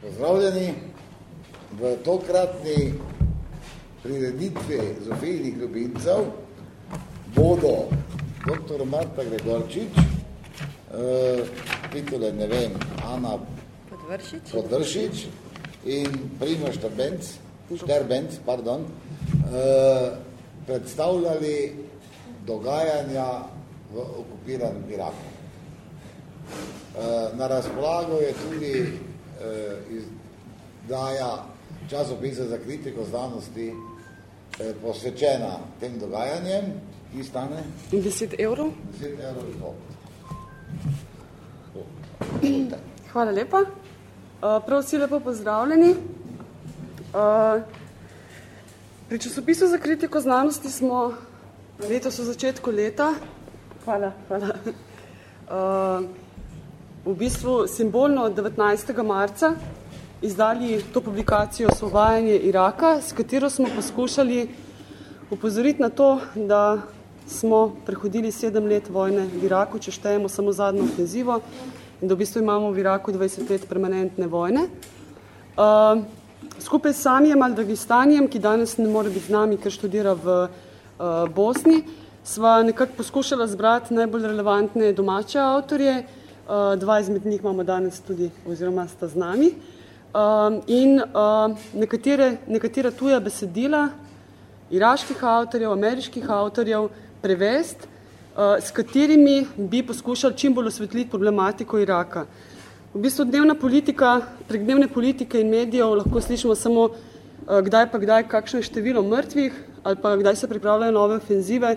Pozdravljeni v tokratni prireditvi Zofijnih ljubimcev bodo dr. Marta Gregorčič, uh, titule, ne vem, Ana Podvršič, Podvršič in Primož Šterbenc, Šterbenc, pardon, uh, predstavljali dogajanja v okupiranem Iraku. Uh, na razpolago je tudi izdaja časopisa za kritiko znanosti uh, posvečena tem dogajanjem, ki stane 10 evrov. 10 evrov in pol. Hvala lepa. Uh, prav vsi lepo pozdravljeni. Uh, pri časopisu za kritiko znanosti smo letos v začetku leta, hvala, hvala, uh, v bistvu simbolno 19. marca izdali to publikacijo Osvobajanje Iraka, s katero smo poskušali upozoriti na to, da smo prehodili sedem let vojne v Iraku, če štejemo samo zadnjo ofenzivo in da v bistvu imamo v Iraku 20 let permanentne vojne. Uh, skupaj s Samijem Al-Dagestanijem, ki danes ne more biti z nami, ker študira v uh, Bosni, sva nekako poskušala zbrati najbolj relevantne domače avtorje, uh, dva izmed njih imamo danes tudi, oziroma sta z nami, uh, in uh, nekatere, nekatera tuja besedila iraških avtorjev, ameriških avtorjev prevest, uh, s katerimi bi poskušali čim bolj osvetliti problematiko Iraka. V bistvu dnevna politika, prek dnevne politike in medijev lahko slišimo samo uh, kdaj pa kdaj kakšno je število mrtvih ali pa kdaj se pripravljajo nove ofenzive.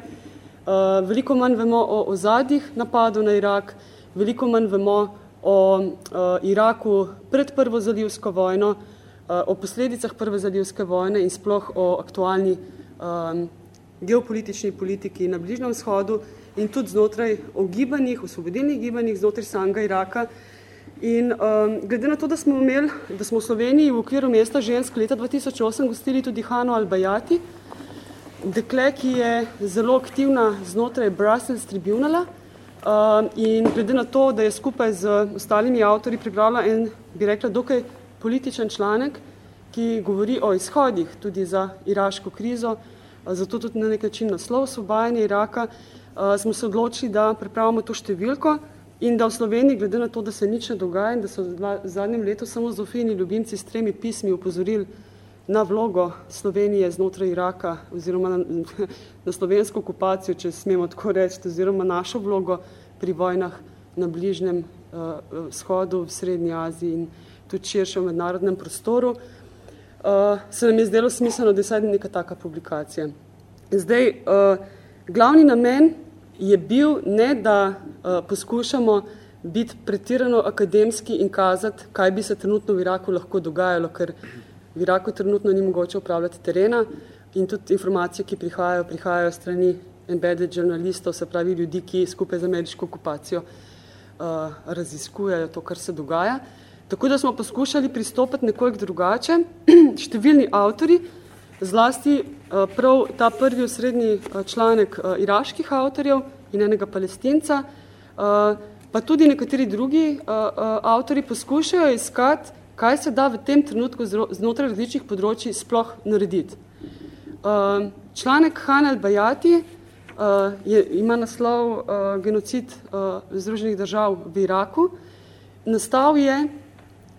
Uh, veliko manj vemo o ozadjih napadov na Irak, veliko manj vemo o uh, Iraku pred prvo zalivsko vojno, uh, o posledicah prve zalivske vojne in sploh o aktualni um, geopolitični politiki na Bližnjem vzhodu in tudi znotraj ogibanjih, osvobodilnih gibanjih znotraj samega Iraka. In um, glede na to, da smo imeli, da smo v Sloveniji v okviru mesta žensk leta 2008 gostili tudi Hano Albajati, dekle, ki je zelo aktivna znotraj Brussels Tribunala in glede na to, da je skupaj z ostalimi avtori pripravila en, bi rekla, dokaj političen članek, ki govori o izhodih tudi za iraško krizo, zato tudi na nek način naslov osvobajanje Iraka, smo se odločili, da pripravimo to številko in da v Sloveniji, glede na to, da se nič ne dogaja in da so v zadnjem letu samo Zofijini ljubimci s tremi pismi upozorili na vlogo Slovenije znotraj Iraka oziroma na, na slovensko okupacijo, če smemo tako reči, oziroma našo vlogo pri vojnah na bližnjem uh, vzhodu, v Srednji Aziji in tudi širše v mednarodnem prostoru, uh, se nam je zdelo smiselno, da je saj neka taka publikacija. Zdaj, uh, glavni namen je bil ne, da uh, poskušamo biti pretirano akademski in kazati, kaj bi se trenutno v Iraku lahko dogajalo, ker v Iraku trenutno ni mogoče upravljati terena in tudi informacije, ki prihajajo, prihajajo strani embedded žurnalistov, se pravi ljudi, ki skupaj z ameriško okupacijo uh, raziskujejo to, kar se dogaja. Tako da smo poskušali pristopiti nekoliko drugače. Številni avtori, zlasti uh, prav ta prvi osrednji uh, članek uh, iraških avtorjev in enega palestinca, uh, pa tudi nekateri drugi uh, uh, avtori poskušajo iskati kaj se da v tem trenutku znotraj različnih področji sploh narediti. Uh, članek Hanel Bajati uh, je, ima naslov uh, genocid uh, Združenih držav v Iraku. Nastal je,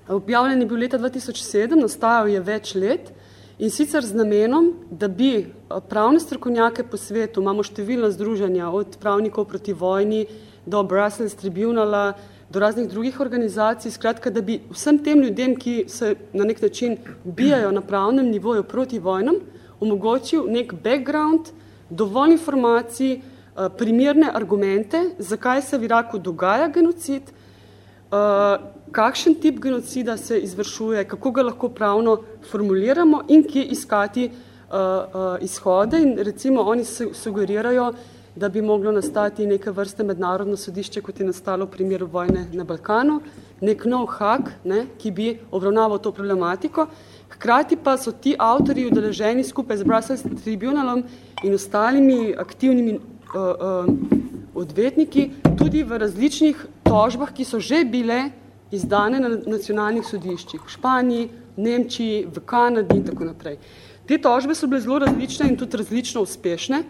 objavljen je bil leta 2007, nastajal je več let in sicer z namenom, da bi pravne strokovnjake po svetu, imamo številna združenja od pravnikov proti vojni do Brussels Tribunala, do raznih drugih organizacij, skratka, da bi vsem tem ljudem, ki se na nek način bijajo na pravnem nivoju proti vojnam, omogočil nek background, dovolj informacij, eh, primerne argumente, zakaj se v Iraku dogaja genocid, eh, kakšen tip genocida se izvršuje, kako ga lahko pravno formuliramo in kje iskati eh, izhode. In recimo oni sugerirajo, da bi moglo nastati neke vrste mednarodno sodišče, kot je nastalo v primeru vojne na Balkanu, nek nov hak, ne, ki bi obravnaval to problematiko. Hkrati pa so ti avtori udeleženi skupaj z Brussels Tribunalom in ostalimi aktivnimi uh, uh, odvetniki tudi v različnih tožbah, ki so že bile izdane na nacionalnih sodiščih v Španiji, Nemčiji, v Kanadi in tako naprej. Te tožbe so bile zelo različne in tudi različno uspešne.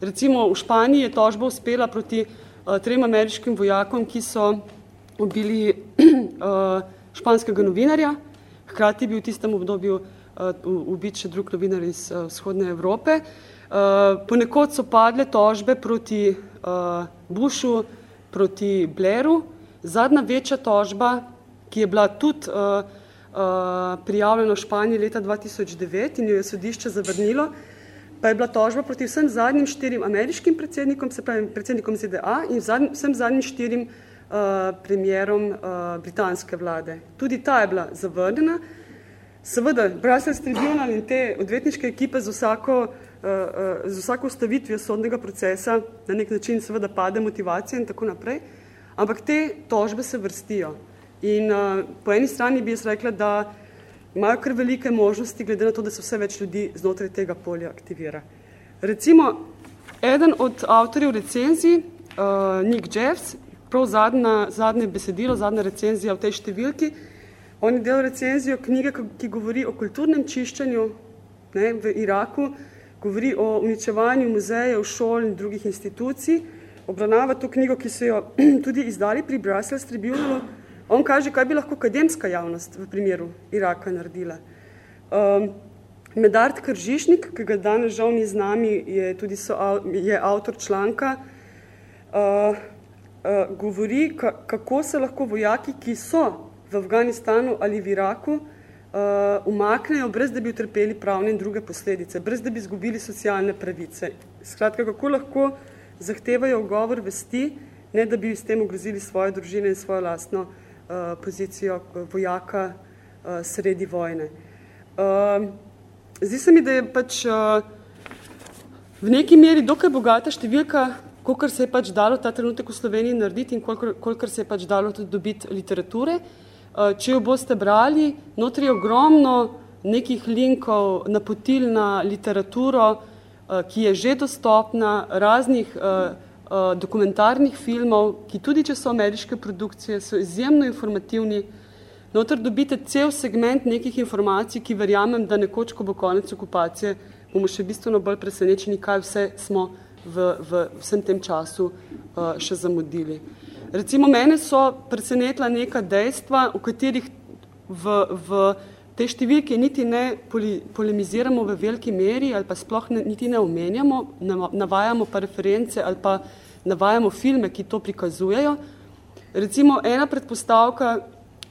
Recimo v Španiji je tožba uspela proti uh, trem ameriškim vojakom, ki so ubili uh, španskega novinarja, hkrati bi v tistem obdobju uh, ubit še drug novinar iz uh, vzhodne Evrope. Uh, ponekod so padle tožbe proti uh, Bushu, proti Blairu. Zadnja večja tožba, ki je bila tudi uh, uh, prijavljena v Španiji leta 2009 in jo je sodišče zavrnilo, pa je bila tožba proti vsem zadnjim štirim ameriškim predsednikom, se pravi predsednikom ZDA in zadnj, vsem zadnjim štirim uh, premjerom uh, britanske vlade. Tudi ta je bila zavrnjena. Seveda, Brussels Tribunal in te odvetniške ekipe z vsako, uh, uh, z vsako ustavitvijo sodnega procesa na nek način seveda pade motivacija in tako naprej, ampak te tožbe se vrstijo. In uh, po eni strani bi jaz rekla, da imajo kar velike možnosti, glede na to, da se vse več ljudi znotraj tega polja aktivira. Recimo, eden od avtorjev recenzij, uh, Nick Jeffs, prav zadnja, zadnje besedilo, zadnja recenzija v tej številki. On je del recenzijo knjige, ki govori o kulturnem čiščenju ne, v Iraku, govori o uničevanju muzejev, šol in drugih institucij, obravnava to knjigo, ki so jo tudi izdali pri Brussels Tribunalu. On kaže, kaj bi lahko akademska javnost v primeru Iraka naredila. Um, Medard Kržišnik, ki ga danes žal ni z nami, je tudi so, je avtor članka, uh, uh, govori, ka, kako se lahko vojaki, ki so v Afganistanu ali v Iraku, uh, umaknejo, brez da bi utrpeli pravne in druge posledice, brez da bi izgubili socialne pravice. Skratka, kako lahko zahtevajo ogovor vesti, ne da bi s tem ogrozili svoje družine in svojo lastno uh, pozicijo vojaka uh, sredi vojne. Uh, zdi se mi, da je pač uh, v neki meri dokaj bogata številka kolikor se je pač dalo ta trenutek v Sloveniji narediti in kolikor, kolikor se je pač dalo tudi dobiti literature. Eh, če jo boste brali, notri je ogromno nekih linkov, napotil na literaturo, eh, ki je že dostopna, raznih eh, dokumentarnih filmov, ki tudi, če so ameriške produkcije, so izjemno informativni. Notr dobite cel segment nekih informacij, ki verjamem, da nekoč, ko bo konec okupacije, bomo še bistveno bolj presenečeni, kaj vse smo v, v vsem tem času uh, še zamudili. Recimo, mene so presenetla neka dejstva, v katerih v, v te številke niti ne poli, polemiziramo v veliki meri ali pa sploh ne, niti ne omenjamo, navajamo pa reference ali pa navajamo filme, ki to prikazujejo. Recimo, ena predpostavka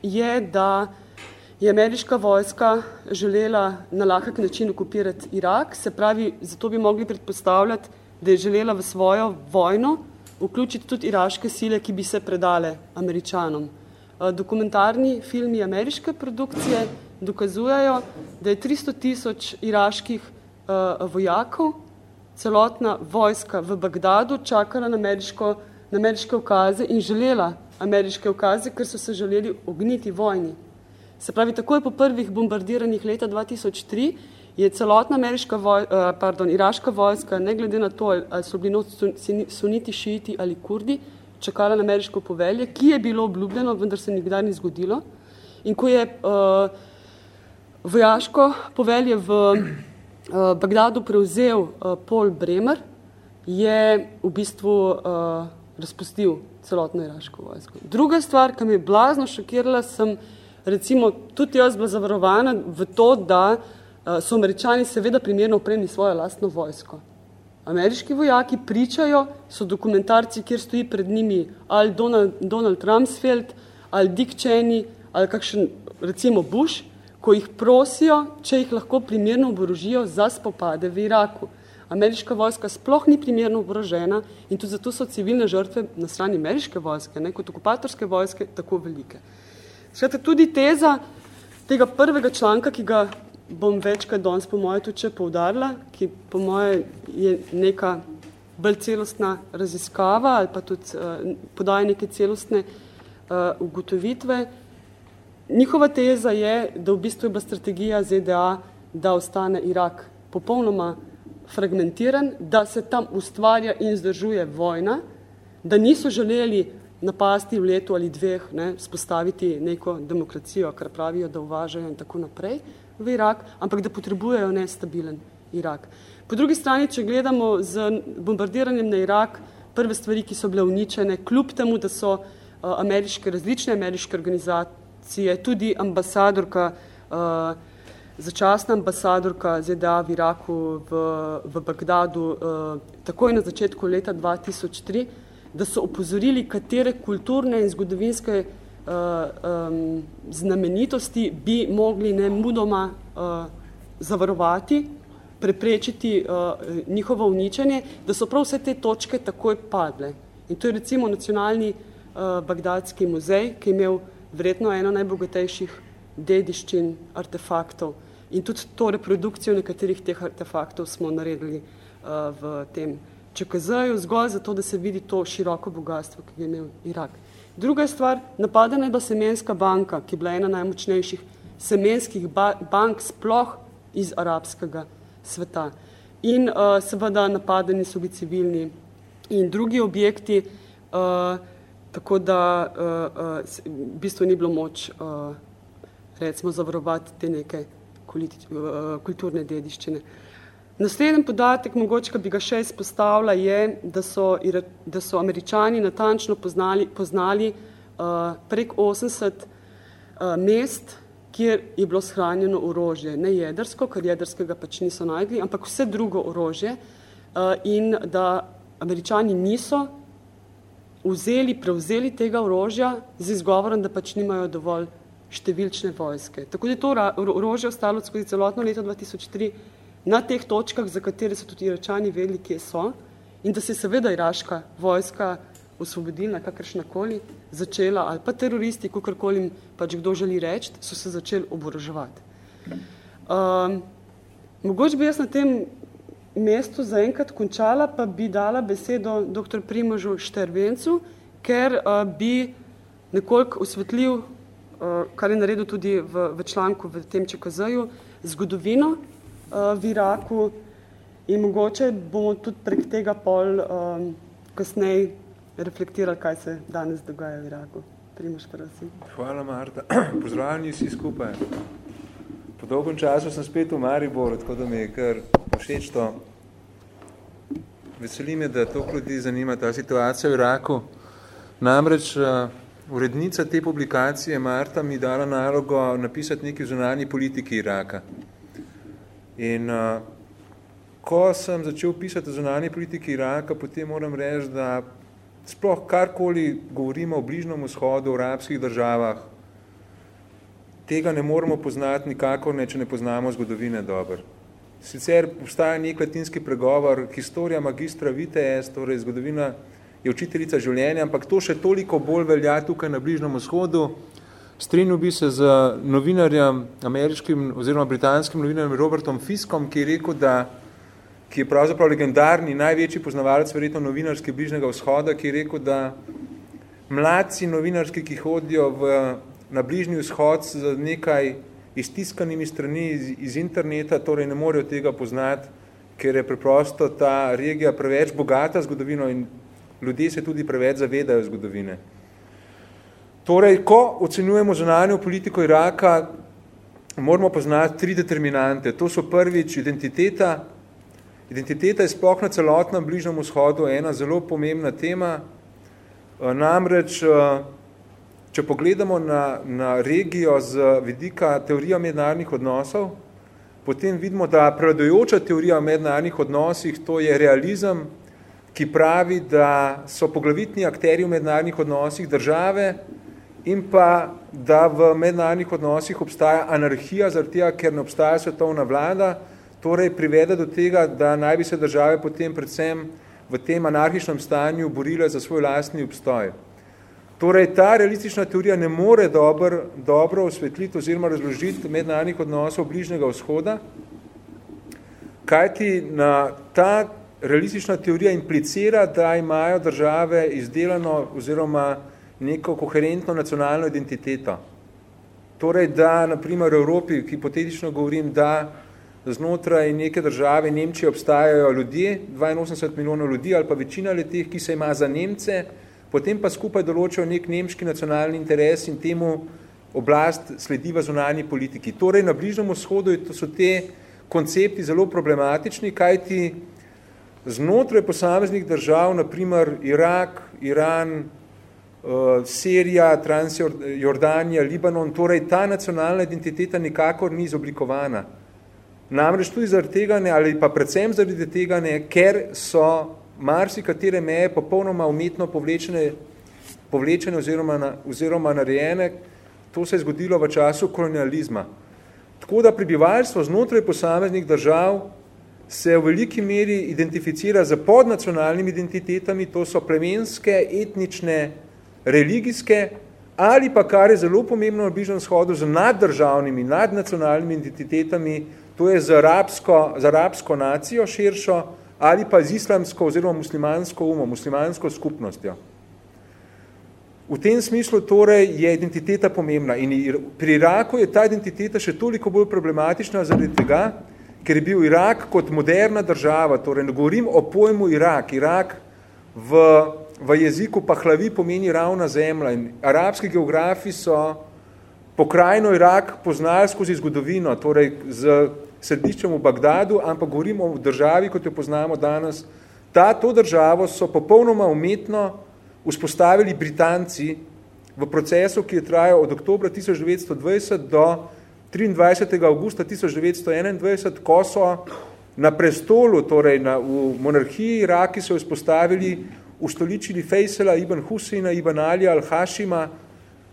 je, da je ameriška vojska želela na lahek način okupirati Irak, se pravi, zato bi mogli predpostavljati, da je želela v svojo vojno vključiti tudi iraške sile, ki bi se predale američanom. Eh, dokumentarni filmi ameriške produkcije dokazujejo, da je 300 tisoč iraških uh, vojakov, celotna vojska v Bagdadu čakala na, ameriško, na ameriške ukaze in želela ameriške ukaze, ker so se želeli ogniti vojni. Se pravi, takoj po prvih bombardiranjih leta 2003 je celotna ameriška voj, uh, pardon, iraška vojska, ne glede na to, ali so bili suniti, šiiti ali kurdi, čakala na ameriško povelje, ki je bilo obljubljeno, vendar se nikdar ni zgodilo. In ko je uh, vojaško povelje v Bagdadu prevzel uh, Paul Bremer, je v bistvu uh, razpustil celotno iraško vojsko. Druga stvar, ki me je blazno šokirala, sem recimo tudi jaz bila zavarovana v to, da uh, so američani seveda primerno opremili svojo lastno vojsko. Ameriški vojaki pričajo, so dokumentarci, kjer stoji pred njimi ali Donald, Donald Rumsfeld, ali Dick Cheney, ali kakšen, recimo Bush, ko jih prosijo, če jih lahko primerno oborožijo za spopade v Iraku. Ameriška vojska sploh ni primerno oborožena in tudi zato so civilne žrtve na strani ameriške vojske, ne, kot okupatorske vojske, tako velike. Skratka, tudi teza tega prvega članka, ki ga bom večkrat danes po moje tudi poudarila, ki po moje je neka bolj celostna raziskava ali pa tudi uh, podaja neke celostne uh, ugotovitve. Njihova teza je, da v bistvu je bila strategija ZDA, da ostane Irak popolnoma fragmentiran, da se tam ustvarja in zdržuje vojna, da niso želeli napasti v letu ali dveh, ne, spostaviti neko demokracijo, kar pravijo, da uvažajo in tako naprej v Irak, ampak da potrebujejo nestabilen Irak. Po drugi strani, če gledamo z bombardiranjem na Irak, prve stvari, ki so bile uničene, kljub temu, da so uh, ameriške, različne ameriške organizacije, tudi ambasadorka, uh, začasna ambasadorka ZDA v Iraku v, v Bagdadu, uh, takoj na začetku leta 2003, da so opozorili, katere kulturne in zgodovinske uh, um, znamenitosti bi mogli nemudoma uh, zavarovati, preprečiti uh, njihovo uničenje, da so prav vse te točke takoj padle. In to je recimo nacionalni uh, Bagdadski muzej, ki je imel verjetno eno najbogatejših dediščin artefaktov. In tudi to reprodukcijo nekaterih teh artefaktov smo naredili uh, v tem ČKZ-ju zgolj zato, da se vidi to široko bogatstvo, ki je imel Irak. Druga stvar, napadena je bila semenska banka, ki je bila ena najmočnejših semenskih ba bank sploh iz arabskega sveta. In uh, seveda napadeni so bili civilni in drugi objekti, uh, tako da uh, uh, v bistvu ni bilo moč uh, recimo zavarovati te neke uh, kulturne dediščine. Naslednji podatek, mogoče, bi ga še izpostavila, je, da so, da so američani natančno poznali, poznali uh, prek 80 uh, mest, kjer je bilo shranjeno orožje. Ne jedrsko, ker jedrskega pač niso najdli, ampak vse drugo orožje. Uh, in da američani niso vzeli, prevzeli tega orožja z izgovorom, da pač nimajo dovolj številčne vojske. Tako da je to orožje ostalo skozi celotno leto 2003 na teh točkah, za katere so tudi iračani vedeli, kje so, in da se je seveda iraška vojska osvobodilna, kakršnakoli, začela, ali pa teroristi, kakorkoli pač kdo želi reči, so se začeli oboroževati. Um, mogoče bi jaz na tem mestu zaenkrat končala, pa bi dala besedo dr. Primožu Štervencu, ker uh, bi nekoliko osvetlil, uh, kar je naredil tudi v, v članku v tem ČKZ-ju, zgodovino uh, v Iraku in mogoče bomo tudi prek tega pol um, kasneje reflektirali, kaj se danes dogaja v Iraku. Primoš, prosim. Hvala, Marta. Pozdravljeni vsi skupaj. Po dolgem času sem spet v Mariboru, tako da mi je kar všeč to. Veseli me, da toliko ljudi zanima ta situacija v Iraku. Namreč uh, urednica te publikacije Marta mi dala nalogo napisati neki zunanji politiki Iraka. In uh, ko sem začel pisati o zunanji politiki Iraka, potem moram reči, da sploh karkoli govorimo o bližnjem vzhodu, o arabskih državah, tega ne moramo poznati nikakor ne, če ne poznamo zgodovine dobro. Sicer obstaja nek latinski pregovor, historija magistra vite es, torej zgodovina je učiteljica življenja, ampak to še toliko bolj velja tukaj na bližnjem vzhodu, Strenil bi se z novinarjem, ameriškim oziroma britanskim novinarjem Robertom Fiskom, ki je rekel, da ki je pravzaprav legendarni, največji poznavalec verjetno novinarske bližnjega vzhoda, ki je rekel, da mladci novinarski, ki hodijo v, na bližnji vzhod z nekaj iztiskanimi strani iz, iz interneta, torej ne morejo tega poznati, ker je preprosto ta regija preveč bogata zgodovino in ljudje se tudi preveč zavedajo zgodovine. Torej, ko ocenjujemo zunanjo politiko Iraka, moramo poznati tri determinante. To so prvič identiteta. Identiteta je sploh na celotnem bližnjem vzhodu ena zelo pomembna tema. Eh, namreč, eh, če pogledamo na, na regijo z vidika teorija mednarodnih odnosov, potem vidimo, da prevladujoča teorija o mednarodnih odnosih, to je realizem, ki pravi, da so poglavitni akteri v mednarodnih odnosih države, in pa, da v mednarodnih odnosih obstaja anarhija, zaradi tega, ker ne obstaja svetovna vlada, torej privede do tega, da naj bi se države potem predvsem v tem anarhičnem stanju borile za svoj lastni obstoj. Torej, ta realistična teorija ne more dobro, dobro osvetliti oziroma razložiti mednarodnih odnosov bližnjega vzhoda, kajti na ta realistična teorija implicira, da imajo države izdelano oziroma neko koherentno nacionalno identiteto. Torej, da naprimer v Evropi, hipotetično govorim, da znotraj neke države Nemčije obstajajo ljudje, 82 milijonov ljudi ali pa večina teh, ki se ima za Nemce, potem pa skupaj določajo nek nemški nacionalni interes in temu oblast sledi v zunanji politiki. Torej, na Bližnem vzhodu so te koncepti zelo problematični, kajti znotraj posameznih držav, naprimer Irak, Iran, uh, Sirija, Transjordanija, Libanon, torej ta nacionalna identiteta nikakor ni izoblikovana. Namreč tudi zaradi tega ne, ali pa predvsem zaradi tega ne, ker so marsikatere meje popolnoma umetno povlečene, povlečene oziroma, na, oziroma narejene, to se je zgodilo v času kolonializma. Tako da prebivalstvo znotraj posameznih držav se v veliki meri identificira z podnacionalnimi identitetami, to so plemenske, etnične, religijske ali pa, kar je zelo pomembno na Bližnem shodu, z naddržavnimi, nadnacionalnimi identitetami, to je z arabsko, z arabsko nacijo širšo ali pa z islamsko oziroma muslimansko umo, muslimansko skupnostjo. V tem smislu torej je identiteta pomembna in pri Iraku je ta identiteta še toliko bolj problematična zaradi tega, ker je bil Irak kot moderna država, torej ne govorim o pojmu Irak, Irak v v jeziku pahlavi pomeni ravna zemlja in arabski geografi so pokrajino Irak poznali skozi zgodovino, torej z središčem v Bagdadu, ampak govorimo o državi, kot jo poznamo danes. Ta, to državo so popolnoma umetno vzpostavili Britanci v procesu, ki je trajal od oktobra 1920 do 23. augusta 1921, ko so na prestolu, torej na, v monarhiji Iraki so vzpostavili ustoličili Fejsela ibn Husina ibn Ali al-Hashima,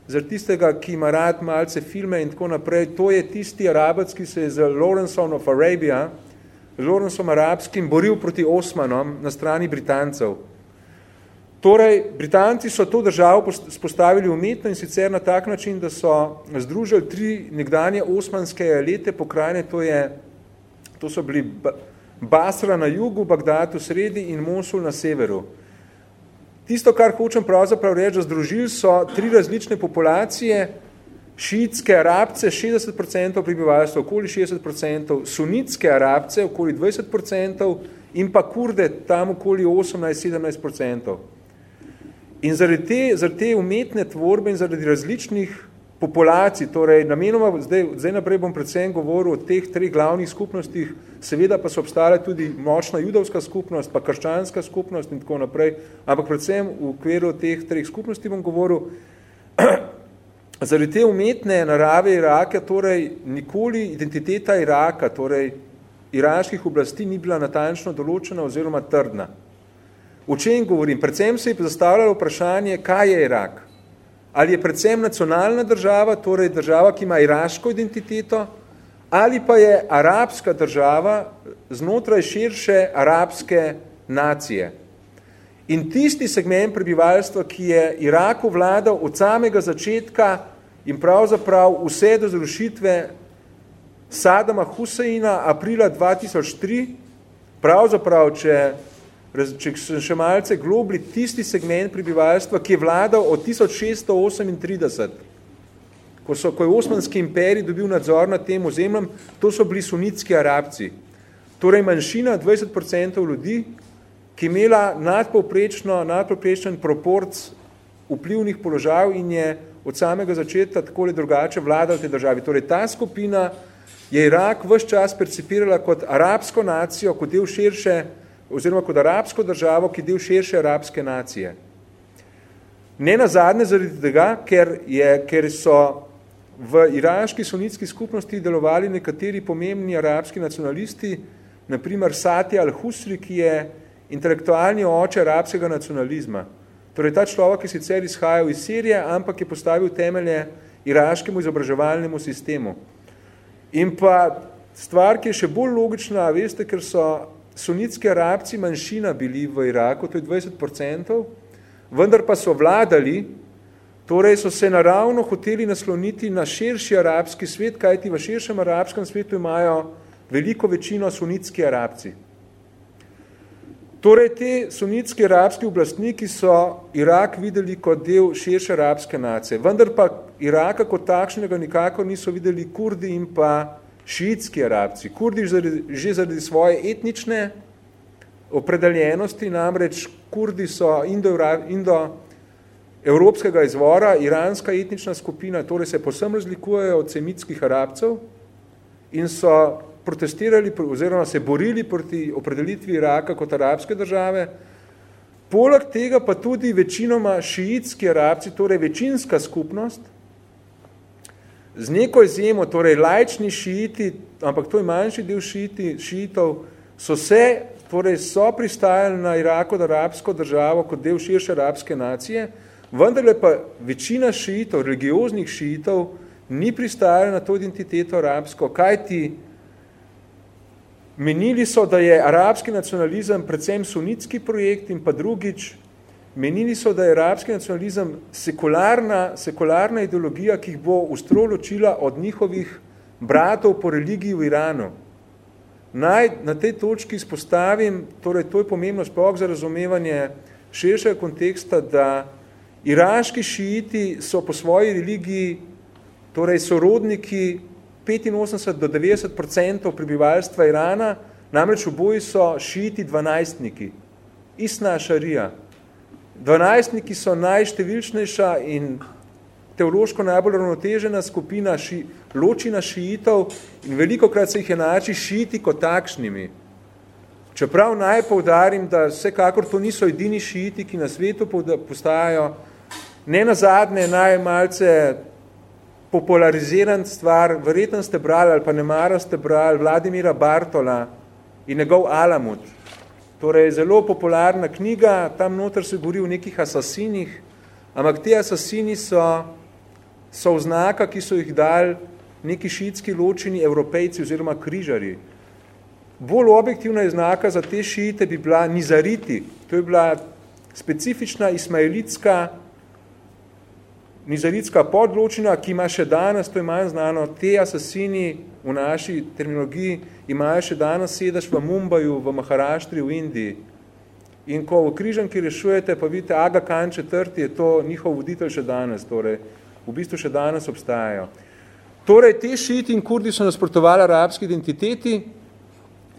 za tistega, ki ima rad malce filme in tako naprej, to je tisti arabec, ki se je z Lawrenceom of Arabia, Lawrenceom arabskim, boril proti Osmanom na strani Britancev. Torej, Britanci so to državo spostavili umetno in sicer na tak način, da so združili tri nekdanje osmanske lete pokrajine, to, je, to so bili Basra na jugu, Bagdad v sredi in Mosul na severu. Tisto, kar hočem pravzaprav reči, da združili so tri različne populacije, šiitske arabce, 60% prebivalstva, okoli 60%, sunitske arabce, okoli 20% in pa kurde, tam okoli 18-17%. In zaradi te, zaradi te umetne tvorbe in zaradi različnih populacij, torej namenoma, zdaj, zdaj naprej bom predvsem govoril o teh treh glavnih skupnostih, seveda pa so obstale tudi močna judovska skupnost, pa krščanska skupnost in tako naprej, ampak predvsem v okviru teh treh skupnosti bom govoril, zaradi te umetne narave Iraka, torej nikoli identiteta Iraka, torej iraških oblasti ni bila natančno določena oziroma trdna. O čem govorim? Predvsem se je zastavljalo vprašanje, kaj je Irak? ali je predvsem nacionalna država, torej država, ki ima iraško identiteto, ali pa je arabska država znotraj širše arabske nacije. In tisti segment prebivalstva, ki je Iraku vladal od samega začetka in pravzaprav vse do zrušitve Sadama Huseina aprila 2003, pravzaprav, če če sem še malce globli, tisti segment prebivalstva, ki je vladal od 1638, ko, so, ko je Osmanski imperij dobil nadzor nad tem ozemljem, to so bili sunitski arabci. Torej manjšina 20% ljudi, ki je imela nadpovprečno, nadpovprečen proporc vplivnih položav in je od samega začetka tako ali drugače vladal te državi. Torej ta skupina je Irak vse čas percipirala kot arabsko nacijo, kot del širše oziroma kot arabsko državo, ki del širše arabske nacije. Ne na zadnje zaradi tega, ker, je, ker so v iraški sunitski skupnosti delovali nekateri pomembni arabski nacionalisti, naprimer Sati al-Husri, ki je intelektualni oče arabskega nacionalizma. Torej, ta človek je sicer izhajal iz Sirije, ampak je postavil temelje iraškemu izobraževalnemu sistemu. In pa stvar, ki je še bolj logična, veste, ker so sunitski arabci manjšina bili v Iraku, to je 20%, vendar pa so vladali, torej so se naravno hoteli nasloniti na širši arabski svet, kajti v širšem arabskem svetu imajo veliko večino sunitski arabci. Torej, te sunitski arabski oblastniki so Irak videli kot del širše arabske nacije, vendar pa Iraka kot takšnega nikako niso videli kurdi in pa šiitski arabci. Kurdi že zaradi svoje etnične opredeljenosti, namreč kurdi so indo, indo evropskega izvora, iranska etnična skupina, torej se posem razlikujejo od semitskih arabcev in so protestirali oziroma se borili proti opredelitvi Iraka kot arabske države. Poleg tega pa tudi večinoma šiitski arabci, torej večinska skupnost, z neko izjemo, torej lajčni šiiti, ampak to je manjši del šiiti, šiitov, so se, torej so pristajali na Iraku od arabsko državo kot del širše arabske nacije, vendar pa večina šiitov, religioznih šiitov, ni pristajala na to identiteto arabsko, kajti menili so, da je arabski nacionalizem predvsem sunitski projekt in pa drugič, menili so, da je arabski nacionalizem sekularna, sekularna ideologija, ki jih bo ustro ločila od njihovih bratov po religiji v Iranu. Naj na tej točki izpostavim, torej to je pomembno sploh za razumevanje širšega konteksta, da iraški šiiti so po svoji religiji torej sorodniki 85 do 90 prebivalstva Irana, namreč v boji so šiti dvanajstniki, isna šarija. Dvanajstniki so najštevilčnejša in teološko najbolj ravnotežena skupina ši, ločina šiitov in veliko krat se jih enači šiiti kot takšnimi. Čeprav naj poudarim, da vsekakor to niso edini šiiti, ki na svetu postajajo, ne na zadnje naj malce populariziran stvar, verjetno ste brali ali pa ne mara ste brali Vladimira Bartola in njegov Alamut. Torej, zelo popularna knjiga, tam noter se govori o nekih asasinih, ampak te asasini so, so oznaka, ki so jih dali neki šitski ločeni evropejci oziroma križari. Bolj objektivna je znaka za te šite bi bila nizariti. To je bila specifična ismailitska nizaritska podločina, ki ima še danes, to je manj znano, te asasini v naši terminologiji imajo še danes sedež v Mumbaju, v Maharaštri, v Indiji. In ko v križanki rešujete, pa vidite Aga Khan četrti, je to njihov voditelj še danes, torej v bistvu še danes obstajajo. Torej, te šiti in kurdi so nasprotovali arabski identiteti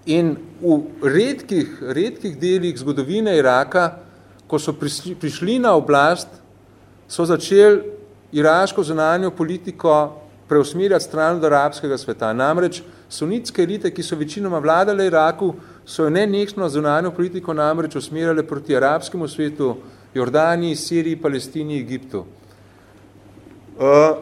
in v redkih, redkih delih zgodovine Iraka, ko so prišli na oblast, so začeli iraško zunanjo politiko preusmirjati stran od arabskega sveta. Namreč sunitske elite, ki so večinoma vladale Iraku, so jo nenehno zunanjo politiko namreč usmerjale proti arabskemu svetu, Jordaniji, Siriji, Palestini, Egiptu. Uh,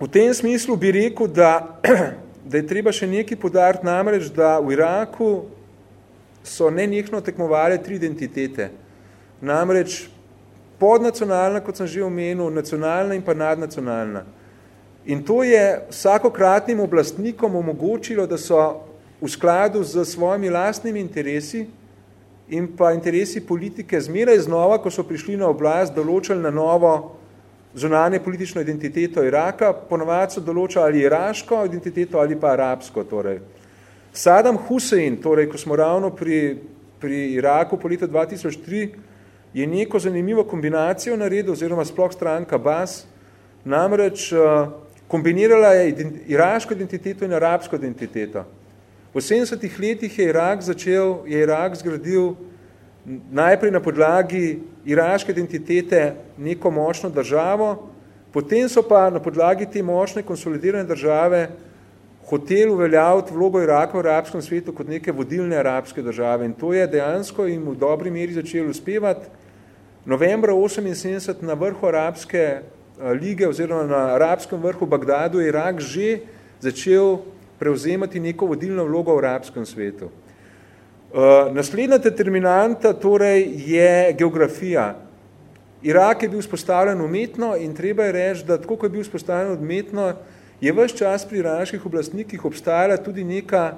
v tem smislu bi rekel, da, da je treba še nekaj podariti namreč, da v Iraku so nenehno tekmovale tri identitete. Namreč podnacionalna, kot sem že omenil, nacionalna in pa nadnacionalna. In to je vsakokratnim oblastnikom omogočilo, da so v skladu z svojimi lastnimi interesi in pa interesi politike zmeraj znova, ko so prišli na oblast, določili na novo zunanje politično identiteto Iraka, ponovadi so določali ali iraško identiteto ali pa arabsko. Torej. Saddam Hussein, torej, ko smo ravno pri, pri Iraku po letu 2003, je neko zanimivo kombinacijo naredil, oziroma sploh stranka Bas, namreč uh, kombinirala je iraško identiteto in arabsko identiteto. V 70-ih letih je Irak začel, je Irak zgradil najprej na podlagi iraške identitete neko močno državo, potem so pa na podlagi te močne konsolidirane države hotel uveljaviti vlogo Iraka v arabskem svetu kot neke vodilne arabske države. In to je dejansko in v dobri meri začel uspevati. Novembra 78 na vrhu Arabske eh, lige oziroma na arabskem vrhu Bagdadu je Irak že začel prevzemati neko vodilno vlogo v arabskem svetu. Uh, naslednja determinanta torej je geografija. Irak je bil spostavljen umetno in treba je reči, da tako, ko je bil spostavljen umetno, je vse čas pri iraških oblastnikih obstajala tudi neka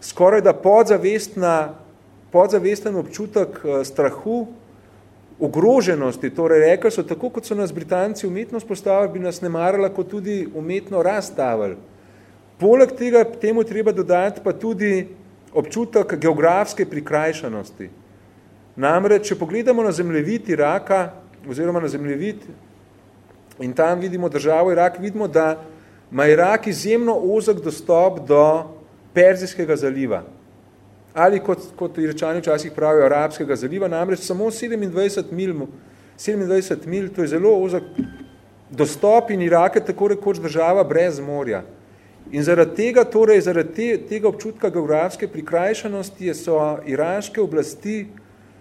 skoraj da podzavestna, podzavesten občutek uh, strahu, ogroženosti, torej rekli so, tako kot so nas Britanci umetno spostavili, bi nas ne marala, kot tudi umetno razstavili. Poleg tega temu treba dodati pa tudi občutek geografske prikrajšanosti. Namreč, če pogledamo na zemljevid Iraka, oziroma na zemljevid, in tam vidimo državo Irak, vidimo, da ima Irak izjemno ozek dostop do Perzijskega zaliva ali kot, kot rečani včasih pravijo, arabskega zaliva, namreč samo 27 mil 27 mil, to je zelo ozak dostop in Irak je tako rekoč država brez morja. In zaradi tega, torej zaradi te, tega občutka geografske prikrajšanosti so iraške oblasti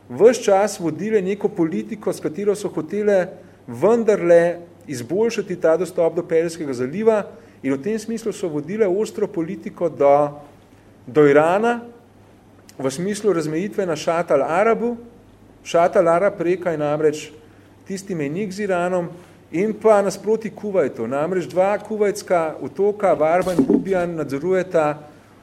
vse čas vodile neko politiko, s katero so hotele vendarle izboljšati ta dostop do Perijskega zaliva in v tem smislu so vodile ostro politiko do, do Irana v smislu razmejitve na Šatal Arabu. Šatal Arab reka je namreč tisti menik z Iranom in pa nasproti Kuvajtu. Namreč dva kuvajtska otoka, Varba in Bubijan, nadzorujeta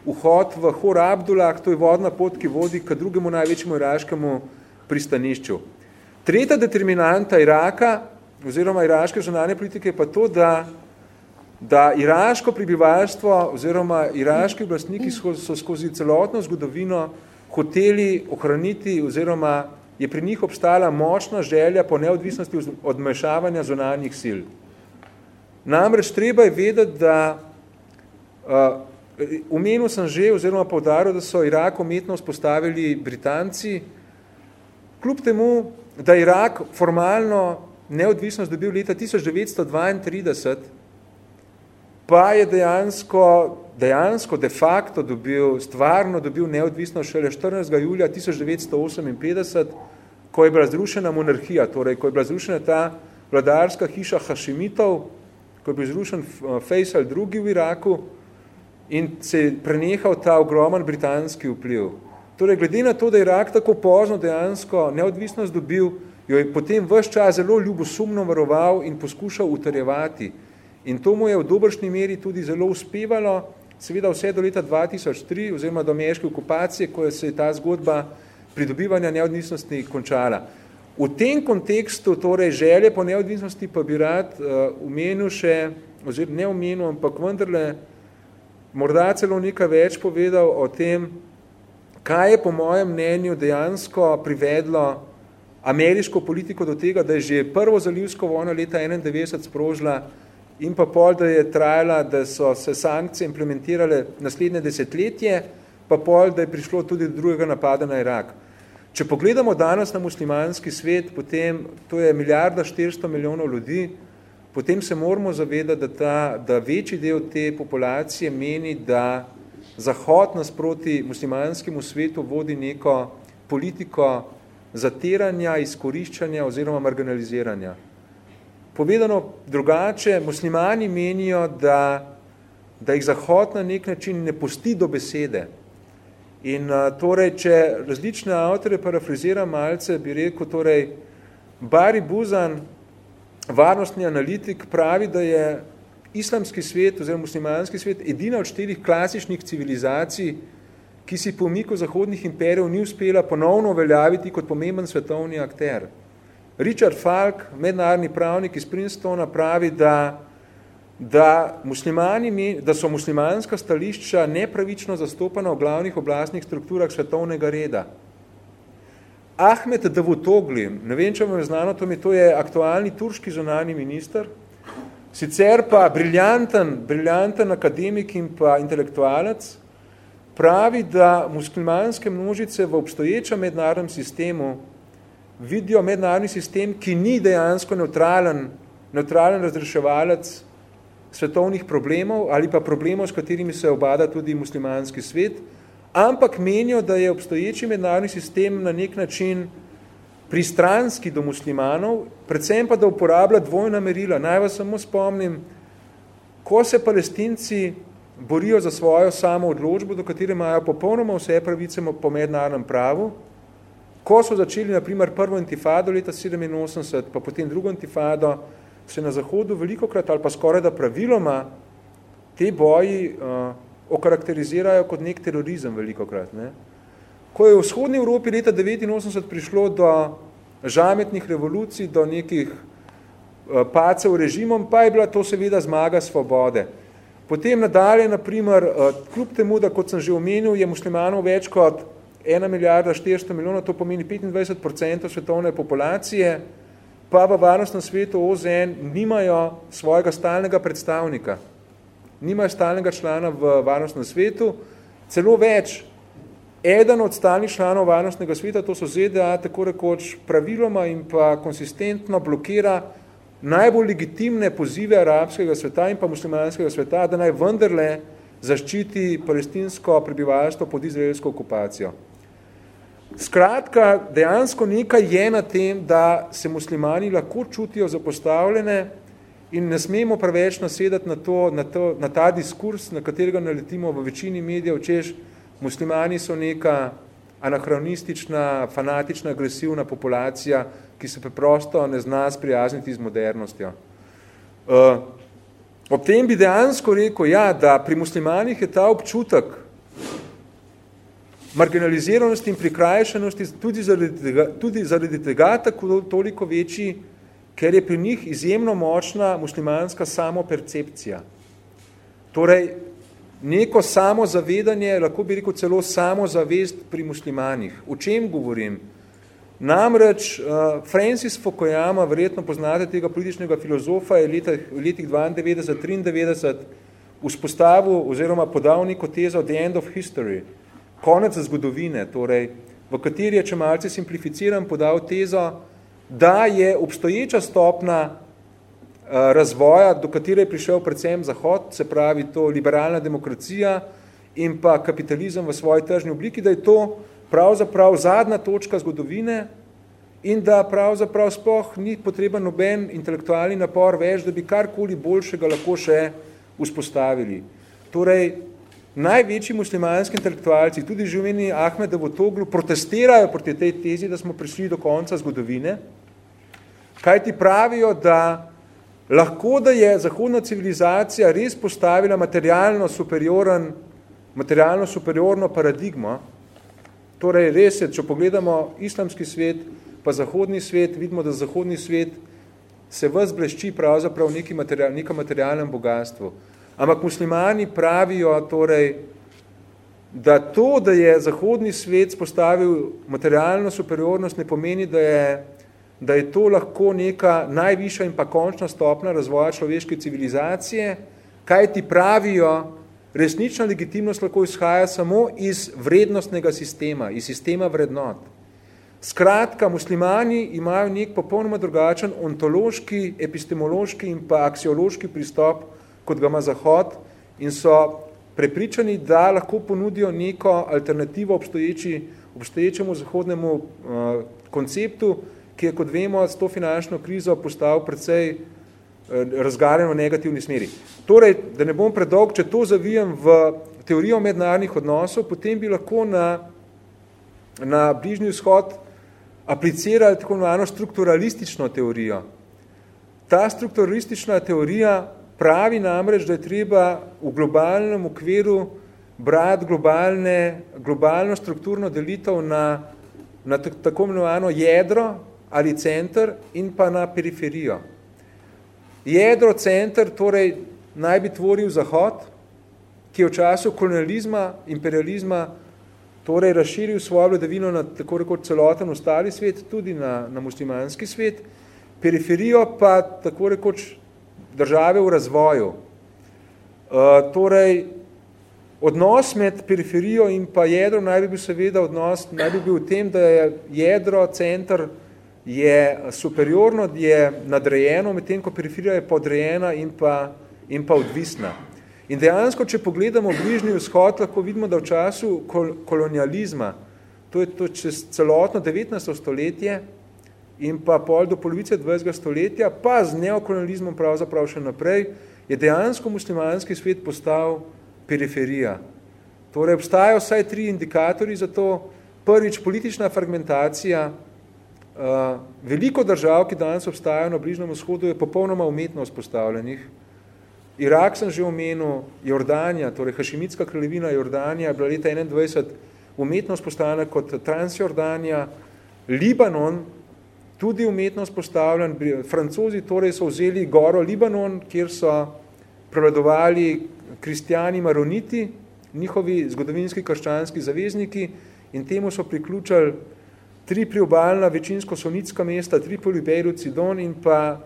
vhod v Hor Abdullah, to je vodna pot, ki vodi k drugemu največjemu iraškemu pristanišču. Tretja determinanta Iraka, oziroma iraške zunanje politike, je pa to, da, da iraško prebivalstvo oziroma iraški oblastniki so skozi celotno zgodovino hoteli ohraniti oziroma je pri njih obstala močna želja po neodvisnosti od mešavanja zunanjih sil. Namreč treba je vedeti, da uh, umenil sem že oziroma povdaril, da so Irak umetno vzpostavili Britanci, kljub temu, da Irak formalno neodvisnost dobil leta 1932, pa je dejansko, dejansko de facto dobil, stvarno dobil neodvisnost šele 14. julija 1958, ko je bila zrušena monarhija, torej ko je bila zrušena ta vladarska hiša Hašimitov, ko je bil zrušen eh, Faisal II v Iraku in se je prenehal ta ogroman britanski vpliv. Torej, glede na to, da je Irak tako pozno dejansko neodvisnost dobil, jo je potem vse čas zelo ljubosumno varoval in poskušal utrjevati. In to mu je v dobršni meri tudi zelo uspevalo, seveda vse do leta 2003, oziroma do meške okupacije, ko se je ta zgodba pridobivanja neodvisnosti končala. V tem kontekstu, torej želje po neodvisnosti, pa bi rad uh, umenil še, oziroma ne umenil, ampak vendarle morda celo nekaj več povedal o tem, kaj je po mojem mnenju dejansko privedlo ameriško politiko do tega, da je že prvo zalivsko vojno leta 91 sprožila in pa pol, da je trajala, da so se sankcije implementirale naslednje desetletje, pa pol, da je prišlo tudi do drugega napada na Irak. Če pogledamo danes na muslimanski svet, potem to je milijarda 400 milijonov ljudi, potem se moramo zavedati, da, ta, da večji del te populacije meni, da Zahod nasproti muslimanskemu svetu vodi neko politiko zatiranja, izkoriščanja oziroma marginaliziranja. Povedano drugače, muslimani menijo, da, da jih Zahod na nek način ne pusti do besede, In uh, torej, če različne avtore parafraziram malce, bi rekel, torej, Bari Buzan, varnostni analitik, pravi, da je islamski svet oziroma muslimanski svet edina od štirih klasičnih civilizacij, ki si po miku zahodnih imperijev ni uspela ponovno uveljaviti kot pomemben svetovni akter. Richard Falk, mednarodni pravnik iz Princetona, pravi, da da, muslimani, da so muslimanska stališča nepravično zastopana v glavnih oblastnih strukturah svetovnega reda. Ahmed Davutogli, ne vem, če vam je znano, to, mi, to je aktualni turški zunani minister, sicer pa briljanten, briljanten akademik in pa intelektualec, pravi, da muslimanske množice v obstoječem mednarodnem sistemu vidijo mednarodni sistem, ki ni dejansko neutralen, neutralen razreševalec svetovnih problemov ali pa problemov, s katerimi se obada tudi muslimanski svet, ampak menijo, da je obstoječi mednarodni sistem na nek način pristranski do muslimanov, predvsem pa, da uporablja dvojna merila. Naj vas samo spomnim, ko se palestinci borijo za svojo samo odločbo, do katere imajo popolnoma vse pravice po mednarodnem pravu, ko so začeli, na primer, prvo intifado leta 87, pa potem drugo intifado, se na Zahodu veliko krat ali pa skoraj da praviloma te boji uh, okarakterizirajo kot nek terorizem veliko krat. Ne? Ko je v vzhodni Evropi leta 1989 prišlo do žametnih revolucij, do nekih uh, pacev režimom, pa je bila to seveda zmaga svobode. Potem nadalje, naprimer, uh, kljub temu, da kot sem že omenil, je muslimanov več kot 1 milijarda 400 milijonov, to pomeni 25% svetovne populacije, pa v varnostnem svetu OZN nimajo svojega stalnega predstavnika. Nimajo stalnega člana v varnostnem svetu. Celo več, eden od stalnih članov varnostnega sveta, to so ZDA, tako rekoč praviloma in pa konsistentno blokira najbolj legitimne pozive arabskega sveta in pa muslimanskega sveta, da naj vendarle zaščiti palestinsko prebivalstvo pod izraelsko okupacijo. Skratka, dejansko nekaj je na tem, da se muslimani lahko čutijo zapostavljene in ne smemo preveč nasedati na, to, na, to, na ta diskurs, na katerega naletimo v večini medijev, češ muslimani so neka anahronistična, fanatična, agresivna populacija, ki se preprosto ne zna sprijazniti z modernostjo. Uh, ob tem bi dejansko rekel, ja, da pri muslimanih je ta občutek marginaliziranosti in prikrajšanosti tudi zaradi tega, tudi zaradi tega tako toliko večji, ker je pri njih izjemno močna muslimanska samopercepcija. Torej, neko samozavedanje, lahko bi rekel celo samozavest pri muslimanih. O čem govorim? Namreč uh, Francis Fukuyama, verjetno poznate tega političnega filozofa, je v letih 92-93 vzpostavil oziroma podal neko tezo The End of History, konec zgodovine, torej, v kateri je, če malce simplificiram, podal tezo, da je obstoječa stopna Eh, razvoja, do katere je prišel predvsem Zahod, se pravi to liberalna demokracija in pa kapitalizem v svoji tržni obliki, da je to pravzaprav zadnja točka zgodovine in da pravzaprav spoh ni potreben noben intelektualni napor več, da bi karkoli boljšega lahko še vzpostavili. Torej, največji muslimanski intelektualci, tudi živeni Ahmed Davotoglu, protestirajo proti tej tezi, da smo prišli do konca zgodovine, kaj ti pravijo, da Lahko, da je zahodna civilizacija res postavila materialno, superioren, materialno superiorno paradigmo, torej res je, če pogledamo islamski svet, pa zahodni svet, vidimo, da zahodni svet se vas blešči pravzaprav neki material, nekem materialnem bogatstvu. Ampak muslimani pravijo, torej, da to, da je zahodni svet spostavil materialno superiornost, ne pomeni, da je da je to lahko neka najvišja in pa končna stopna razvoja človeške civilizacije, kaj ti pravijo, resnična legitimnost lahko izhaja samo iz vrednostnega sistema, iz sistema vrednot. Skratka, muslimani imajo nek popolnoma drugačen ontološki, epistemološki in pa aksiološki pristop, kot ga ima Zahod in so prepričani, da lahko ponudijo neko alternativo obstoječi, obstoječemu zahodnemu uh, konceptu, ki je, kot vemo, s to finančno krizo postal predvsej eh, razgarjen v negativni smeri. Torej, da ne bom predolg, če to zavijem v teorijo mednarodnih odnosov, potem bi lahko na, na bližnji vzhod aplicirali tako imenovano strukturalistično teorijo. Ta strukturalistična teorija pravi namreč, da je treba v globalnem okviru brati globalne, globalno strukturno delitev na, na tako imenovano jedro, ali center in pa na periferijo. Jedro center torej naj bi tvoril Zahod, ki je v času kolonializma, imperializma torej razširil svojo vladavino na tako rekoč celoten ostali svet, tudi na, na muslimanski svet, periferijo pa tako rekoč države v razvoju. Uh, torej, odnos med periferijo in pa jedrom naj bi bil seveda odnos, naj bi bil v tem, da je jedro, center, je superiorno, je nadrejeno, medtem ko periferija je podrejena in pa, in pa odvisna. In dejansko, če pogledamo bližnji vzhod, lahko vidimo, da v času kol kolonializma, to je to čez celotno 19. stoletje in pa pol do polovice 20. stoletja, pa z neokolonializmom pravzaprav še naprej, je dejansko muslimanski svet postal periferija. Torej, obstajajo vsaj tri indikatorji za to. Prvič, politična fragmentacija, Uh, veliko držav, ki danes obstajajo na Bližnem vzhodu, je popolnoma umetno vzpostavljenih. Irak sem že omenil, Jordanija, torej Hašimitska kraljevina Jordanija, je bila leta 21 umetno vzpostavljena kot Transjordanija, Libanon, tudi umetno vzpostavljen, francozi torej so vzeli goro Libanon, kjer so prevladovali kristijani maroniti, njihovi zgodovinski krščanski zavezniki in temu so priključali tri priobalna večinsko sunitska mesta, Tripoli, Beirut, Sidon in pa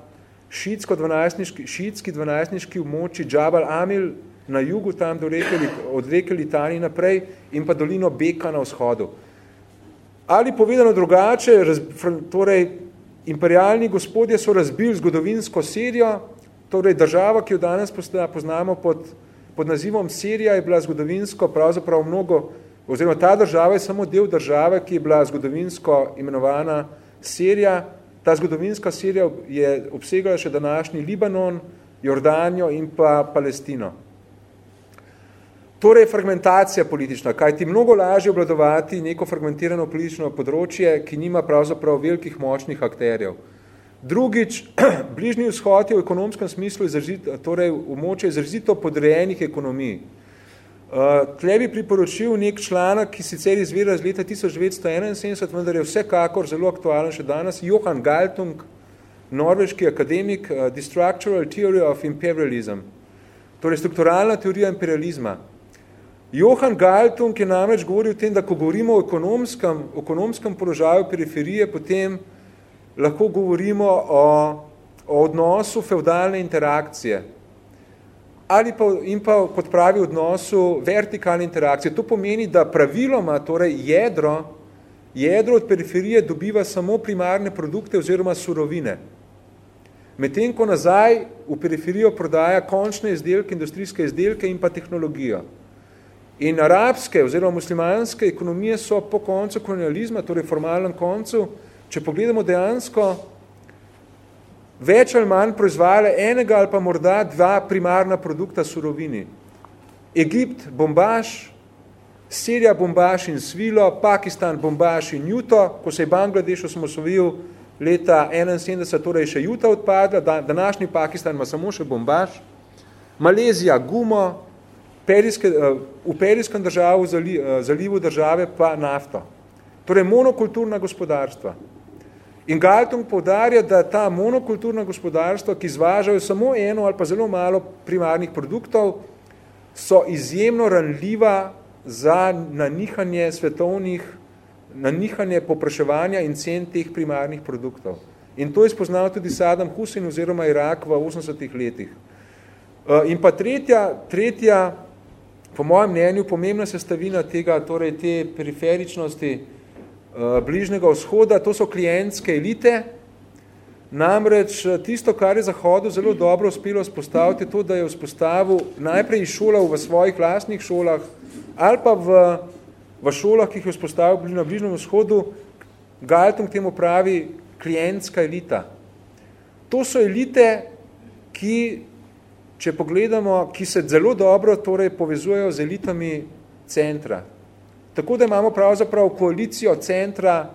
šitsko dvanajstniški, šitski dvanajstniški območji Džabal Amil, na jugu, tam do reke, od reke Litanije naprej in pa dolino Beka na vzhodu. Ali povedano drugače, raz, torej imperialni gospodje so razbili zgodovinsko Sirijo, torej država, ki jo danes poznamo pod, pod nazivom Sirija, je bila zgodovinsko pravzaprav mnogo, oziroma ta država je samo del države, ki je bila zgodovinsko imenovana Sirija. Ta zgodovinska Sirija je obsegala še današnji Libanon, Jordanijo in pa Palestino. Torej, fragmentacija politična, kaj ti mnogo lažje obladovati neko fragmentirano politično področje, ki nima pravzaprav velikih močnih akterjev. Drugič, bližnji vzhod je v ekonomskem smislu izrazito, torej v moče izrazito podrejenih ekonomij. Uh, tle bi priporočil nek članek, ki sicer izvira z leta 1971, vendar je vsekakor zelo aktualen še danes, Johan Galtung, norveški akademik, uh, The Structural Theory of Imperialism, torej strukturalna teorija imperializma. Johan Galtung je namreč govoril o tem, da ko govorimo o ekonomskem, ekonomskem položaju periferije, potem lahko govorimo o, o odnosu feudalne interakcije, ali pa, in pa kot pravi odnosu vertikalne interakcije. To pomeni, da praviloma torej jedro, jedro od periferije dobiva samo primarne produkte oziroma surovine. Medtem ko nazaj v periferijo prodaja končne izdelke, industrijske izdelke in pa tehnologijo. In arabske oziroma muslimanske ekonomije so po koncu kolonializma, torej formalnem koncu, če pogledamo dejansko, več ali manj proizvajale enega ali pa morda dva primarna produkta surovini. Egipt, bombaž, Sirija, bombaž in svilo, Pakistan, bombaž in juto, ko se je Bangladeš osmosovil leta 71, torej še juta odpadla, današnji Pakistan ima samo še bombaž, Malezija, gumo, perijske, eh, v perijskem državu, eh, zalivu države pa nafto. Torej monokulturna gospodarstva. In Galtung povdarja, da ta monokulturna gospodarstva, ki izvažajo samo eno ali pa zelo malo primarnih produktov, so izjemno ranljiva za nanihanje svetovnih, nanihanje popraševanja in cen teh primarnih produktov. In to je spoznal tudi Saddam Hussein oziroma Irak v 80-ih letih. Eh, in pa tretja, tretja, po mojem mnenju, pomembna sestavina tega, torej te periferičnosti, Eh, bližnjega vzhoda, to so klientske elite, namreč eh, tisto, kar je Zahodu zelo dobro uspelo spostaviti, to, da je vzpostavil najprej šolal v svojih lastnih šolah ali pa v, v šolah, ki jih je vzpostavil na bližnjem vzhodu, Galtung temu pravi klientska elita. To so elite, ki, če pogledamo, ki se zelo dobro torej, povezujejo z elitami centra. Tako da imamo pravzaprav koalicijo centra,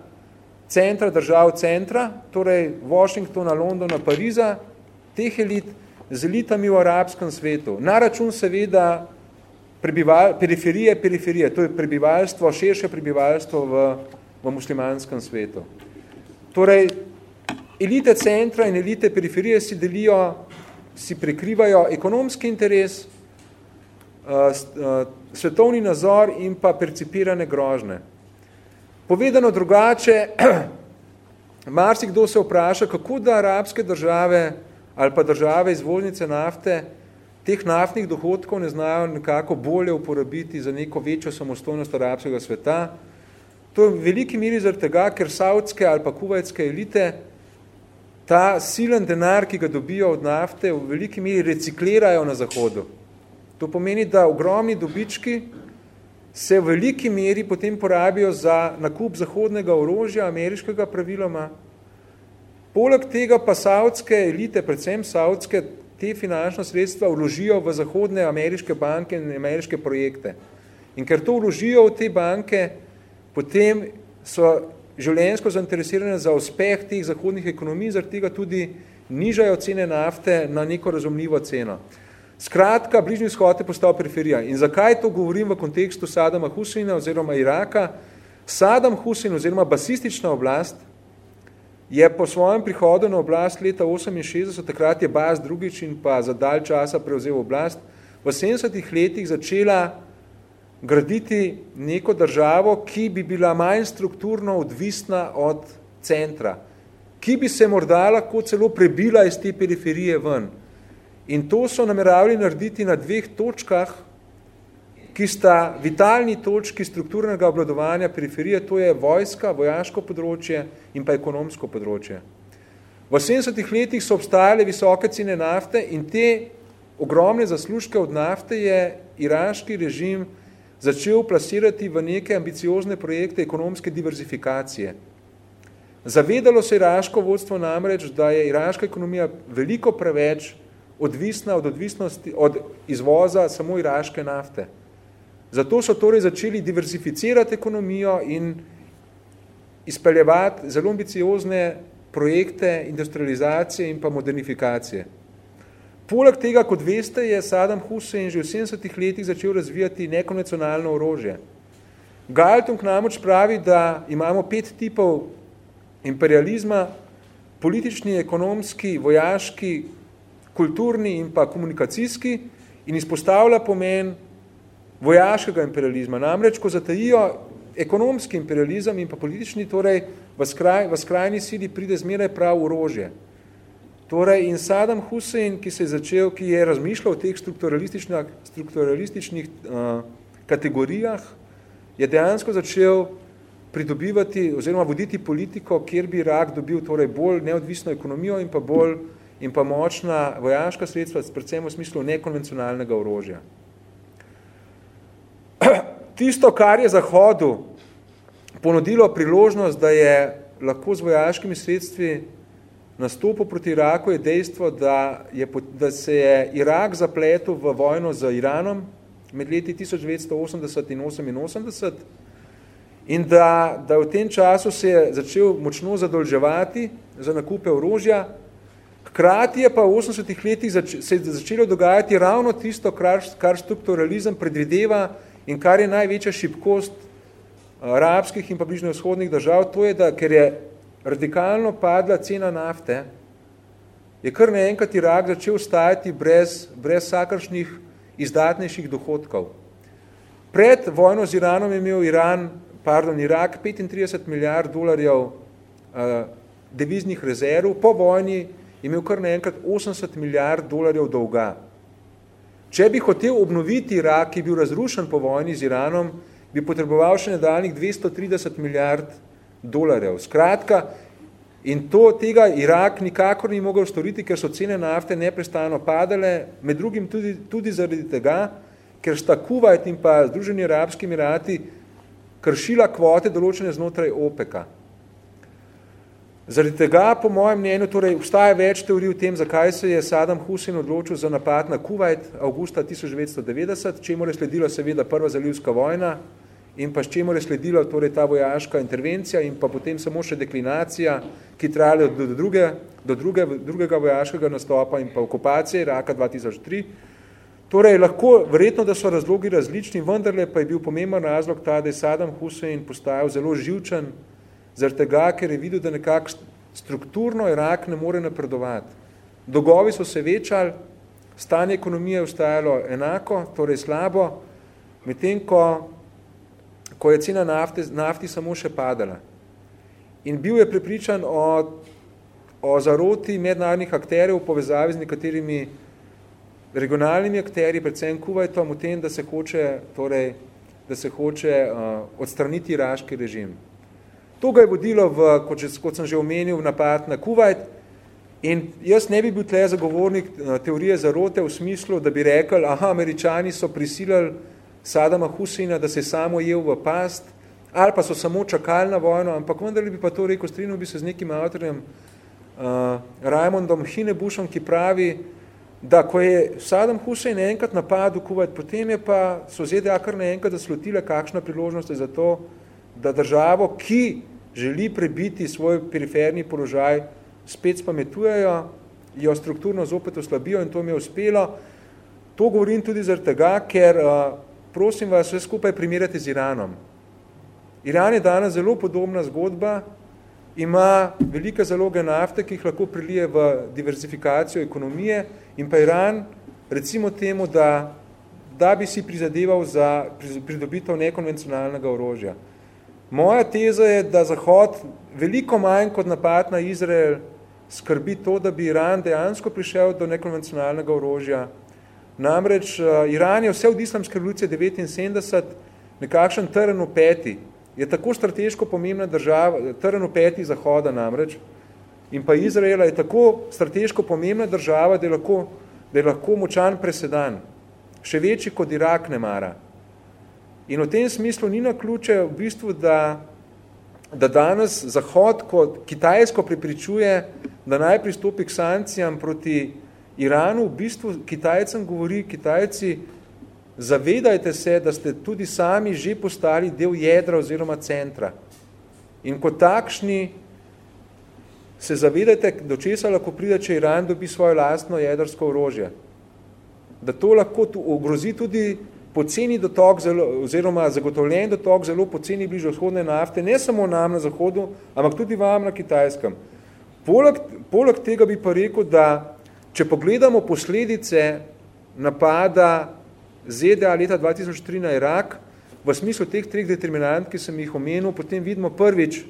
centra držav centra, torej Washingtona, Londona, Pariza, teh elit z elitami v arabskem svetu. Na račun seveda prebival, periferije, periferije, to je prebivalstvo, širše prebivalstvo v, v muslimanskem svetu. Torej, elite centra in elite periferije si delijo, si prekrivajo ekonomski interes, uh, uh, svetovni nazor in pa percipirane grožne. Povedano drugače, marsikdo se vpraša, kako da arabske države ali pa države izvoznice nafte teh naftnih dohodkov ne znajo nekako bolje uporabiti za neko večjo samostojnost arabskega sveta. To je v veliki miri zaradi tega, ker saudske ali pa kuvajtske elite ta silen denar, ki ga dobijo od nafte, v veliki miri reciklirajo na zahodu. To pomeni, da ogromni dobički se v veliki meri potem porabijo za nakup zahodnega orožja, ameriškega praviloma. Poleg tega pa saudske elite, predvsem saudske, te finančna sredstva vložijo v zahodne ameriške banke in ameriške projekte. In ker to vložijo v te banke, potem so življenjsko zainteresirane za uspeh teh zahodnih ekonomij, zaradi tega tudi nižajo cene nafte na neko razumljivo ceno. Skratka, bližnji vzhod je postal periferija. In zakaj to govorim v kontekstu Sadama Husina oziroma Iraka? Sadam Husin oziroma basistična oblast je po svojem prihodu na oblast leta 68, takrat je Bas drugič in pa za dalj časa prevzel oblast, v 70 letih začela graditi neko državo, ki bi bila manj strukturno odvisna od centra, ki bi se morda lahko celo prebila iz te periferije ven. In to so nameravali narediti na dveh točkah, ki sta vitalni točki strukturnega obladovanja periferije, to je vojska, vojaško področje in pa ekonomsko področje. V 70 letih so obstajale visoke cene nafte in te ogromne zaslužke od nafte je iraški režim začel plasirati v neke ambiciozne projekte ekonomske diverzifikacije. Zavedalo se iraško vodstvo namreč, da je iraška ekonomija veliko preveč odvisna od, odvisnosti, od izvoza samo iraške nafte. Zato so torej začeli diversificirati ekonomijo in izpeljevati zelo ambiciozne projekte industrializacije in pa modernifikacije. Poleg tega, kot veste, je Saddam Hussein že v 70 letih začel razvijati nekonvencionalno orožje. Galton k namoč pravi, da imamo pet tipov imperializma, politični, ekonomski, vojaški, kulturni in pa komunikacijski in izpostavlja pomen vojaškega imperializma. Namreč, ko zatajijo ekonomski imperializem in pa politični, torej v, skraj, v skrajni sili pride zmeraj prav orožje. Torej, in Saddam Hussein, ki se je začel, ki je razmišljal o teh strukturalističnih, strukturalističnih uh, kategorijah, je dejansko začel pridobivati oziroma voditi politiko, kjer bi Irak dobil torej bolj neodvisno ekonomijo in pa bolj in pa močna vojaška sredstva, predvsem v smislu nekonvencionalnega orožja. Tisto, kar je Zahodu ponudilo priložnost, da je lahko z vojaškimi sredstvi nastopil proti Iraku, je dejstvo, da, je, da se je Irak zapletel v vojno z Iranom med leti 1980 in 88 in da, da v tem času se je začel močno zadolževati za nakupe orožja, Hkrati je pa v 80 letih zač se je začelo dogajati ravno tisto, kar, kar strukturalizem predvideva in kar je največja šibkost eh, arabskih in pa bližnjo vzhodnih držav, to je, da ker je radikalno padla cena nafte, je kar naenkrat Irak začel stajati brez, brez vsakršnih izdatnejših dohodkov. Pred vojno z Iranom je imel Iran, pardon, Irak 35 milijard dolarjev uh, deviznih rezerv, po vojni imel kar naenkrat 80 milijard dolarjev dolga. Če bi hotel obnoviti Irak, ki je bil razrušen po vojni z Iranom, bi potreboval še nadaljnih 230 milijard dolarjev. Skratka, in to tega Irak nikakor ni mogel storiti, ker so cene nafte neprestano padale, med drugim tudi, tudi zaradi tega, ker sta Kuwait in pa Združeni Arabski Emirati kršila kvote določene znotraj OPEC-a. Zaradi tega, po mojem mnenju, torej, vstaja več teorij o tem, zakaj se je Saddam Hussein odločil za napad na Kuwait avgusta 1990, čemu je sledila seveda prva zalivska vojna in pa s čemu je sledila torej, ta vojaška intervencija in pa potem samo še deklinacija, ki trajala do, do, druge, do druge, drugega vojaškega nastopa in pa okupacije Iraka 2003. Torej, lahko, verjetno, da so razlogi različni, vendarle pa je bil pomemben razlog ta, da je Saddam Hussein postajal zelo živčen zaradi tega, ker je videl, da nekako strukturno Irak ne more napredovati. Dogovi so se večali, stanje ekonomije je ostajalo enako, torej slabo, medtem ko, ko je cena nafte, nafti samo še padala. In bil je prepričan o, o zaroti mednarodnih akterjev v povezavi z nekaterimi regionalnimi akterji, predvsem Kuwaitom, v tem, da se hoče, torej, da se hoče uh, odstraniti iraški režim. To ga je vodilo v, kot, že, kot sem že omenil, napad na Kuwait in jaz ne bi bil tle zagovornik eh, teorije zarote v smislu, da bi rekel, aha, američani so prisilili Sadama Husina, da se samo jel v past, ali pa so samo čakali na vojno, ampak vendar bi pa to rekel, strinil bi se z nekim avtorjem, uh, Raimondom Hinebušom, ki pravi, da ko je Sadam Husein enkrat napadel Kuwait, potem je pa so ZDA kar naenkrat zaslotile, kakšna priložnost je za to, da državo, ki želi prebiti svoj periferni položaj, spet spametujejo, jo strukturno zopet oslabijo in to mi je uspelo. To govorim tudi zaradi tega, ker prosim vas vse skupaj primerjate z Iranom. Iran je danes zelo podobna zgodba, ima velike zaloge nafte, ki jih lahko prilije v diverzifikacijo ekonomije in pa Iran, recimo temu, da, da bi si prizadeval za pridobitev nekonvencionalnega orožja. Moja teza je, da Zahod veliko manj kot napad na Izrael skrbi to, da bi Iran dejansko prišel do nekonvencionalnega orožja. Namreč uh, Iran je vse od islamske revolucije 79 nekakšen trn v peti. Je tako strateško pomembna država, trn v peti zahoda namreč, in pa Izraela je tako strateško pomembna država, da je lahko, da je lahko močan presedan, še večji kot Irak ne mara. In v tem smislu ni na ključe v bistvu, da da danes Zahod kot Kitajsko pripričuje, da naj pristopi k sankcijam proti Iranu, v bistvu Kitajcem govori, Kitajci, zavedajte se, da ste tudi sami že postali del jedra oziroma centra. In kot takšni se zavedajte, do česa lahko pride, če Iran dobi svoje lastno jedrsko orožje. Da to lahko ogrozi tudi poceni dotok zelo, oziroma zagotovljen dotok zelo poceni bližo vzhodne nafte, ne samo nam na zahodu, ampak tudi vam na kitajskem. Poleg, poleg tega bi pa rekel, da če pogledamo posledice napada ZDA leta 2003 na Irak, v smislu teh treh determinant, ki sem jih omenil, potem vidimo prvič,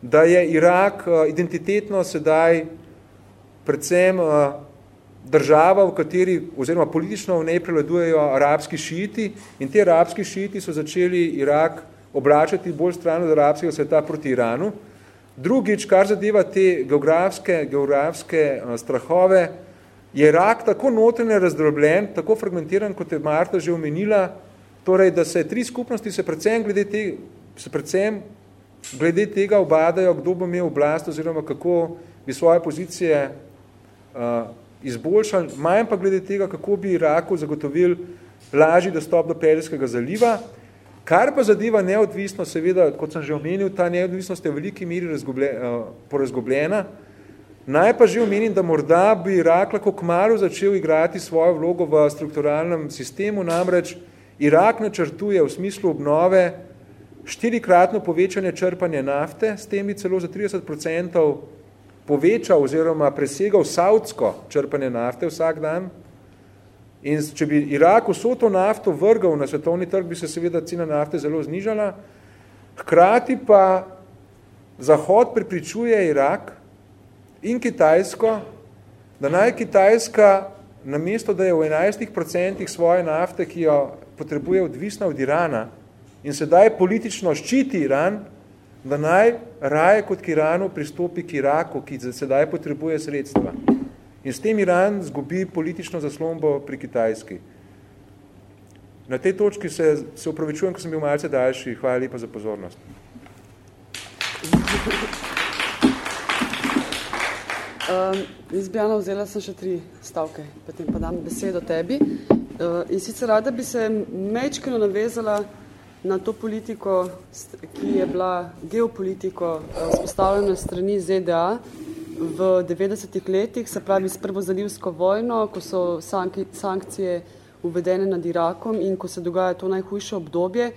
da je Irak eh, identitetno sedaj predvsem eh, država, v kateri, oziroma politično v njej prevladujejo arabski šiiti in te arabski šiiti so začeli Irak obračati bolj stran od arabskega sveta proti Iranu. Drugič, kar zadeva te geografske, geografske strahove, je Irak tako notranje razdrobljen, tako fragmentiran, kot je Marta že omenila, torej, da se tri skupnosti se predvsem glede, te, se predvsem glede tega obadajo, kdo bo imel oblast oziroma kako bi svoje pozicije uh, izboljšan, manj pa glede tega, kako bi Iraku zagotovil lažji dostop do Perijskega zaliva, kar pa zadeva neodvisnost, seveda, kot sem že omenil, ta neodvisnost je v veliki miri razgoble, uh, porazgobljena. Naj pa že omenim, da morda bi Irak lahko kmalo začel igrati svojo vlogo v strukturalnem sistemu, namreč Irak načrtuje v smislu obnove štirikratno povečanje črpanja nafte, s tem bi celo za 30 povečal oziroma presegal saudsko črpanje nafte vsak dan. In če bi Irak vso to nafto vrgal na svetovni trg, bi se seveda cena nafte zelo znižala. Hkrati pa Zahod pripričuje Irak in Kitajsko, da naj Kitajska, namesto da je v 11% svoje nafte, ki jo potrebuje odvisna od Irana, in sedaj politično ščiti Iran, da naj raje kot k Iranu pristopi k Iraku, ki sedaj potrebuje sredstva. In s tem Iran zgubi politično zaslombo pri Kitajski. Na tej točki se, se upravičujem, ko sem bil malce daljši. Hvala lepa za pozornost. Um, izbjana vzela sem še tri stavke, potem pa dam besedo tebi. Uh, in sicer rada bi se mečkeno navezala na to politiko, ki je bila geopolitiko spostavljena strani ZDA v 90-ih letih, se pravi s prvozalivsko vojno, ko so sankcije uvedene nad Irakom in ko se dogaja to najhujše obdobje.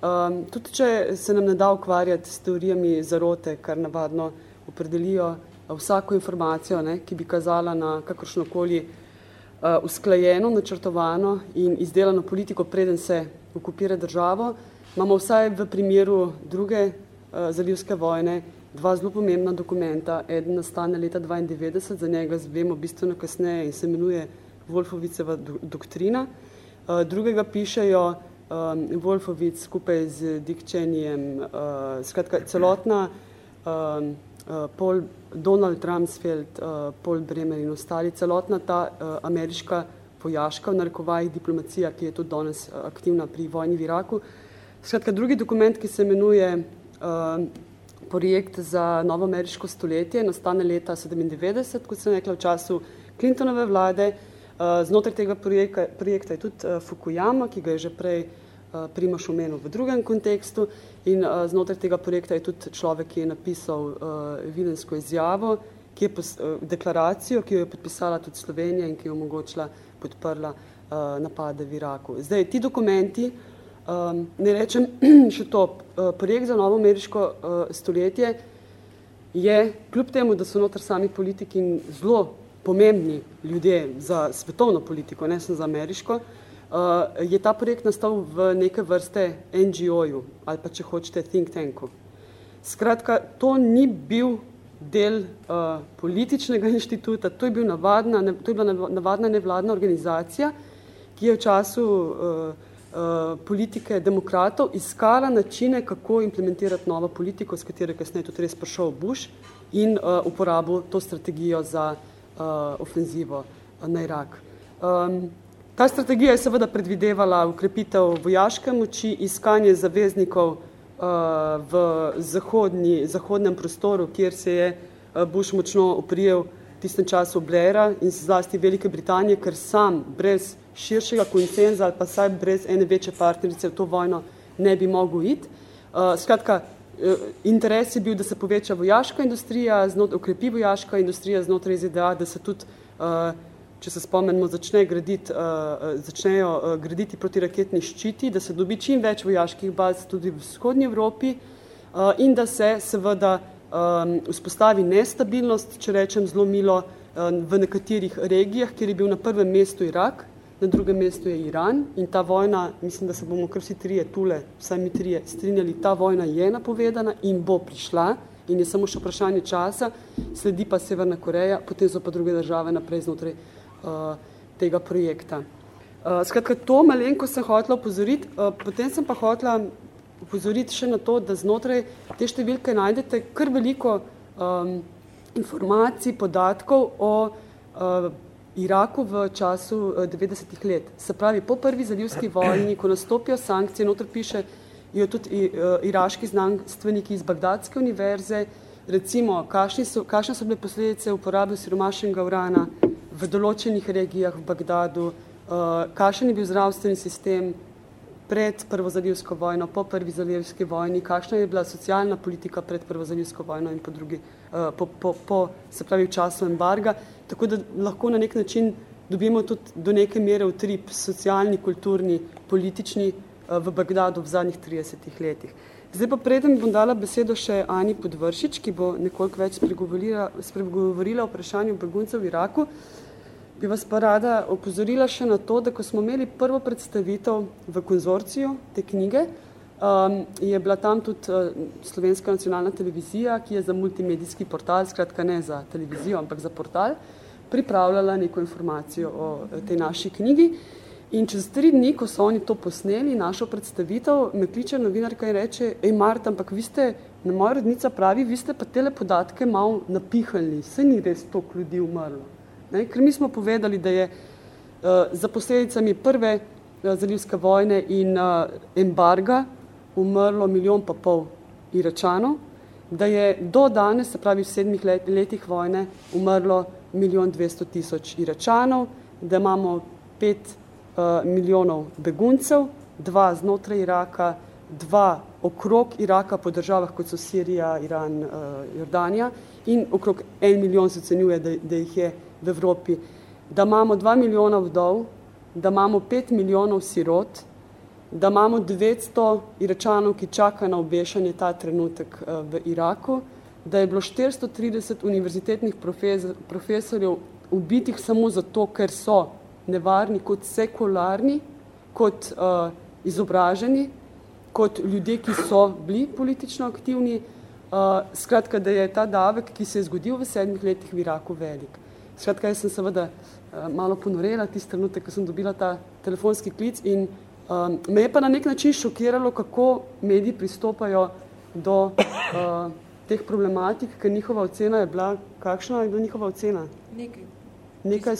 Um, tudi če se nam ne da ukvarjati s teorijami zarote, kar navadno opredelijo eh, vsako informacijo, ne, ki bi kazala na kakršnokoli uh, usklajeno, načrtovano in izdelano politiko, preden se okupira državo. Imamo vsaj v primeru druge uh, zalivske vojne dva zelo pomembna dokumenta. Eden nastane leta 92, za njega zvemo bistveno kasneje in se imenuje Wolfoviceva doktrina. Uh, drugega pišejo um, Wolfovic skupaj z Dick Cheneyjem, uh, skratka celotna um, uh, Paul, Donald Rumsfeld, uh, Paul Bremer in ostali, celotna ta uh, ameriška vojaška v narekovajih diplomacija, ki je tudi danes eh, aktivna pri vojni v Iraku. Skratka, drugi dokument, ki se imenuje uh, projekt za novo ameriško stoletje, nastane leta 97, kot sem rekla, v času Clintonove vlade. Uh, znotraj tega projekta, projekta je tudi uh, Fukuyama, ki ga je že prej uh, Primoš omenil v drugem kontekstu in uh, znotraj tega projekta je tudi človek, ki je napisal uh, vidensko izjavo, ki je pos, uh, deklaracijo, ki jo je podpisala tudi Slovenija in ki je omogočila podprla uh, napade v Iraku. Zdaj, ti dokumenti, um, ne rečem še to, uh, projekt za novo ameriško uh, stoletje je, kljub temu, da so notr sami politiki in zelo pomembni ljudje za svetovno politiko, ne sem za ameriško, uh, je ta projekt nastal v neke vrste NGO-ju ali pa če hočete think tanku. Skratka, to ni bil del uh, političnega inštituta, to je, bil navadna, ne, to je bila navadna nevladna organizacija, ki je v času uh, politike demokratov iskala načine, kako implementirati novo politiko, s katero kasneje tudi res prišel Bush in uh, uporabil to strategijo za uh, ofenzivo na Irak. Um, ta strategija je seveda predvidevala ukrepitev vojaške moči, iskanje zaveznikov uh, v zahodni, zahodnem prostoru, kjer se je uh, Bush močno oprijel tistem času Blaira in zlasti Velike Britanije, ker sam brez širšega konsenza ali pa saj brez ene večje partnerice v to vojno ne bi mogel iti. Uh, skratka, uh, interes je bil, da se poveča vojaška industrija, znot, ukrepi vojaška industrija znotraj ZDA, da se tudi, uh, če se spomnimo, začne graditi, uh, začnejo uh, graditi protiraketni ščiti, da se dobi čim več vojaških baz tudi v vzhodnji Evropi uh, in da se seveda um, vzpostavi nestabilnost, če rečem zelo milo, v nekaterih regijah, kjer je bil na prvem mestu Irak, na drugem mestu je Iran in ta vojna, mislim, da se bomo kar vsi trije tule, vsaj mi trije, strinjali, ta vojna je napovedana in bo prišla in je samo še vprašanje časa, sledi pa Severna Koreja, potem so pa druge države naprej znotraj uh, tega projekta. Uh, skratka, to malenko sem hotela upozoriti, uh, potem sem pa hotela upozoriti še na to, da znotraj te številke najdete kar veliko um, informacij, podatkov o uh, Iraku v času uh, 90 let. Se pravi, po prvi zalivski vojni, ko nastopijo sankcije, notr piše, jo tudi uh, iraški znanstveniki iz Bagdadske univerze, recimo, kakšne so, kakšne so bile posledice uporabe siromašenega urana v določenih regijah v Bagdadu, uh, kakšen je bil zdravstveni sistem, pred prvozalivsko vojno, po prvi zalivski vojni, kakšna je bila socialna politika pred prvozalivsko vojno in po drugi, po, po, po, se pravi, v času embarga, tako da lahko na nek način dobimo tudi do neke mere utrip socialni, kulturni, politični uh, v Bagdadu v zadnjih 30 letih. Zdaj pa predem bom dala besedo še Ani Podvršič, ki bo nekoliko več spregovorila, spregovorila o vprašanju beguncev v Iraku. Uh, bi vas pa rada opozorila še na to, da ko smo imeli prvo predstavitev v konzorciju te knjige, um, je bila tam tudi uh, Slovenska nacionalna televizija, ki je za multimedijski portal, skratka ne za televizijo, ampak za portal, pripravljala neko informacijo o uh, tej naši knjigi. In čez tri dni, ko so oni to posneli, našo predstavitev, me kliče novinarka in reče, ej Marta, ampak vi ste, na moja rodnica pravi, vi ste pa tele podatke malo napihalni, se ni res toliko ljudi umrlo. Ne? Ker mi smo povedali, da je uh, za posledicami prve uh, zalivske vojne in uh, embarga umrlo milijon pa pol Iračanov, da je do danes, se pravi v sedmih let, letih vojne, umrlo milijon dvesto tisoč Iračanov, da imamo pet uh, milijonov beguncev, dva znotraj Iraka, dva okrog Iraka po državah, kot so Sirija, Iran, uh, Jordanija in okrog en milijon se ocenjuje, da, da jih je v Evropi, da imamo dva milijona vdov, da imamo pet milijonov sirot, da imamo 200 iračanov, ki čaka na obešanje ta trenutek eh, v Iraku, da je bilo 430 univerzitetnih profesorjev ubitih samo zato, ker so nevarni kot sekularni, kot uh, izobraženi, kot ljudje, ki so bili politično aktivni. Uh, skratka, da je ta davek, ki se je zgodil v sedmih letih v Iraku, velik. Skratka, jaz sem seveda uh, malo ponorela tisti trenutek, ko sem dobila ta telefonski klic in um, me je pa na nek način šokiralo, kako mediji pristopajo do uh, teh problematik, ker njihova ocena je bila, kakšna je bila njihova ocena? Nekaj. Nekaj,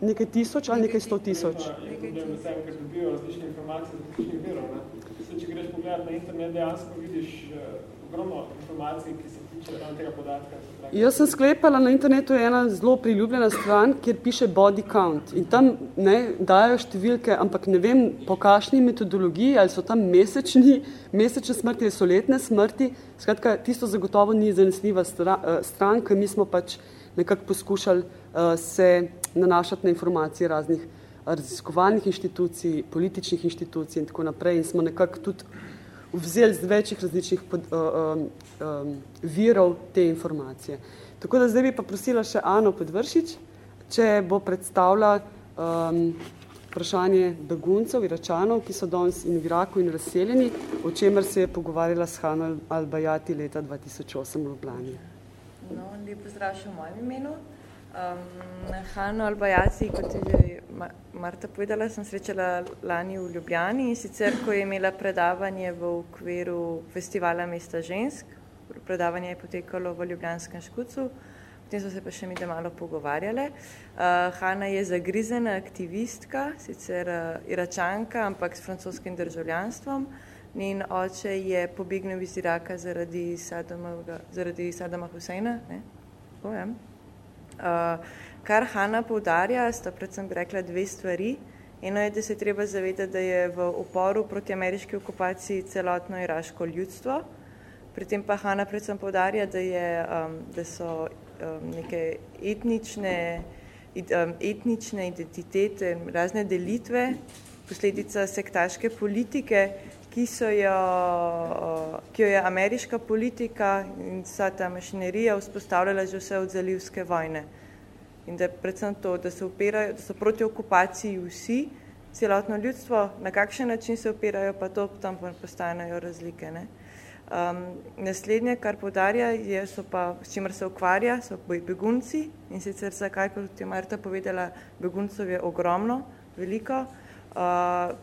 nekaj tisoč ali nekaj sto tisoč? Nekaj tisoč. Ker dobijo različne informacije z različnih virov. Ne? Če greš pogledati na internet, dejansko vidiš uh, ogromno informacij, ki se Jaz sem sklepala na internetu ena zelo priljubljena stran, kjer piše body count. In tam ne, dajo številke, ampak ne vem po kakšni metodologiji, ali so tam mesečni, mesečne smrti, ali so letne smrti. Skratka, tisto zagotovo ni zanesljiva eh, stran, ker mi smo pač nekako poskušali uh, se nanašati na informacije raznih raziskovalnih inštitucij, političnih inštitucij in tako naprej. In smo nekako tudi vzeli z večjih različnih pod, uh, um, um, virov te informacije. Tako da zdaj bi pa prosila še Ano Podvršič, če bo predstavila um, vprašanje beguncev, iračanov, ki so danes in v Iraku in razseljeni, o čemer se je pogovarjala s Hano Albajati leta 2008 v Ljubljani. No, lep pozdrav še v mojem imenu. Um, Hano Albajaci, kot je že Marta povedala, sem srečala lani v Ljubljani in sicer, ko je imela predavanje v okviru festivala Mesta žensk, predavanje je potekalo v Ljubljanskem škucu, potem so se pa še mi da malo pogovarjale. Uh, Hana je zagrizena aktivistka, sicer uh, iračanka, ampak s francoskim državljanstvom. Njen oče je pobegnil iz Iraka zaradi Sadama, zaradi Sadama Huseina. Ne? Oh, ja. Kar Hanna poudarja, sta predvsem rekla dve stvari. Eno je, da se treba zavedati, da je v uporu proti ameriški okupaciji celotno iraško ljudstvo. Pri tem pa Hanna predvsem poudarja, da, je, um, da so um, neke etnične, um, etnične identitete, razne delitve, posledica sektaške politike, ki, so jo, ki jo je ameriška politika in vsa ta mašinerija vzpostavljala že vse od zalivske vojne. In da predvsem to, da, se upirajo, da so proti okupaciji vsi, celotno ljudstvo, na kakšen način se upirajo, pa to tam postanejo razlike. Ne? Um, naslednje, kar podarja, je, so pa, s čimer se ukvarja, so begunci in sicer zakaj, kot je Marta povedala, beguncov je ogromno, veliko,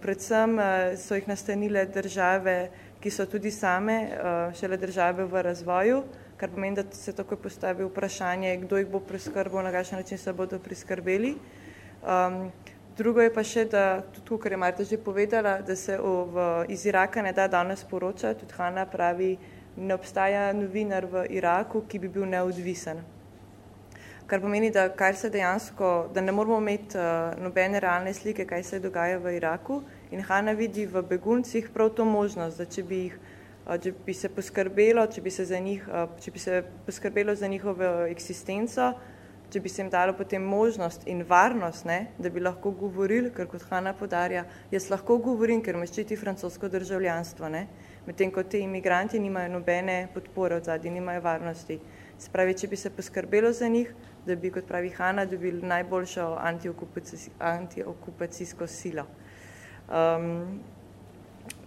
predvsem uh, so jih nastanile države, ki so tudi same uh, šele države v razvoju, kar pomeni, da se takoj postavi vprašanje, kdo jih bo preskrbel, na kakšen način se bodo priskrbeli. Um, drugo je pa še, da tudi, kar je Marta že povedala, da se v, iz Iraka ne da danes poročati, tudi Hanna pravi, ne obstaja novinar v Iraku, ki bi bil neodvisen kar pomeni, da kar se dejansko, da ne moramo imeti uh, nobene realne slike, kaj se dogaja v Iraku in Hanna vidi v beguncih prav to možnost, da če bi jih uh, če bi se poskrbelo, če bi se, za njih, uh, če bi se poskrbelo za njihovo eksistenco, če bi se jim dalo potem možnost in varnost, ne, da bi lahko govorili, ker kot Hanna podarja, jaz lahko govorim, ker me ščiti francosko državljanstvo, ne, medtem ko te imigranti nimajo nobene podpore od zadnji, nimajo varnosti. Spravi, če bi se poskrbelo za njih, da bi, kot pravi Hanna, dobili najboljšo antiokupacijsko silo. Um,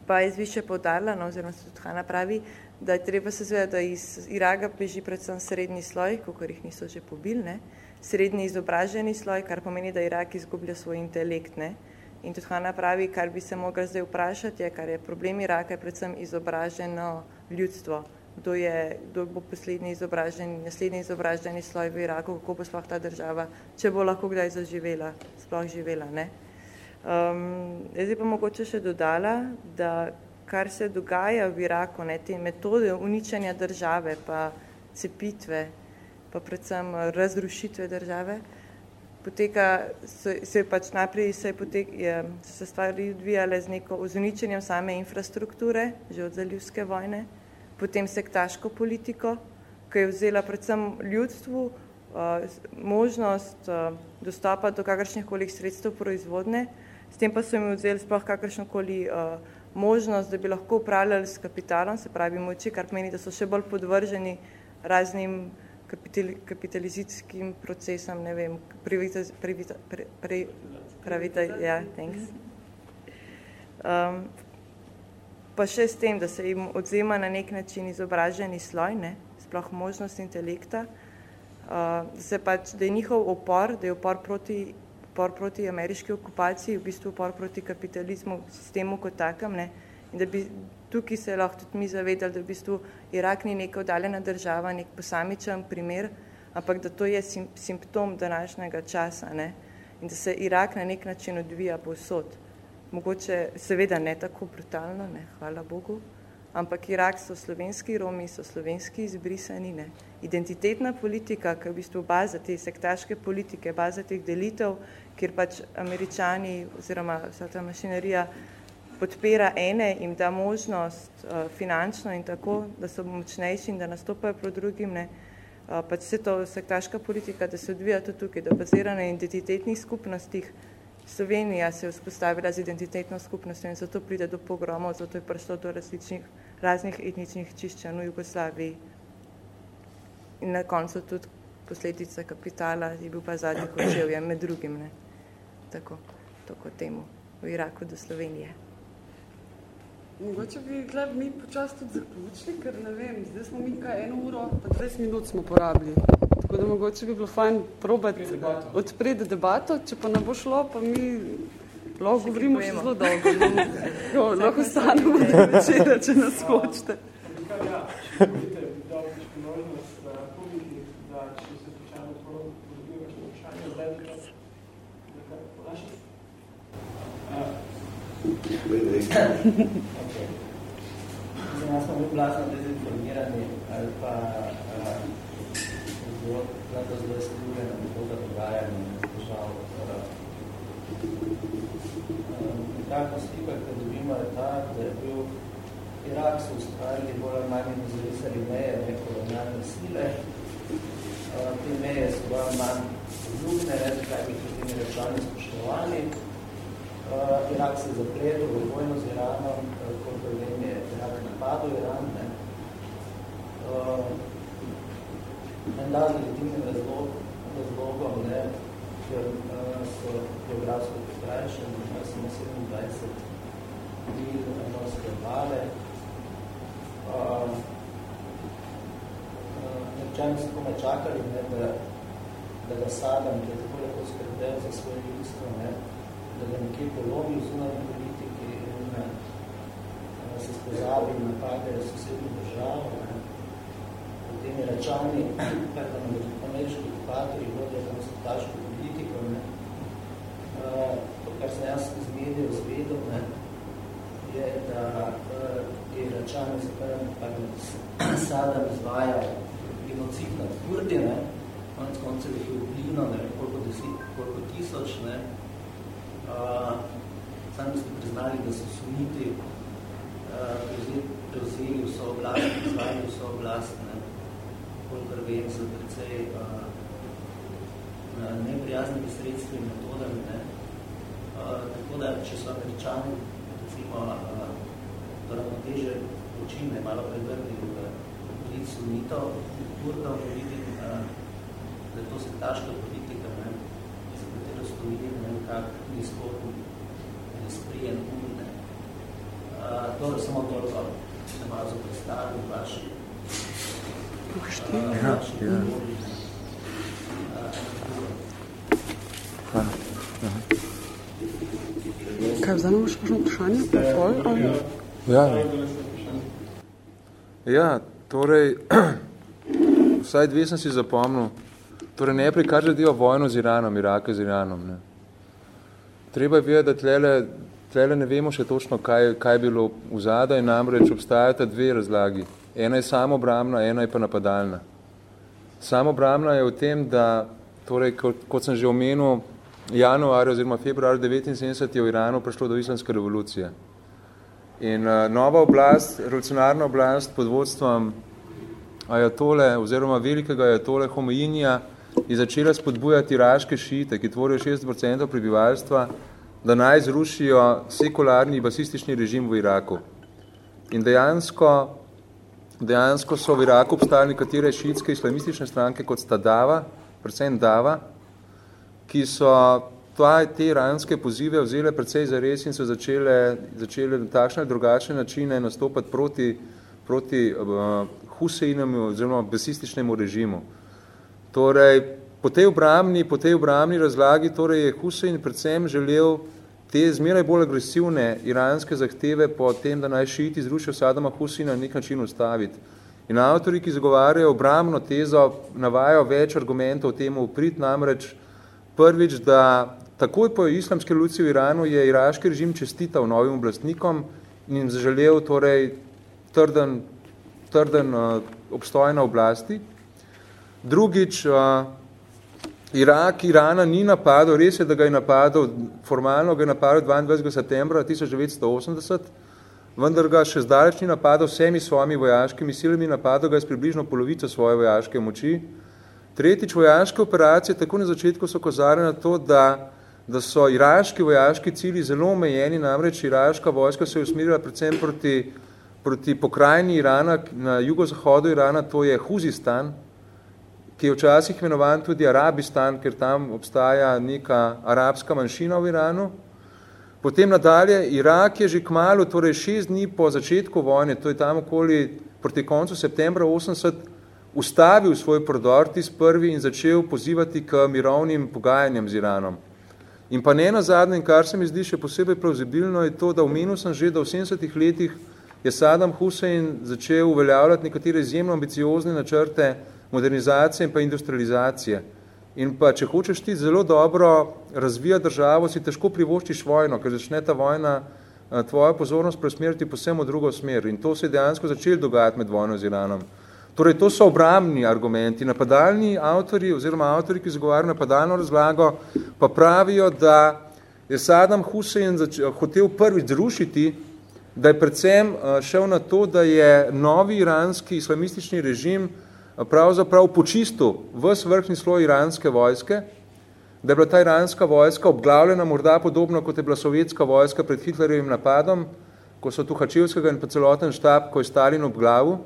pa jaz bi še povdarila, no, oziroma se tudi Hanna pravi, da je treba se zvedati, da iz Iraga beži predvsem srednji sloj, kakor jih niso že pobili, ne? srednji izobraženi sloj, kar pomeni, da Irak izgublja svoj intelekt. Ne? In tudi Hanna pravi, kar bi se mogla zdaj vprašati, je, kar je problem Iraka, je predvsem izobraženo ljudstvo, kdo, je, kdo bo poslednji izobražen, naslednji izobraženi sloj v Iraku, kako bo sploh ta država, če bo lahko kdaj zaživela, sploh živela. Ne? Um, zdaj pa mogoče še dodala, da kar se dogaja v Iraku, ne, te metode uničanja države, pa cepitve, pa predvsem razrušitve države, poteka, se, se pač najprej se je potek, je, se stvari odvijale z neko uničenjem same infrastrukture, že od zalivske vojne, potem sektaško politiko, ki je vzela predvsem ljudstvu uh, možnost uh, dostopa do kakršnih koli sredstev proizvodne, s tem pa so jim vzeli sploh kakršno koli uh, možnost, da bi lahko upravljali s kapitalom, se pravi moči, kar pomeni, da so še bolj podvrženi raznim kapitali, kapitalizacijskim procesom, ne vem, privita, privita, pri, pri, pravita, ja, thanks. Um, pa še s tem, da se jim odzema na nek način izobraženi sloj, ne, sploh možnost intelekta, uh, se pač, da je njihov opor, da je opor proti, opor proti ameriški okupaciji, v bistvu opor proti kapitalizmu, sistemu kot takem, ne, in da bi tukaj se lahko tudi mi zavedali, da v bistvu Irak ni neka oddaljena država, nek posamičen primer, ampak da to je sim, simptom današnjega časa, ne, in da se Irak na nek način odvija povsod mogoče seveda ne tako brutalno, ne, hvala Bogu, ampak Irak so slovenski Romi, so slovenski izbrisani, ne. Identitetna politika, ki je v bistvu baza te sektaške politike, baza teh delitev, kjer pač američani oziroma vsa ta mašinerija podpira ene, jim da možnost uh, finančno in tako, da so močnejši in da nastopajo proti drugim, ne. Uh, pač vse to sektaška politika, da se odvija tudi tukaj, da bazira na identitetnih skupnostih, Slovenija se je vzpostavila z identitetno skupnostjo in zato pride do pogromov, zato je prišlo do različnih, raznih etničnih čiščenj v Jugoslaviji. In na koncu tudi posledica kapitala je bil pa zadnji kočevje med drugim. Ne? Tako, tako temu v Iraku do Slovenije. Mogoče bi tle mi počas tudi zaključili, ker ne vem, zdaj smo mi kaj eno uro, pa 20 minut smo porabili. Tako da mogoče bi bilo fajn probati odpreti debato, če pa ne bo šlo, pa mi lahko govorimo še zelo dolgo. No, jo, lahko ostanemo do večera, če nas hočete. Ja, če boste dal na publiki, da če se počajamo prvo, dobivaš vprašanje, zdaj bi kaj nekaj vprašati. Okay. Zdaj, smo bili blasno dezinformirani ali pa zelo, zelo, zelo izkrivljeno do toga dogajanja in držav. Nekako slika, ki je ta, da je bil Irak so ustvarili bolj ali manj zavisali meje, ne kolonialne sile. Te meje so bolj ali manj ljubne, ne, zakaj bi tudi temi rečani spoštovali. Irak se je zapletel v vojno z Iranom, koliko vem je Irak napadel Iran. Ne. En da z legitimnim razlog, razlogom, ne, ker so geografsko prikrajšeni, samo 27 mil morske obale, Nečani so kome čakali, ne, da, da ga Sadam, ki je tako lepo skrbel za svoje ljudstvo, ne, da ga nekje polomi v zunanji politiki in ne, se spozabi in napade sosednjo državo. Potem je Račani, kar tam ameriški okupatorji vodijo tam stataško politiko. Ne. To, kar sem jaz iz medijev zvedel, ne, je, da je Račani se Sadam izvaja genocid nad Kurdi, ne, konec koncev jih je vplivno, ne koliko deset, koliko tisoč, ne, sami ste priznali, da so suniti prevzeli vso oblast, izvajali vso oblast, ne, kolikor vem, so precej uh, neprijaznimi sredstvi in metodami, ne, uh, tako da, če so američani, recimo, uh, to ravnoteže počine, malo prevrni v prid sunitov, kurdov, vidim, da je to svetaška politika, ne, za katero stoji nekak nizko nesprijen um. Dobro, samo toliko, da malo ja, ja. Hvala. Kaj, zdaj imaš kakšno vprašanje? Pol, ali? Ja. Ja, torej, vsaj dve sem si zapomnil. Torej, najprej, kar zadeva vojno z Iranom, Iraka z Iranom. Ne. Treba je vedeti, da tlele, tlele ne vemo še točno, kaj, kaj je bilo v zadaj, namreč obstajata dve razlagi. Ena je samobramna, ena je pa napadalna. Samobramna je v tem, da, torej, kot, kot sem že omenil, januar oziroma februar 1979 je v Iranu prišlo do islamske revolucije. In uh, nova oblast, revolucionarna oblast pod vodstvom ajatole oziroma velikega ajatole Homeinija je začela spodbujati iraške šite, ki tvorijo 60% prebivalstva, da naj zrušijo sekularni basistični režim v Iraku. In dejansko, dejansko so v Iraku obstajali nekatere šiitske islamistične stranke kot sta Dava, predvsem Dava, ki so ta, te iranske pozive vzele precej zares in so začele, začele na takšne drugačne načine nastopati proti, proti uh, Huseinemu oziroma basističnemu režimu. Torej, po tej obramni, po tej obramni razlagi torej je Husein predvsem želel te zmeraj bolj agresivne iranske zahteve po tem, da naj šiti zrušijo Sadama Huseina na nek način ustaviti. In avtori, ki zagovarjajo obramno tezo, navajajo več argumentov temu prid, namreč prvič, da takoj po islamske luci v Iranu je iraški režim čestital novim oblastnikom in jim zaželel torej trden, trden uh, obstoj na oblasti. Drugič, uh, Irak Irana ni napadel, res je, da ga je napadel, formalno ga je napadel 22. septembra 1980, vendar ga še zdaleč ni napadel vsemi svojimi vojaškimi silami, napadel ga je s približno polovico svoje vojaške moči. Tretjič, vojaške operacije tako na začetku so kozare na to, da, da so iraški vojaški cili zelo omejeni, namreč iraška vojska se je usmirila predvsem proti, proti pokrajini Irana, na jugozahodu Irana, to je Huzistan, ki je včasih imenovan tudi Arabistan, ker tam obstaja neka arabska manjšina v Iranu. Potem nadalje, Irak je že kmalo, torej šest dni po začetku vojne, to je tam okoli proti koncu septembra 80, ustavil svoj prodor, tis prvi in začel pozivati k mirovnim pogajanjem z Iranom. In pa ne na zadnjem, kar se mi zdi še posebej plauzibilno, je to, da omenil sem že, da v 70 letih je Saddam Hussein začel uveljavljati nekatere izjemno ambiciozne načrte modernizacije in pa industrializacije. In pa, če hočeš ti zelo dobro razvija državo, si težko privoščiš vojno, ker začne ta vojna tvoja pozornost presmeriti posebno v drugo smer. In to se je dejansko začelo dogajati med vojno z Iranom. Torej, to so obramni argumenti. Napadalni avtori oziroma avtori, ki zagovarjajo napadalno razlago, pa pravijo, da je Saddam Hussein hotel prvič zrušiti da je predvsem eh, šel na to, da je novi iranski islamistični režim eh, pravzaprav počistil vs vrhni sloj iranske vojske, da je bila ta iranska vojska obglavljena morda podobno, kot je bila sovjetska vojska pred Hitlerjevim napadom, ko so Tuhačevskega in pa celoten štab, ko je Stalin obglavil,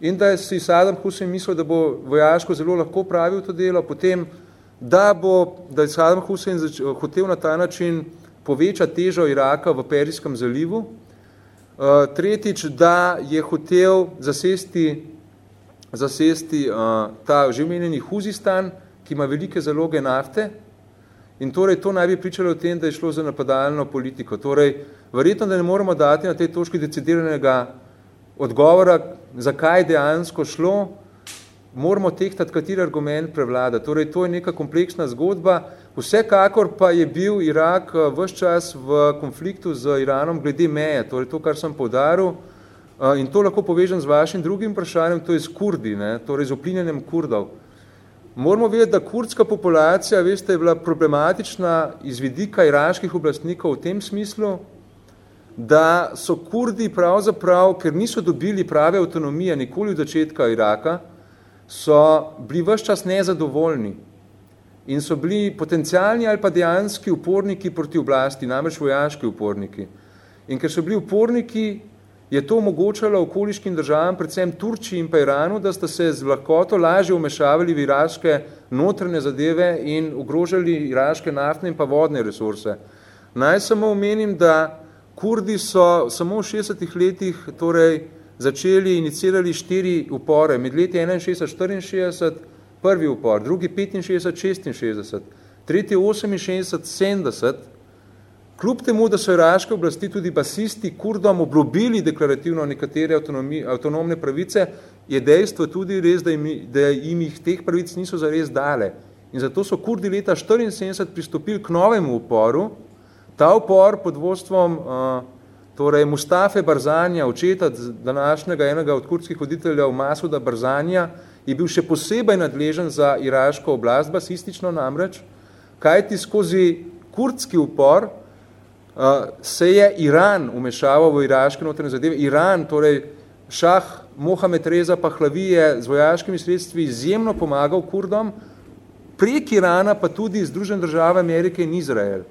in da je si Saddam Hussein mislil, da bo vojaško zelo lahko pravil to delo, potem, da, bo, da je Saddam Hussein hotel na ta način povečati težo Iraka v Perijskem zalivu, tretjič, da je hotel zasesti, zasesti uh, ta že omenjeni Huzistan, ki ima velike zaloge nafte in torej to naj bi pričalo o tem, da je šlo za napadalno politiko. Torej, verjetno, da ne moramo dati na tej točki decidiranega odgovora, zakaj dejansko šlo, moramo tehtati, kateri argument prevlada. Torej, to je neka kompleksna zgodba, Vsekakor pa je bil Irak eh, vse čas v konfliktu z Iranom glede meje, torej to, kar sem povdaril, eh, in to lahko povežem z vašim drugim vprašanjem, to je z Kurdi, ne, torej z oplinjanjem Kurdov. Moramo vedeti, da kurdska populacija, veste, je bila problematična iz vidika iraških oblastnikov v tem smislu, da so Kurdi pravzaprav, ker niso dobili prave avtonomije nikoli od začetka Iraka, so bili vse čas nezadovoljni in so bili potencialni ali pa dejanski uporniki proti oblasti, namreč vojaški uporniki. In ker so bili uporniki, je to omogočalo okoliškim državam, predvsem Turčiji in pa Iranu, da sta se z lahkoto lažje umešavali v iraške notrne zadeve in ogrožali iraške naftne in pa vodne resurse. Naj samo omenim, da Kurdi so samo v 60 letih torej, začeli inicirali štiri upore, med leti 61-64, prvi upor, drugi 65, 66, tretji 68, 70, kljub temu, da so iraške oblasti tudi basisti kurdom obljubili deklarativno nekatere avtonomne pravice, je dejstvo tudi res, da jim, da jim jih teh pravic niso zares dale. In zato so kurdi leta 74 pristopili k novemu uporu. Ta upor pod vodstvom uh, torej Mustafe Barzanja, očeta današnjega enega od kurdskih voditeljev Masuda Barzanja, je bil še posebej nadležen za iraško oblast, basistično namreč, kajti skozi kurdski upor se je Iran umešaval v iraške notranje zadeve. Iran, torej šah Mohamed Reza Pahlavi je z vojaškimi sredstvi izjemno pomagal kurdom, prek Irana pa tudi Združene države Amerike in Izrael.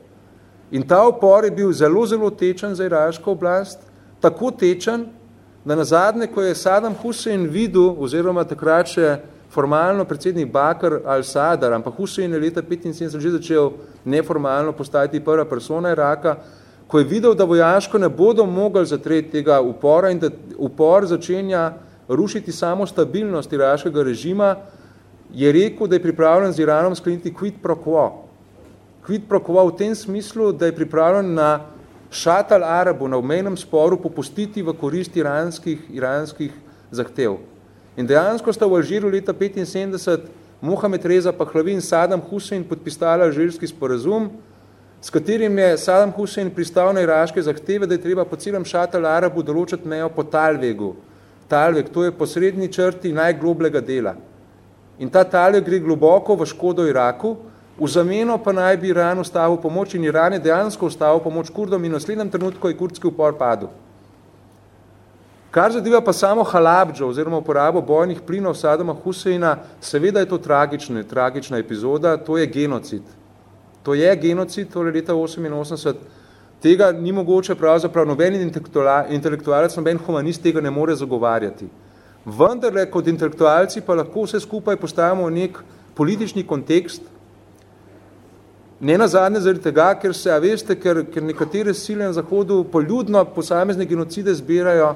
In ta upor je bil zelo, zelo tečen za iraško oblast, tako tečen, da nazadnje, ko je Saddam Hussein videl, oziroma takrat še formalno predsednik Bakr al-Sadar, ampak Hussein je leta 75 že začel neformalno postajati prva persona Iraka, ko je videl, da vojaško ne bodo mogli zatreti tega upora in da upor začenja rušiti samo stabilnost iraškega režima, je rekel, da je pripravljen z Iranom skleniti quid pro quo. Quid pro quo v tem smislu, da je pripravljen na šatal Arabu na obmejnem sporu popustiti v korist iranskih, iranskih zahtev. In dejansko sta v Alžiru leta 75 Mohamed Reza Pahlavi in Saddam Hussein podpisali alžirski sporazum, s katerim je Saddam Hussein pristal na iraške zahteve, da je treba po celem šatal Arabu določiti mejo po Talvegu. Talveg, to je posrednji črti najgloblega dela. In ta Talveg gre globoko v škodo Iraku, V zameno pa naj bi Iran ustavil pomoč in Iran je dejansko ustavil pomoč Kurdom in v naslednjem trenutku je kurdski upor padel. Kar zadeva pa samo Halabdžo oziroma uporabo bojnih plinov Sadama Huseina, seveda je to tragična, tragična epizoda, to je genocid. To je genocid, torej leta 88, tega ni mogoče pravzaprav noben intelektualec, noben humanist tega ne more zagovarjati. Vendarle, kot intelektualci pa lahko vse skupaj postavimo v nek politični kontekst, Ne na zadnje zaradi tega, ker se, a veste, ker, ker nekatere sile na Zahodu poljudno posamezne genocide zbirajo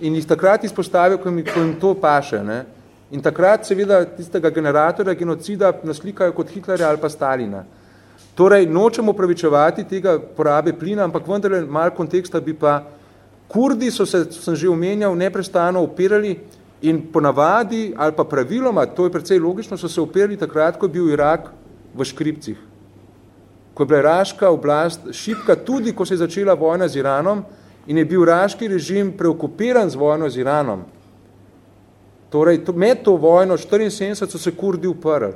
in jih takrat izpostavijo, ko jim, ko jim to paše. Ne? In takrat seveda tistega generatorja genocida naslikajo kot Hitlerja ali pa Stalina. Torej, nočemo pravičevati tega porabe plina, ampak vendar malo konteksta bi pa Kurdi so se, sem že omenjal, neprestano opirali in ponavadi ali pa praviloma, to je precej logično, so se opirali takrat, ko je bil Irak v škripcih. Ko je bila iraška oblast šipka tudi, ko se je začela vojna z Iranom in je bil iraški režim preokupiran z vojno z Iranom. Torej, med to vojno 74 so se kurdi uprli.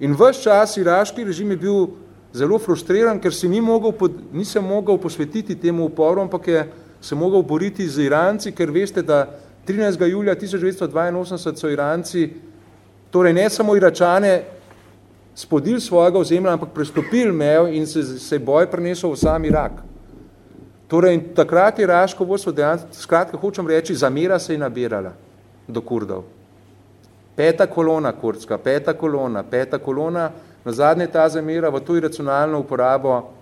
In vse čas iraški režim je bil zelo frustriran, ker si ni mogel, ni se mogel posvetiti temu uporu, ampak je se mogel boriti z Iranci, ker veste, da 13. julija 1982 so Iranci, torej ne samo Iračane, spodili svojega ozemlja, ampak prestopili mejo in se, se boj prenesel v sam Irak. Torej, takrat je iraško vodstvo dejansko, skratka, hočem reči, zamera se je nabirala do Kurdov. Peta kolona kurdska, peta kolona, peta kolona, na zadnje ta zamera v to iracionalno uporabo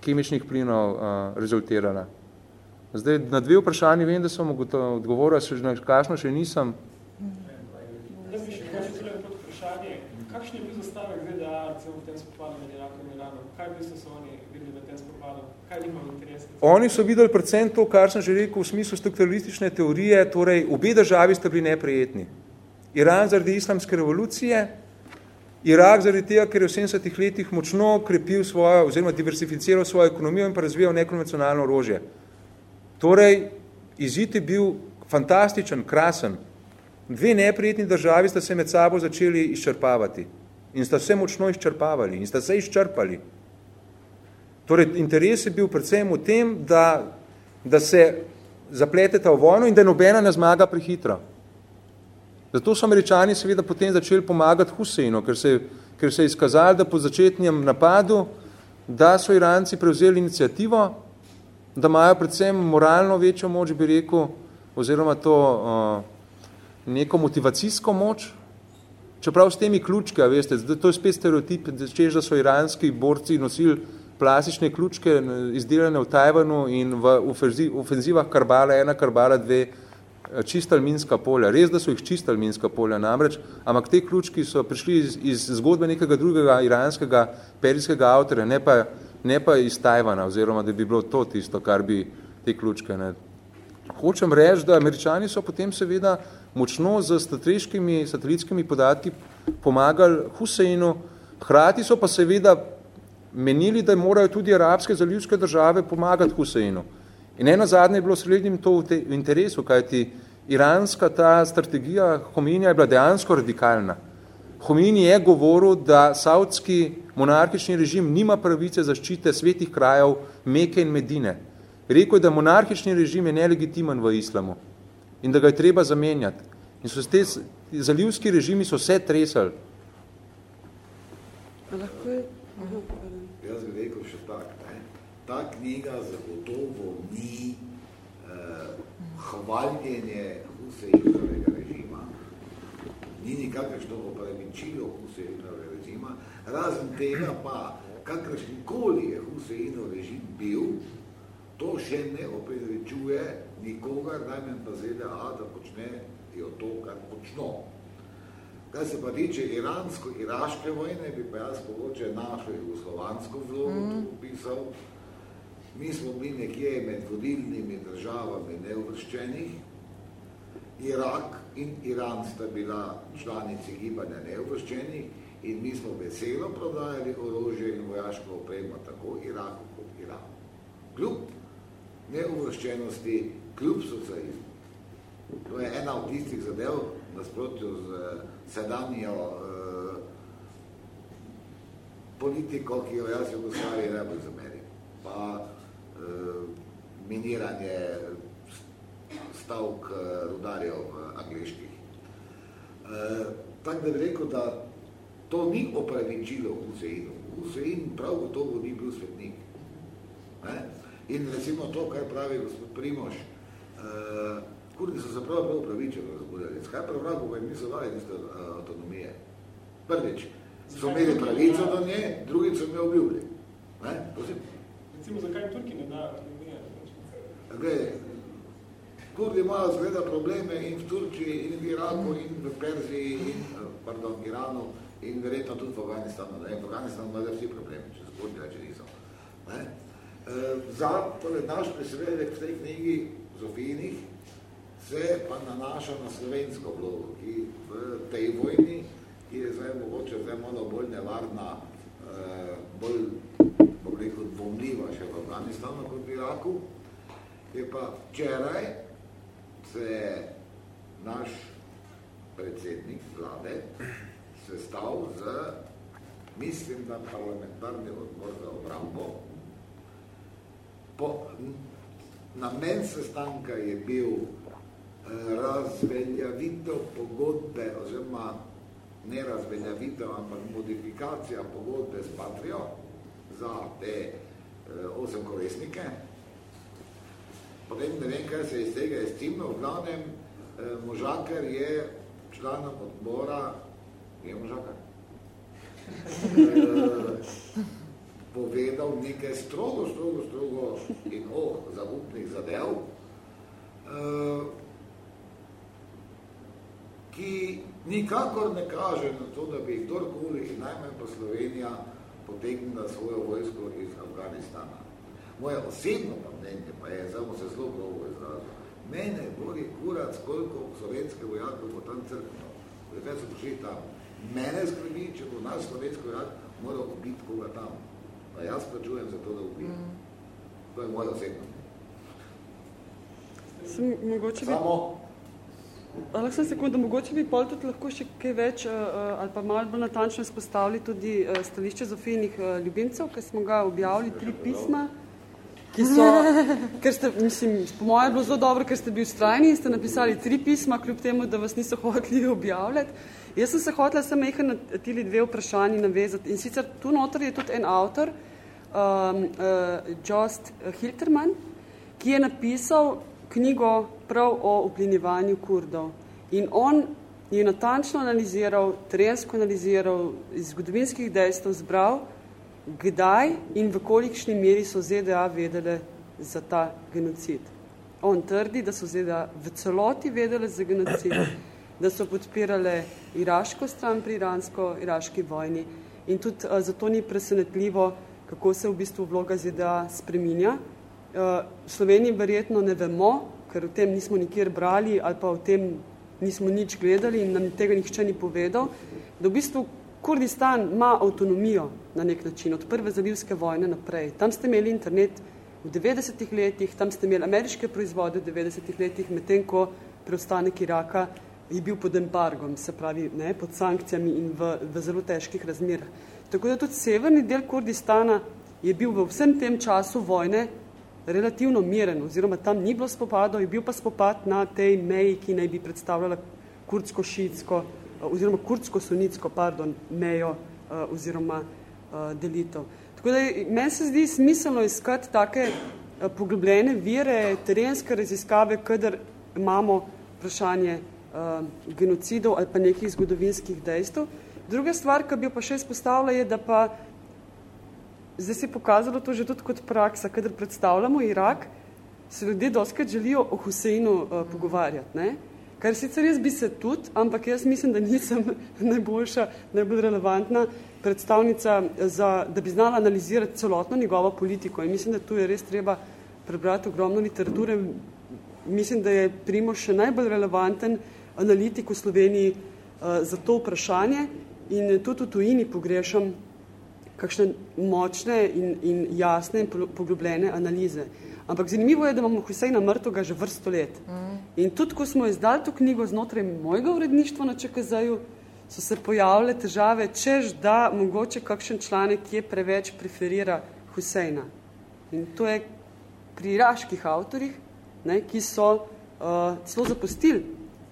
kemičnih plinov uh, rezultirala. Zdaj, na dve vprašanji vem, da sem odgovoril, še na kakšno še nisem. Da bi še vprašanje, kakšen je bil zastavek ZDA v tem spopadu med Irakom in Iranom? Kaj bi so oni videli v tem spopadu? Kaj njihov interes? Oni so videli predvsem to, kar sem že rekel v smislu strukturalistične teorije, torej obe državi sta bili neprijetni. Iran zaradi islamske revolucije, Irak zaradi tega, ker je v 70 letih močno krepil svojo, oziroma diversificiral svojo ekonomijo in pa razvijal nekonvencionalno orožje. Torej, izid je bil fantastičen, krasen. Dve neprijetni državi sta se med sabo začeli izčrpavati in sta se močno izčrpavali in sta se izčrpali. Torej, interes je bil predvsem v tem, da, da se zapleteta v vojno in da nobena ne zmaga prehitro. Zato so američani seveda potem začeli pomagati Huseinu, ker se, ker se je izkazali, da po začetnjem napadu, da so Iranci prevzeli inicijativo da imajo predvsem moralno večjo moč, bi rekel, oziroma to uh, neko motivacijsko moč, čeprav s temi ključke, veste, to je spet stereotip, da češ, da so iranski borci nosili plastične ključke izdelane v Tajvanu in v ofenzivah Karbala 1, Karbala 2, čistali minska polja. Res, da so jih čistali minska polja namreč, ampak te ključki so prišli iz, iz zgodbe nekega drugega iranskega perijskega avtorja, ne pa ne pa iz Tajvana, oziroma da bi bilo to tisto, kar bi te ključke. Ne. Hočem reči, da američani so potem seveda močno z strateškimi satelitskimi podatki pomagali Huseinu, hrati so pa seveda menili, da morajo tudi arabske zaljivske države pomagati Huseinu. In eno zadnje je bilo srednjim to v, te, v interesu, kajti iranska ta strategija Hominija je bila dejansko radikalna. Homini je govoril, da saudski monarhični režim nima pravice zaščite svetih krajev Meke in Medine. Rekel je, da monarhični režim je nelegitimen v islamu in da ga je treba zamenjati. In so te zalivski režimi so vse tresali. Lahko je? Jaz bi rekel še tak, ne? Ta knjiga zagotovo ni uh, hvaljenje Huseinovega režima, ni nikakršno opravičilo Huseinovega režima, razen tega pa, kakršnikoli je Huseinov režim bil, to še ne opravičuje nikogar, najmen pa ZDA, da počne jo to, kar počno. Kaj se pa tiče iransko-iraške vojne, bi pa jaz pogoče našo jugoslovansko vlogo mm. tu opisal. Mi smo bili nekje med vodilnimi državami neuvrščenih, Irak in Iran sta bila članici gibanja neuvrščenih in mi smo veselo prodajali orožje in vojaško opremo tako Iraku kot Iranu. Kljub neuvrščenosti, kljub socializmu. To je ena od tistih zadev, nasprotju z eh, sedanjo eh, politiko, ki jo jaz v Jugoslaviji najbolj zamerim. Pa miniranje stavk eh, rudarjev angliških. Eh, tako da bi rekel, da to ni opravičilo Huseinu. Husein prav gotovo ni bil svetnik. Ne? In recimo to, kar pravi gospod Primoš, eh, kurdi so se prav prav opravičili razbudjali. Kaj prav vrago pa jim niso dali tiste avtonomije? Prvič, so imeli pravico do nje, drugi so mi obljubili. Ne? Recimo, zakaj Turki ne dajo? Glede, Kurdi imajo zgleda probleme in v Turčiji, in v Iraku, in v Perziji, in, pardon, Iranu, in verjetno tudi v Afganistanu. Ne? V Afganistanu imajo vsi problemi, če so Kurdi, če niso. Ne? E, za torej, naš prispevek v tej knjigi Zofijinih se pa nanaša na slovensko vlogo, ki v tej vojni, ki je zdaj mogoče zdaj malo bolj nevarna, e, bolj, rekel, dvomljiva še v Afganistanu kot v Iraku, je pa včeraj se naš predsednik vlade sestal z, mislim, da parlamentarni odbor za obrambo. Po, namen sestanka je bil eh, razveljavitev pogodbe, oziroma ne razveljavitev, ampak modifikacija pogodbe s Patrio za te eh, osem koresnike, potem ne vem, kaj se iz tega je stimno, v glavnem eh, Možakar je članom odbora, je Možakar, eh, povedal nekaj strogo, strogo, strogo in oh, zagupnih zadev, eh, ki nikakor ne kaže na to, da bi kdorkoli, najmanj pa Slovenija, potegnila svojo vojsko iz Afganistana. Moje osebno pa mnenje pa je, samo se zelo grobo izrazil, mene boli kurac, koliko slovenske vojakov bo tam crkno. Kaj so prišli tam? Mene skrbi, če bo naš slovenski vojak moral ubiti koga tam. Pa jaz pa čujem za to, da ubiti. Mm. To je moje osebno mnenje. Mogoče bi... Samo Aleksa, sekunda, mogoče bi pol tudi lahko še kaj več uh, ali pa malo bolj natančno izpostavili tudi uh, stališče Zofijnih ljubimcev, ker smo ga objavili tri pisma. Ki so, ker ste, mislim, po mojem je bilo zelo dobro, ker ste bili ustrajni in ste napisali tri pisma, kljub temu, da vas niso hoteli objavljati. Jaz sem se hotela sem mehati na tili dve vprašanji navezati. In sicer tu noter je tudi en avtor, um, uh, Jost Hilterman, ki je napisal knjigo prav o vplinjevanju kurdov. In on je natančno analiziral, terensko analiziral, iz zgodovinskih dejstev zbral, kdaj in v kolikšni meri so ZDA vedele za ta genocid. On trdi, da so ZDA v celoti vedele za genocid, da so podpirale iraško stran pri iransko-iraški vojni in tudi uh, zato ni presenetljivo, kako se v bistvu vloga ZDA spreminja. Uh, v Sloveniji verjetno ne vemo, ker o tem nismo nikjer brali ali pa o tem nismo nič gledali in nam tega nihče ni povedal, da v bistvu Kurdistan ima avtonomijo na nek način, od prve zalivske vojne naprej. Tam ste imeli internet v 90-ih letih, tam ste imeli ameriške proizvode v 90-ih letih, medtem ko preostanek Iraka je bil pod embargom, se pravi ne, pod sankcijami in v, v zelo težkih razmerah. Tako da tudi severni del Kurdistana je bil v vsem tem času vojne relativno miren, oziroma tam ni bilo spopadov, je bil pa spopad na tej meji, ki naj bi predstavljala kurdsko-šitsko oziroma kurdsko-sunitsko, pardon, mejo uh, oziroma uh, delitev. Tako da meni se zdi smiselno iskati take poglobljene vire, terenske raziskave, kadar imamo vprašanje genocidov ali pa nekih zgodovinskih dejstev. Druga stvar, ki bi jo pa še izpostavila, je, da pa zdaj se je pokazalo to že tudi kot praksa, kadar predstavljamo Irak, se ljudje doskrat želijo o Huseinu uh, pogovarjati. Ne? Kar sicer jaz bi se tudi, ampak jaz mislim, da nisem najboljša, najbolj relevantna predstavnica, za, da bi znala analizirati celotno njegovo politiko. In mislim, da tu je res treba prebrati ogromno literature. Mislim, da je Primo še najbolj relevanten analitik v Sloveniji uh, za to vprašanje in tudi v tujini pogrešam kakšne močne in, in jasne in poglobljene analize. Ampak zanimivo je, da imamo Huseina mrtvega že vrsto let. Mm. In tudi, ko smo izdali to knjigo znotraj mojega uredništva na ČKZ-ju, so se pojavile težave, čež da mogoče kakšen članek je preveč preferira Huseina. In to je pri iraških avtorih, ne, ki so uh, celo zapustili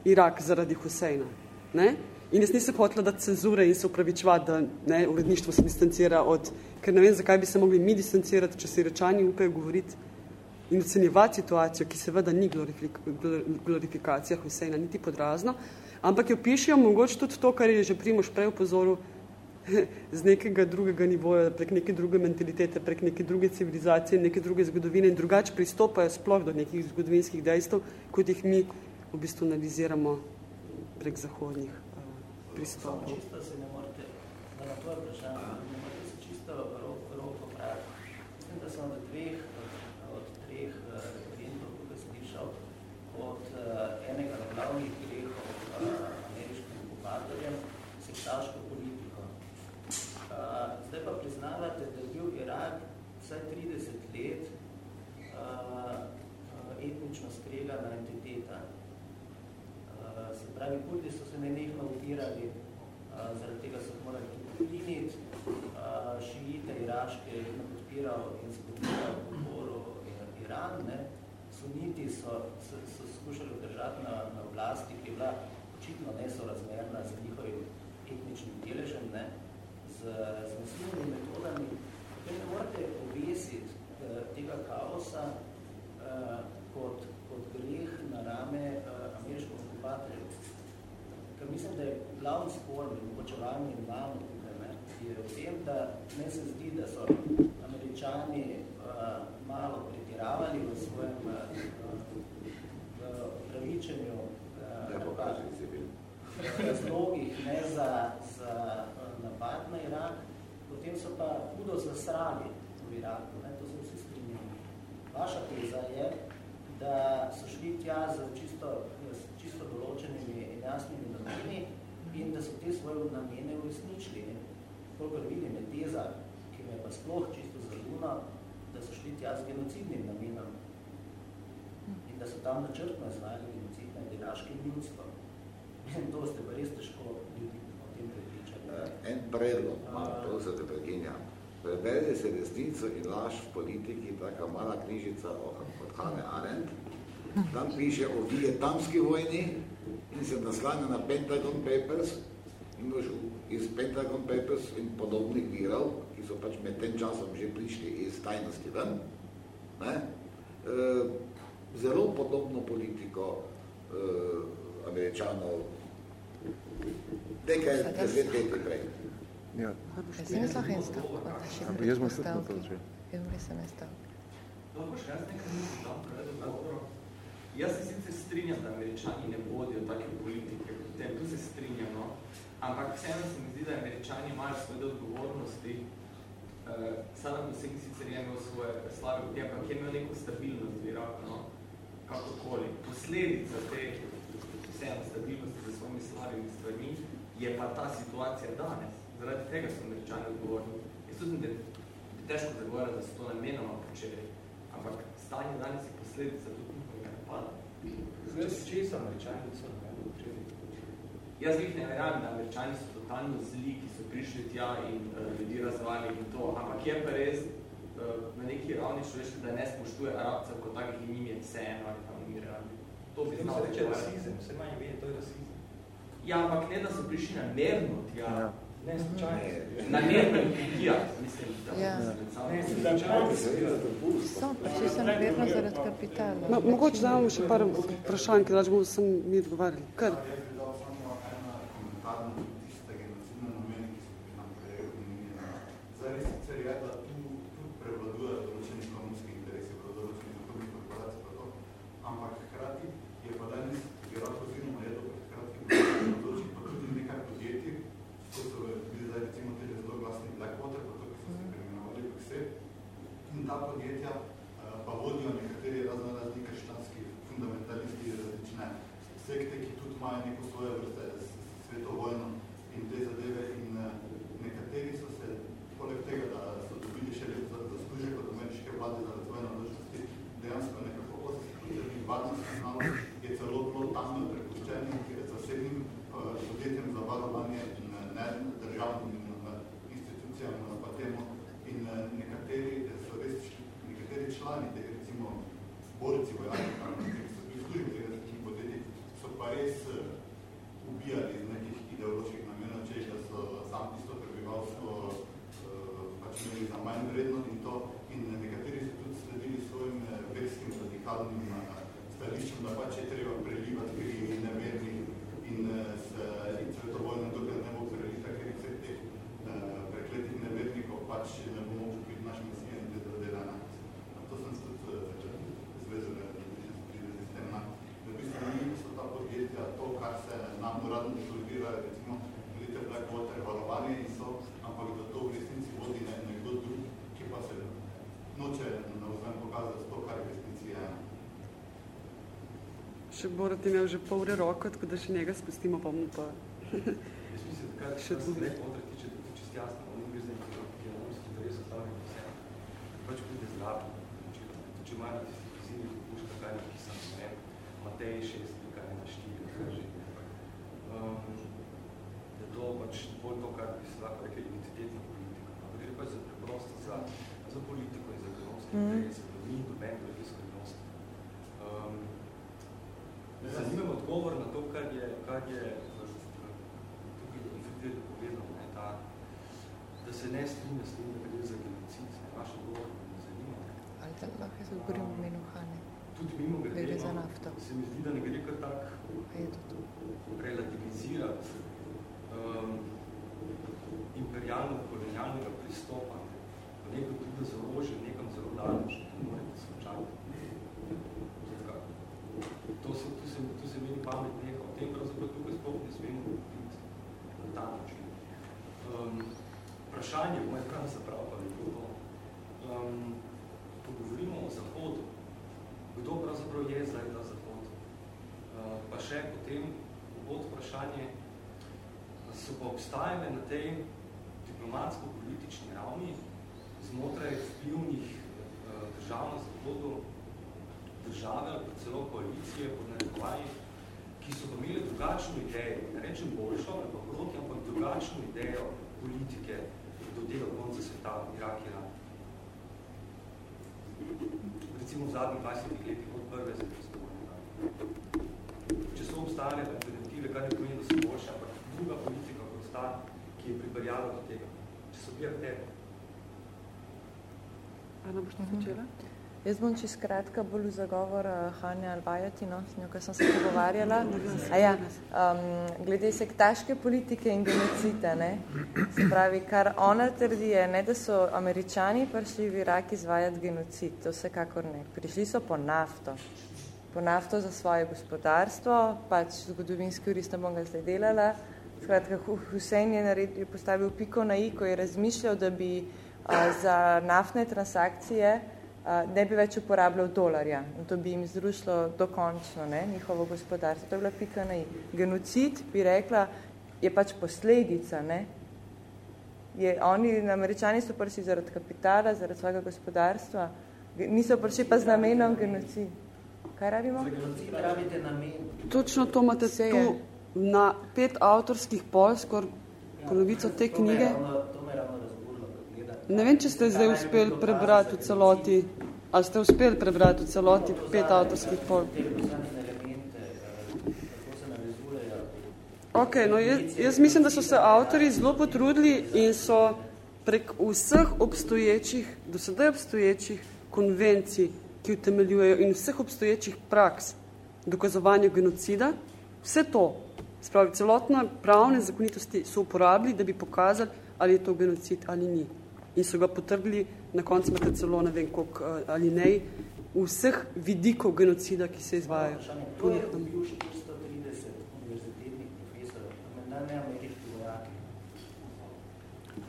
Irak zaradi Huseina. Ne? In jaz nisem hotela dati cenzure in se upravičevati, da ne, uredništvo se distancira od, ker ne vem, zakaj bi se mogli mi distancirati, če se rečani upajo govoriti in ocenjevati situacijo, ki seveda ni glorifik, glorifikacija Huseina, niti podrazno, ampak jo pišejo mogoče tudi to, kar je že Primož prej upozoril, z nekega drugega nivoja, prek neke druge mentalitete, prek neke druge civilizacije, neke druge zgodovine in drugače pristopajo sploh do nekih zgodovinskih dejstev, kot jih mi v bistvu analiziramo prek zahodnih pristopov. Čisto se ne morate, da na tvoje vprašanje, ne morate se čisto rok, rok popraviti. Mislim, da sem od dveh, od treh uh, referentov, tukaj slišal, od uh, enega glavnih grehov uh, ameriškim okupatorjem, sektaško politiko. Zdaj pa priznavate, da je bil Irak vsaj 30 let uh, uh, etnično skregana entiteta. Uh, se pravi, kurdi so se nenehno upirali, zaradi tega so morali uh, šiite iraške je podpiral in spodpiral podporu Iran, ne? suniti so, so, so skušali držati na, na oblasti, ki je bila očitno nesorazmerna z njihovim etničnim deležem, ne? z, nasilnimi metodami, potem ne morate obesiti uh, tega kaosa uh, kot, kot greh na rame ameriških okupatorjev. Ker mislim, da je glavni spor med mogočevanjem in namo tukaj, ne, je v tem, da ne se zdi, da so američani uh, malo pretiravali v svojem uh, pravičenju uh, razlogih ne, za, za uh, napad na Irak, potem so pa hudo zasrali v Iraku, ne, to se vsi strinjamo. Vaša teza je, da so šli tja z čisto, čisto določenimi in jasnimi nameni in da so te svoje namene uresničili. Koliko vidim, je teza, ki me pa sploh čisto zaluna, da so šli tja z genocidnim namenom in da so tam načrtno izvajali genocid nad iraškim ljudstvom. In to ste pa res težko ljudi o tem prepričali. En predlog, malo, to se te prekinjam. Prebere se resnico in laž v politiki, taka mala knjižica od Hane Arendt. Tam piše o vietnamski vojni in se naslanja na Pentagon Papers in boš iz Pentagon Papers in podobnih virov, ki so pač med tem časom že prišli iz tajnosti ven, ne? E, zelo podobno politiko e, američanov nekaj deset leti prej. Ja. Jaz sem mislila en stavk, da še Ampak jaz bom tudi na to začel. Jaz bom res en stavk. Lahko še jaz nekaj mislim, da Jaz se sicer strinjam, da američani ne vodijo take politike, potem tu se strinjam, no? ampak vseeno se mi zdi, da američani imajo svoje odgovornosti. Uh, Saddam Hussein sicer je imel svoje slabe poti, ampak je imel neko stabilnost v Iraku, no? kakokoli. Posledica te vseeno stabilnosti za svojimi slabimi stvarmi je pa ta situacija danes. Zaradi tega so američani odgovorni. Jaz tudi, da je težko zagovarjati, da so to namenoma počeli, ampak stanje danes je posledica tudi. Zdaj se česa američani so namenoma počeli? Jaz jih ne verjamem, da američani so totalno zli, ki so prišli tja in uh, ljudi razvali in to, ampak je pa res uh, na neki ravni človeški, da ne spoštuje arabcev kot takih in njim je vseeno ali tam ni realni. To bi znal se reče rasizem, vse manj vidi, to je rasizem. Ja, ampak ne, da so prišli namerno tja. Ja. Ne, slučajno. Namerno ja, mislim, da Ja. Ne, slučajno. So, prišli so namerno zaradi kapitala. No, mogoče da imamo še par vprašanj, ki dač bomo sem mi odgovarjali. Kar? Jaz bi dal samo eno komentarno tiste genocidne namene, ki so pri nam prej omenjene. Zdaj res sicer je, da tu, tu prevladuje določeni ekonomski interesi, kot določeni zahodnih korporacij, pa to, ampak hkrati je pa danes Irak oziroma je dobro hkrati določen pa tudi nekaj podjetij, ko so bili zdaj recimo te zelo glasni Blackwater, pa to, ki so se preimenovali v vse. In ta podjetja eh, pa vodijo nekateri razno razni krščanski fundamentalisti različne sekte, ki tudi imajo neko svoje vrste svetovojno in te zadeve in eh, nekateri so se, poleg tega, da so dobili še za zaslužek od ameriške vlade za razvojno odločnosti, dejansko nekako osebnih varnostnih nalog je celo bilo tam prepuščenih zasebnim uh, podjetjem za varovanje in eh, ne državnim uh, institucijam uh, pa temu in uh, nekateri so res nekateri člani, te, recimo borci vojaki, ki so bili službi tega različnih podjetij, so pa res uh, ubijali iz nekih ideoloških namenov, češ, da so sam tisto prebivalstvo uh, pač imeli za manj vredno in to in nekateri so tudi sledili svojim uh, verskim radikalnim uh, stališčem, da pač je treba prelivati kri neverni in uh, s in svetovojno, dokaj ne bo prelita, ker vse te uh, Še Borat imel že pol ure roko, tako da še njega spustimo, pa bomo pa še se drugi. ne kontra tiče, da je čisto jasno, on gre za nekaj, ki je namski interes ostavljen vse. Pač pride zraven. Če imajo tisti vizini, ki puška, kaj je napisano, ne vem, Matej 6, kaj je na 4, kaj že. Um, da to pač bolj to, kar bi se lahko rekli, identitetna politika. Ampak gre pač za preprosto za, za politiko in za ekonomske Mhm. interese, da ni noben veliki skrivnost. Um, Zanima me odgovor na to, kar je, kar je v- v- tukaj v Friedrich povedal, ne, ta, da se ne strinja s tem, da gre za genocid. Ne, vaš odgovor me zanima. Ali da lahko jaz govorim v imenu Hane? Tudi mimo grede, Gre za no, nafto. se mi zdi, da ne gre kar tak A je to to? relativizirati um, imperialno-kolonialnega pristopa. Ko nekdo pride za orožje nekam zelo daleč, ne morete se očati. Zakaj? To se, tu se, tu se meni pamet neha. O tem pravzaprav tukaj sploh ne smemo govoriti na ta način. Um, vprašanje, moj prav se prav pa je bilo to. Um, ko govorimo o Zahodu, kdo pravzaprav je zdaj ta Zahod? Uh, pa še potem pod vprašanje, so pa obstajale na tej diplomatsko-politični ravni znotraj vplivnih uh, držav na Zahodu države ali pa celo koalicije ki so pa imeli drugačno idejo, ne rečem boljšo, ali pa proti, ampak drugačno idejo politike do tega konca sveta, Irak, Iran. Recimo v zadnjih 20 letih od prve vojne. Če so obstajale alternative, kar ne pomeni, da so boljše, ampak druga politika kot ta, ki je pripeljala do tega. Če so bili aktevi. Ana, boš ti začela? Jaz bom čist kratka bolj v zagovor uh, Hanja Albajati, no, s njo, ko sem se pogovarjala. A ja, um, glede sektaške politike in genocida, ne, se pravi, kar ona trdi je, ne, da so američani prišli v Irak izvajati genocid, to vsekakor ne. Prišli so po nafto. Po nafto za svoje gospodarstvo, pač zgodovinski urist ne bom ga zdaj delala. Skratka, Hu- Hussein je, naredil, je postavil piko na i, ko je razmišljal, da bi uh, za naftne transakcije uh, ne bi več uporabljal dolarja in to bi jim zrušilo dokončno ne, njihovo gospodarstvo. To je bila pika na i. Genocid, bi rekla, je pač posledica. Ne. Je, oni, američani so prišli zaradi kapitala, zaradi svojega gospodarstva, niso prišli pa z namenom genocid. Kaj rabimo? Rabite namen. Točno to imate Se je. tu na pet avtorskih pol, skor polovico te knjige. Ne vem, če ste zdaj uspeli prebrati v celoti, ali ste uspeli prebrati v celoti pet avtorskih pol. Ok, no jaz, jaz mislim, da so se avtori zelo potrudili in so prek vseh obstoječih, do sedaj obstoječih konvencij, ki utemeljujejo in vseh obstoječih praks dokazovanja genocida, vse to, spravi celotno pravne zakonitosti so uporabili, da bi pokazali, ali je to genocid ali ni. In so ga potrdili, na koncu imate celo ne vem koliko eh, ali nej, vseh vidikov genocida, ki se izvajajo. Kdo je ubil 430 univerzitetnih profesorjev, menda ne ameriški vojaki?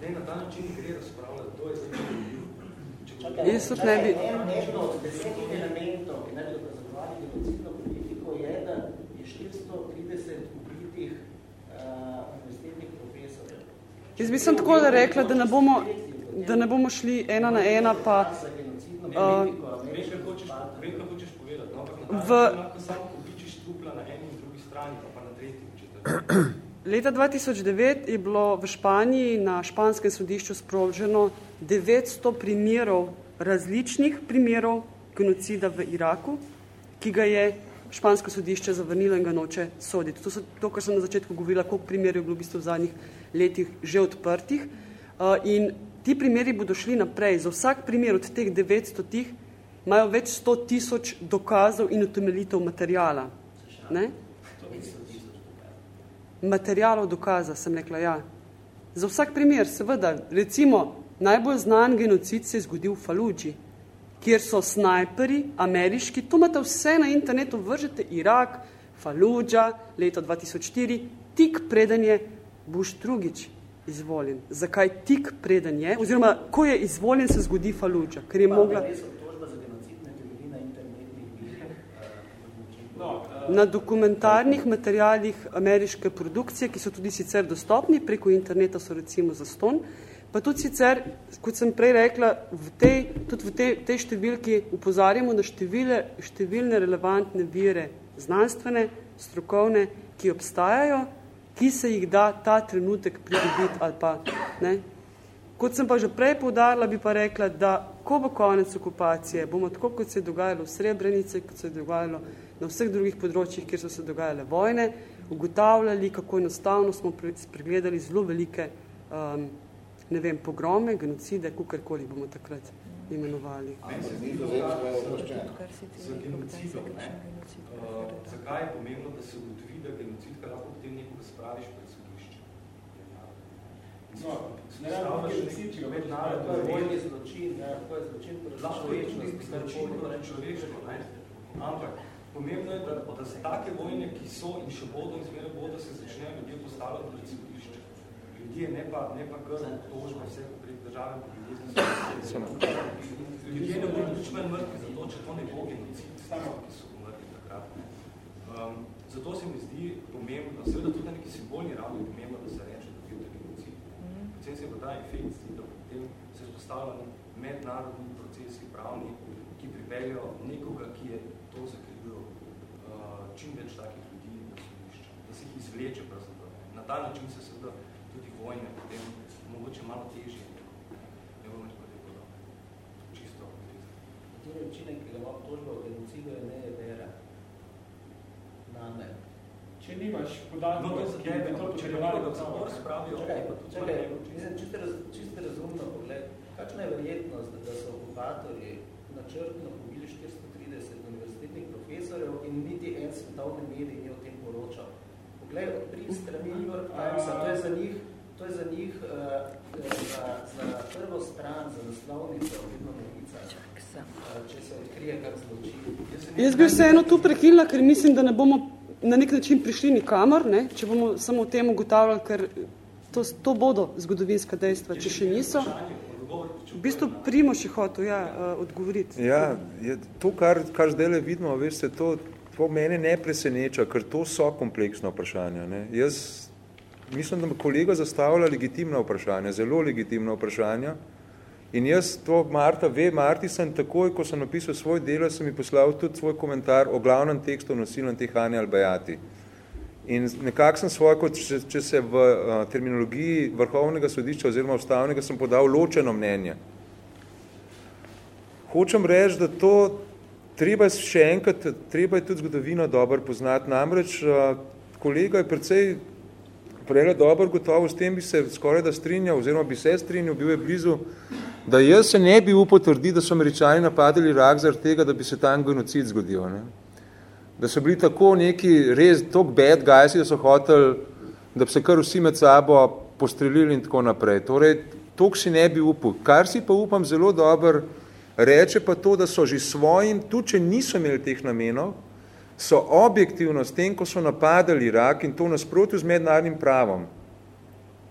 Ne, na ta način gre razpravljati, to je Čakaj, Jaz tudi ne bi- en- Eno od desetih elementov, ki naj bi dokazovali genocidno politiko, je, da je 430 ubitih uh, univerzitetnih profesorjev. Jaz bi sem tako da rekla, da ne bomo, da ne bomo šli ena na ena, pa uh, Vem, kaj hočeš, vem, kaj hočeš povedati, no, ampak V- lahko samo pobičiš trupla na eni in drugi strani, pa, pa na tretji in četrti. leta 2009 je bilo v Španiji na španskem sodišču sproženo 900 primerov, različnih primerov genocida v Iraku, ki ga je špansko sodišče zavrnilo in ga noče soditi. To, so, to kar sem na začetku govorila, koliko primerov je bilo v bistvu v zadnjih letih že odprtih. Uh, in ti primeri bodo šli naprej. Za vsak primer od teh 900 tih imajo več 100 tisoč dokazov in utemeljitev materijala. Ne? Materialov dokaza, sem rekla, ja. Za vsak primer, seveda, recimo, najbolj znan genocid se je zgodil v Faludži, kjer so snajperi, ameriški, to imate vse na internetu, vržete Irak, Faludža, leto 2004, tik preden je Bush drugič izvoljen. Zakaj tik preden je? Oziroma, ko je izvoljen, se zgodi Faludža, ker je mogla... Na internetnih virih. No, uh, na dokumentarnih materialih ameriške produkcije, ki so tudi sicer dostopni, preko interneta so recimo za ston, pa tudi sicer, kot sem prej rekla, v tej, tudi v tej, tej številki upozarjamo na števile, številne relevantne vire znanstvene, strokovne, ki obstajajo, ki se jih da ta trenutek pridobiti ali pa, ne. Kot sem pa že prej poudarila, bi pa rekla, da ko bo konec okupacije, bomo tako, kot se je dogajalo v Srebrenici, kot se je dogajalo na vseh drugih področjih, kjer so se dogajale vojne, ugotavljali, kako enostavno smo pregledali zelo velike um, ne vem, pogrome, genocide, kukarkoli bomo takrat imenovali. Genocidom, ne? Uh, zakaj je pomembno, da se ugotovi, da genocid, kaj lahko potem nekoga spraviš pred sodišče? No, ne rado genocid, če ga med narod, to je vojni zločin, ne, to je zločin, lahko je tudi zločin, človeško, ne? Ampak pomembno je, da, da se take vojne, ki so in še bodo in zmeraj bodo, se začnejo ljudje postavljati pred sodišče. Ljudje, ne pa, ne pa kar tožbe vse prek države, ljudje ne bodo nič manj mrtvi, zato če to ne bo genocid, ki so umrli takrat. Um, zato se mi zdi pomembno, seveda tudi na neki simbolni ravni pomembno, da se reče, da je genocid. Predvsem se pa ta efekt, da potem se spostavlja mednarodni procesi pravni, ki pripeljajo nekoga, ki je to zakrivil uh, čim več takih ljudi na sodišča, da se jih izvleče pravzaprav. Na ta način se seveda vojne potem mogoče malo težje ne bomo pa tako čisto Tudi učinek, ki ga ima tožba v genocidu, je ne vera. Name. Če nimaš podatkov, no, to je to, ne malo, da se mora spravijo. Čakaj, čakaj, mislim, čisto, raz, čisto razumno pogled. Kakšna je verjetnost, da, so okupatorji načrtno pobili 430 univerzitetnih profesorjev in niti en svetovni medij ni o tem poročal? Poglej, od pri strani New York Timesa, to je za njih, to je za njih uh, za, za prvo stran, za naslovnico, vidno novica, uh, če se odkrije kak zločin. Jaz bi vseeno tu prekinila, ker mislim, da ne bomo na nek način prišli nikamor, ne, če bomo samo o tem ugotavljali, ker to, to bodo zgodovinska dejstva, če še niso. V bistvu Primo še hotel ja, odgovoriti. Ja, je to, kar, kar zdaj vidimo, veste, to, to mene ne preseneča, ker to so kompleksna vprašanja. Ne. Jaz mislim, da me kolega zastavlja legitimna vprašanja, zelo legitimna vprašanja. In jaz to, Marta ve, Marti sem takoj, ko sem napisal svoj delo, sem mi poslal tudi svoj komentar o glavnem tekstu nosilnem teh Ane Albajati. In nekako sem svoj, kot če, če se v uh, terminologiji vrhovnega sodišča oziroma ustavnega sem podal ločeno mnenje. Hočem reči, da to treba še enkrat, treba je tudi zgodovino dobro poznati. Namreč uh, kolega je precej prej dobro gotovo, s tem bi se skoraj da strinjal, oziroma bi se strinjal, bil je blizu, da jaz se ne bi upal trditi, da so američani napadali Irak zaradi tega, da bi se tam genocid zgodil. Ne? Da so bili tako neki res tok bad guys, da so hoteli, da bi se kar vsi med sabo postrelili in tako naprej. Torej, tok si ne bi upal. Kar si pa upam zelo dober, reče pa to, da so že svojim, tudi če niso imeli teh namenov, so objektivno s tem, ko so napadali Irak in to nasprotju z mednarodnim pravom.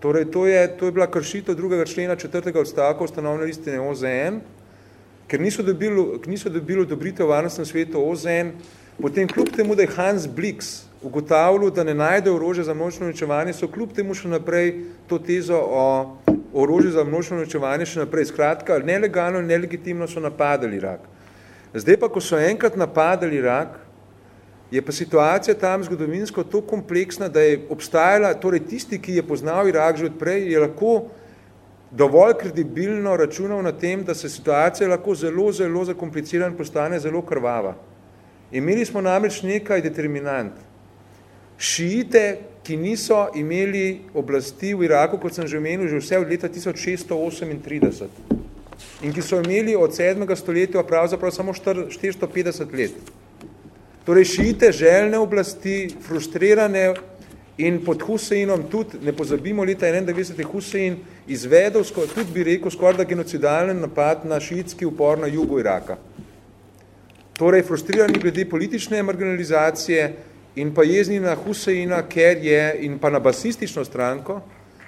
Torej, to je, to je bila kršitev drugega člena četrtega odstavka ustanovne listine OZN, ker niso dobili, niso dobili odobritev varnostnem svetu OZN, potem kljub temu, da je Hans Blix ugotavljal, da ne najde orožje za množično uničevanje, so kljub temu še naprej to tezo o orožju za množično uničevanje še naprej. Skratka, nelegalno in nelegitimno so napadali Irak. Zdaj pa, ko so enkrat napadali Irak, je pa situacija tam zgodovinsko to kompleksna, da je obstajala, torej tisti, ki je poznal Irak že odprej, je lahko dovolj kredibilno računal na tem, da se situacija lahko zelo, zelo zakompliciran postane zelo krvava. Imeli smo namreč nekaj determinant. Šiite, ki niso imeli oblasti v Iraku, kot sem že omenil, že vse od leta 1638 in ki so imeli od 7. stoletja pravzaprav samo 450 let. Torej šiite željne oblasti, frustrirane in pod Huseinom tudi, ne pozabimo, leta 91. Husein izvedel, tudi bi rekel, skoraj da genocidalen napad na šiitski upor na jugu Iraka. Torej frustrirani glede politične marginalizacije in pa jezni na Huseina, ker je, in pa na basistično stranko,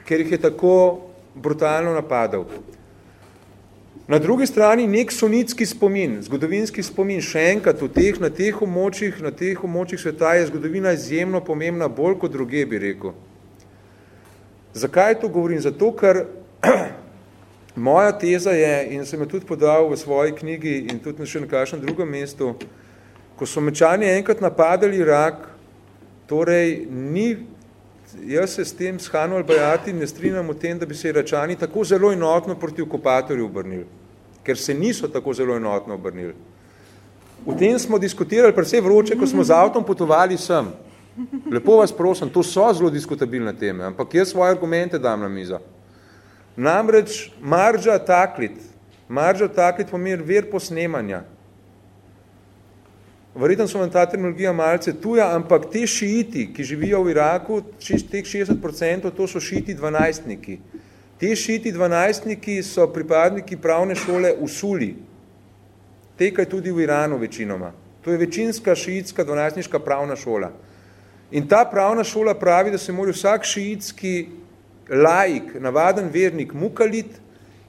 ker jih je tako brutalno napadal. Na drugi strani nek sunitski spomin, zgodovinski spomin, še enkrat v teh, na teh območjih, na teh območjih sveta je zgodovina izjemno pomembna, bolj kot druge bi rekel. Zakaj to govorim? Zato, ker moja teza je, in sem jo tudi podal v svoji knjigi in tudi še na kakšnem drugem mestu, ko so mečani enkrat napadali Irak, torej ni jaz se s tem s Hanu Albajati ne strinjam o tem, da bi se Iračani tako zelo enotno proti okupatorju obrnili, ker se niso tako zelo enotno obrnili. V tem smo diskutirali predvsej vroče, ko smo z avtom potovali sem. Lepo vas prosim, to so zelo diskutabilne teme, ampak jaz svoje argumente dam na mizo. Namreč marža taklit, marža taklit pomeni ver posnemanja, Verjetno so vam ta terminologija malce tuja, ampak te šiiti, ki živijo v Iraku, teh 60%, to so šiiti dvanajstniki. Te šiiti dvanajstniki so pripadniki pravne šole v Suli. Tekaj tudi v Iranu večinoma. To je večinska šiitska dvanajstniška pravna šola. In ta pravna šola pravi, da se mora vsak šiitski laik, navaden vernik, mukalit,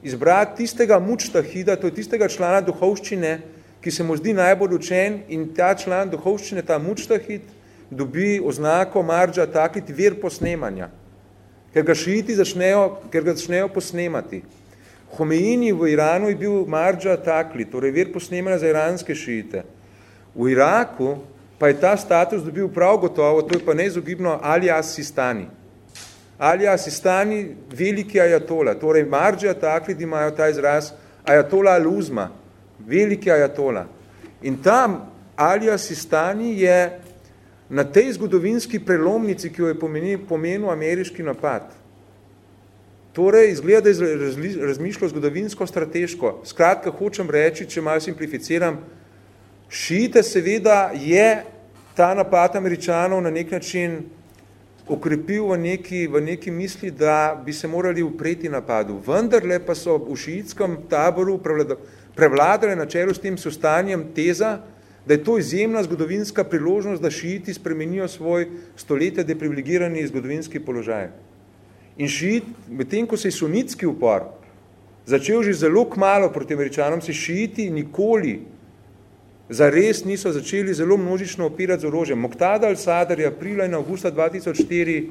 izbrati tistega mučtahida, to je tistega člana duhovščine, ki se mu zdi najbolj učen in ta član duhovščine, ta mučtahit, dobi oznako marža takit vir posnemanja, ker ga šiiti začnejo, ker ga začnejo posnemati. Homeini v Iranu je bil marža takli, torej vir posnemanja za iranske šiite. V Iraku pa je ta status dobil prav gotovo, to je pa neizogibno alias Sistani. Alias Sistani, veliki ajatola, torej marža takli, imajo ta izraz ajatola al-Uzma, veliki ajatola. In tam Alija Sistani je na tej zgodovinski prelomnici, ki jo je pomenil, pomenil ameriški napad, torej izgleda, da je razmišljal zgodovinsko strateško. Skratka, hočem reči, če malo simplificiram, šite seveda je ta napad američanov na nek način okrepil v neki, v neki misli, da bi se morali upreti napadu. Vendarle pa so v šiitskem taboru prevladali prevladale na čelu s tem sostanjem teza, da je to izjemna zgodovinska priložnost, da šiiti spremenijo svoj stoletja deprivilegirani zgodovinski položaj. In šiit, medtem ko se je sunitski upor začel že zelo kmalo proti američanom, se šiiti nikoli zares niso začeli zelo množično opirati z orožjem. Moktada al-Sadr je aprila in augusta 2004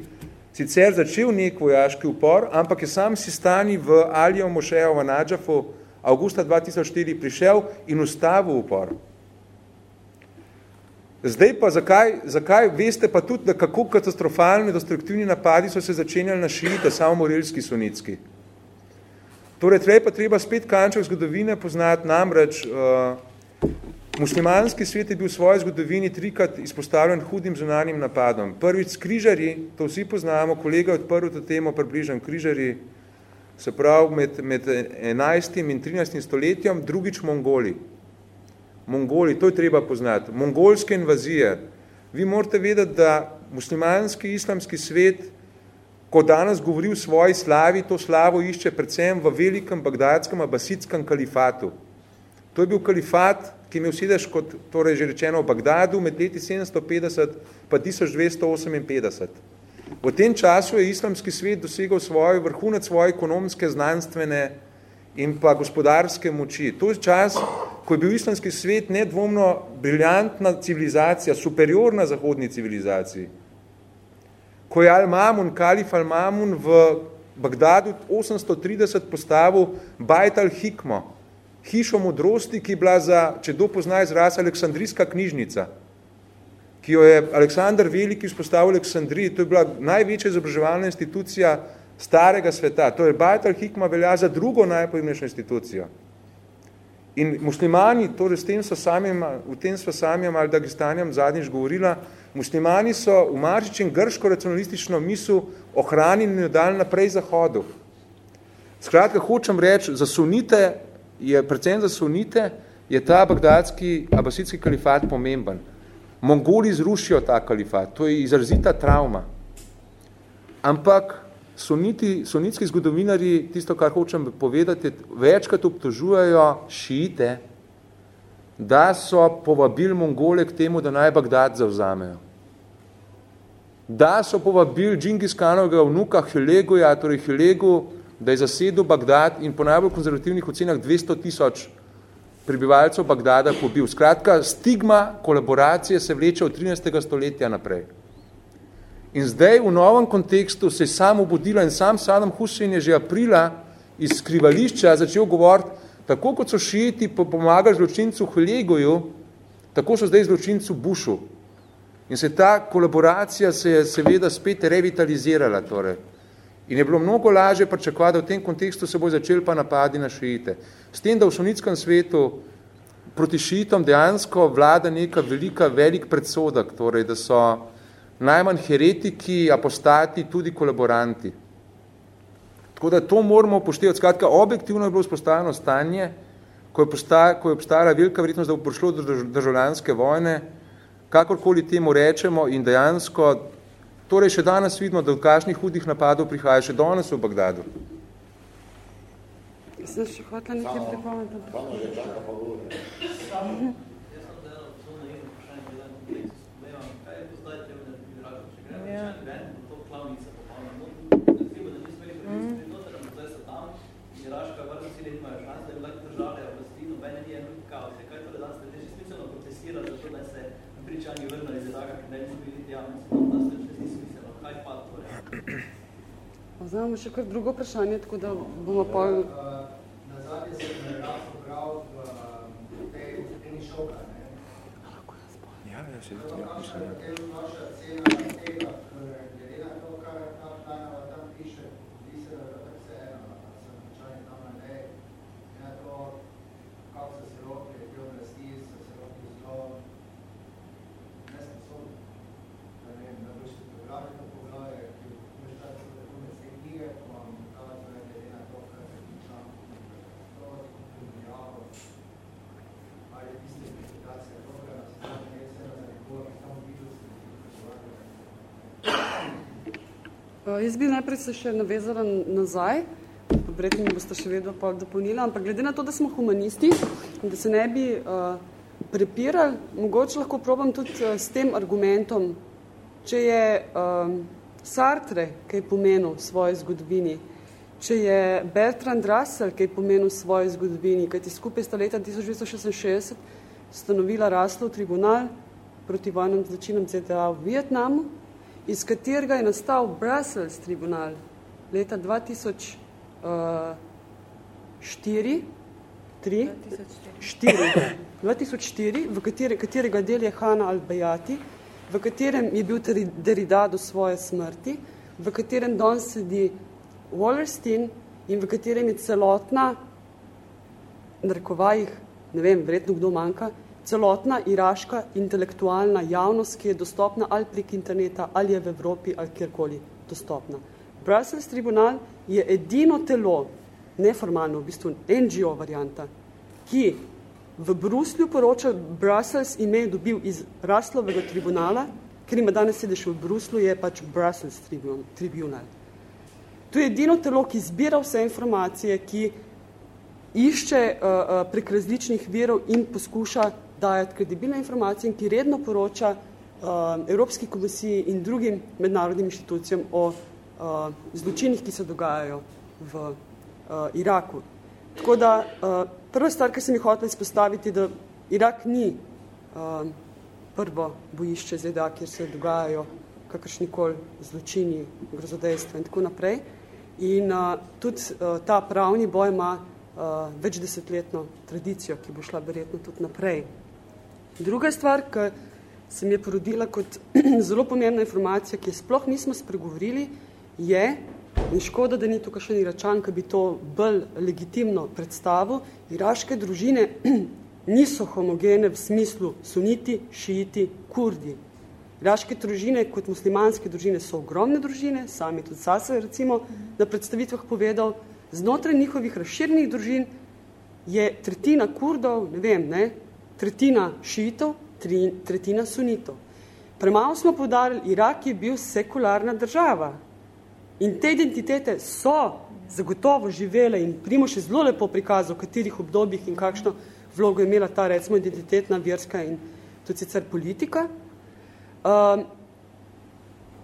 sicer začel nek vojaški upor, ampak je sam Sistani v Alijo Mošejo v Nadžafu avgusta 2004 prišel in ustavil upor. Zdaj pa, zakaj, zakaj veste pa tudi, da kako katastrofalni destruktivni napadi so se začenjali na šiite, samomorilski sunitski. Torej, treba pa treba spet kanček zgodovine poznati, namreč uh, muslimanski svet je bil v svoji zgodovini trikrat izpostavljen hudim zunanjim napadom. Prvič križari, to vsi poznamo, kolega je odprl to temo, približan križari, se pravi med, med 11. in 13. stoletjem, drugič Mongoli. Mongoli, to je treba poznati. Mongolske invazije. Vi morate vedeti, da muslimanski islamski svet, ko danes govori v svoji slavi, to slavo išče predvsem v velikem bagdadskem abasitskem kalifatu. To je bil kalifat, ki imel sedež kot, torej že rečeno, v Bagdadu med leti 750 pa 1258. V tem času je islamski svet dosegal svoj vrhunec svoje ekonomske, znanstvene in pa gospodarske moči. To je čas, ko je bil islamski svet nedvomno briljantna civilizacija, superiorna zahodni civilizaciji. Ko je Al-Mamun, kalif Al-Mamun v Bagdadu 830 postavil Bajt al-Hikmo, hišo modrosti, ki je bila za, če do pozna izraz, Aleksandrijska knjižnica ki jo je Aleksandr Veliki vzpostavil v Aleksandriji, to je bila največja izobraževalna institucija starega sveta. To je Bajt al-Hikma velja za drugo najpomembnejšo institucijo. In muslimani, torej s tem so samim, v tem so samim ali Dagestanjem zadnjič govorila, muslimani so v marčičem grško-racionalistično misel ohranili in dali naprej zahodu. Skratka, hočem reči, za sunite, je, predvsem za sunite, je ta bagdadski abasitski kalifat pomemben. Mongoli zrušijo ta kalifat, to je izrazita travma. Ampak suniti, sunitski zgodovinari, tisto, kar hočem povedati, večkrat obtožujejo šiite, da so povabili Mongole k temu, da naj Bagdad zavzamejo. Da so povabili Džingis Kanovega vnuka Hileguja, torej Hilegu, da je zasedil Bagdad in po najbolj konzervativnih ocenah 200 tisoč prebivalcev Bagdada pobil. Skratka, stigma kolaboracije se vleče od 13. stoletja naprej. In zdaj v novem kontekstu se je sam obudila in sam Saddam Hussein je že aprila iz skrivališča začel govoriti, tako kot so šijeti pomagali zločincu Hlegoju, tako so zdaj zločincu Bushu. In se ta kolaboracija se je seveda spet revitalizirala. Torej. In je bilo mnogo lažje pričakovati, da v tem kontekstu se bo začeli pa napadi na šiite. S tem, da v sunitskem svetu proti šiitom dejansko vlada neka velika, velik predsodek, torej, da so najmanj heretiki, apostati, tudi kolaboranti. Tako da to moramo upoštevati. Skratka, objektivno je bilo vzpostavljeno stanje, ko je, posta, ko je obstajala velika verjetnost, da bo prišlo do državljanske vojne, kakorkoli temu rečemo in dejansko, torej še danes vidimo, da v kakšnih hudih napadov prihaja še danes v Bagdadu. Sem še hotela nekaj pripomati. Samo že čaka pa govori. Ja. Iraška vrna cilje imajo šans, da bi lahko države oblasti, nobene nije kaos. Kaj torej danes ste že smiselno protestirati, zato da se pričani vrnali ne bi bili javnosti, da se še ni smiselno. Kaj pa torej? Znamo še kar drugo vprašanje, tako da bomo pol... Na zadnje se je Rafo bral v tej eni šoka, ne? Ja, ja, še vidite, ja, piše. Kaj je vaša cena tega, glede na to, kar ta Planova tam piše, zdi se, da je tako se eno, so načani tam na ne, na to, kako so se rokli, te oblasti, so se rokli zelo nesposobni. Da ne vem, da boš se programi to poglavje, ki boš tako se vrhunec te knjige, ko vam kazuje, glede na to, kar se pričam, to, primerjavo, ali tiste interpretacije toga, da se tam ne vse za nekoga, tam videl se, Uh, jaz bi najprej se še navezala nazaj, verjetno mi boste še vedno pa dopolnila, ampak glede na to, da smo humanisti in da se ne bi uh, prepirali, mogoče lahko probam tudi uh, s tem argumentom, če je um, Sartre, kaj pomenil v svoji zgodovini, če je Bertrand Russell, kaj pomenil v svoji zgodovini, kajti skupaj sta leta 1966 stanovila Raslov tribunal proti vojnom zločinom ZDA v Vietnamu, iz katerega je nastal Brussels tribunal leta 2004, 3, 4, 2004, v katere, katerega del je Hanna Al-Bayati, v katerem je bil Derrida do svoje smrti, v katerem danes sedi Wallerstein in v katerem je celotna, narekovajih, ne vem, verjetno kdo manjka, celotna iraška intelektualna javnost, ki je dostopna ali prek interneta, ali je v Evropi, ali kjerkoli dostopna. Brussels tribunal je edino telo, neformalno, v bistvu NGO varianta, ki v Bruslju poroča, Brussels ime je dobil iz Raslovega tribunala, ker ima danes sedež v Bruslu, je pač Brussels tribunal. To je edino telo, ki zbira vse informacije, ki išče uh, uh, prek različnih virov in poskuša dajati kredibilne informacije in ki redno poroča uh, Evropski komisiji in drugim mednarodnim inštitucijam o uh, zločinih, ki se dogajajo v uh, Iraku. Tako da uh, prva stvar, ki sem jih hotel izpostaviti, da Irak ni uh, prvo bojišče ZDA, kjer se dogajajo kakršnikoli zločini, grozodejstva in tako naprej. In uh, tudi uh, ta pravni boj ima uh, več desetletno tradicijo, ki bo šla verjetno tudi naprej. Druga stvar, ki se mi je porodila kot zelo pomembna informacija, ki je sploh nismo spregovorili, je, in škoda, da ni tukaj še iračan, ki bi to bolj legitimno predstavil, iraške družine niso homogene v smislu suniti, šiiti, kurdi. Iraške družine kot muslimanske družine so ogromne družine, sami tudi sase, recimo, na predstavitvah povedal, znotraj njihovih razširnih družin je tretjina kurdov, ne vem, ne, tretjina šitov, tretjina sunitov. Premalo smo podarili, Irak je bil sekularna država in te identitete so zagotovo živele in Primo še zelo lepo prikazal, v katerih obdobjih in kakšno vlogo je imela ta recimo identitetna, verska in tudi sicer politika. Um,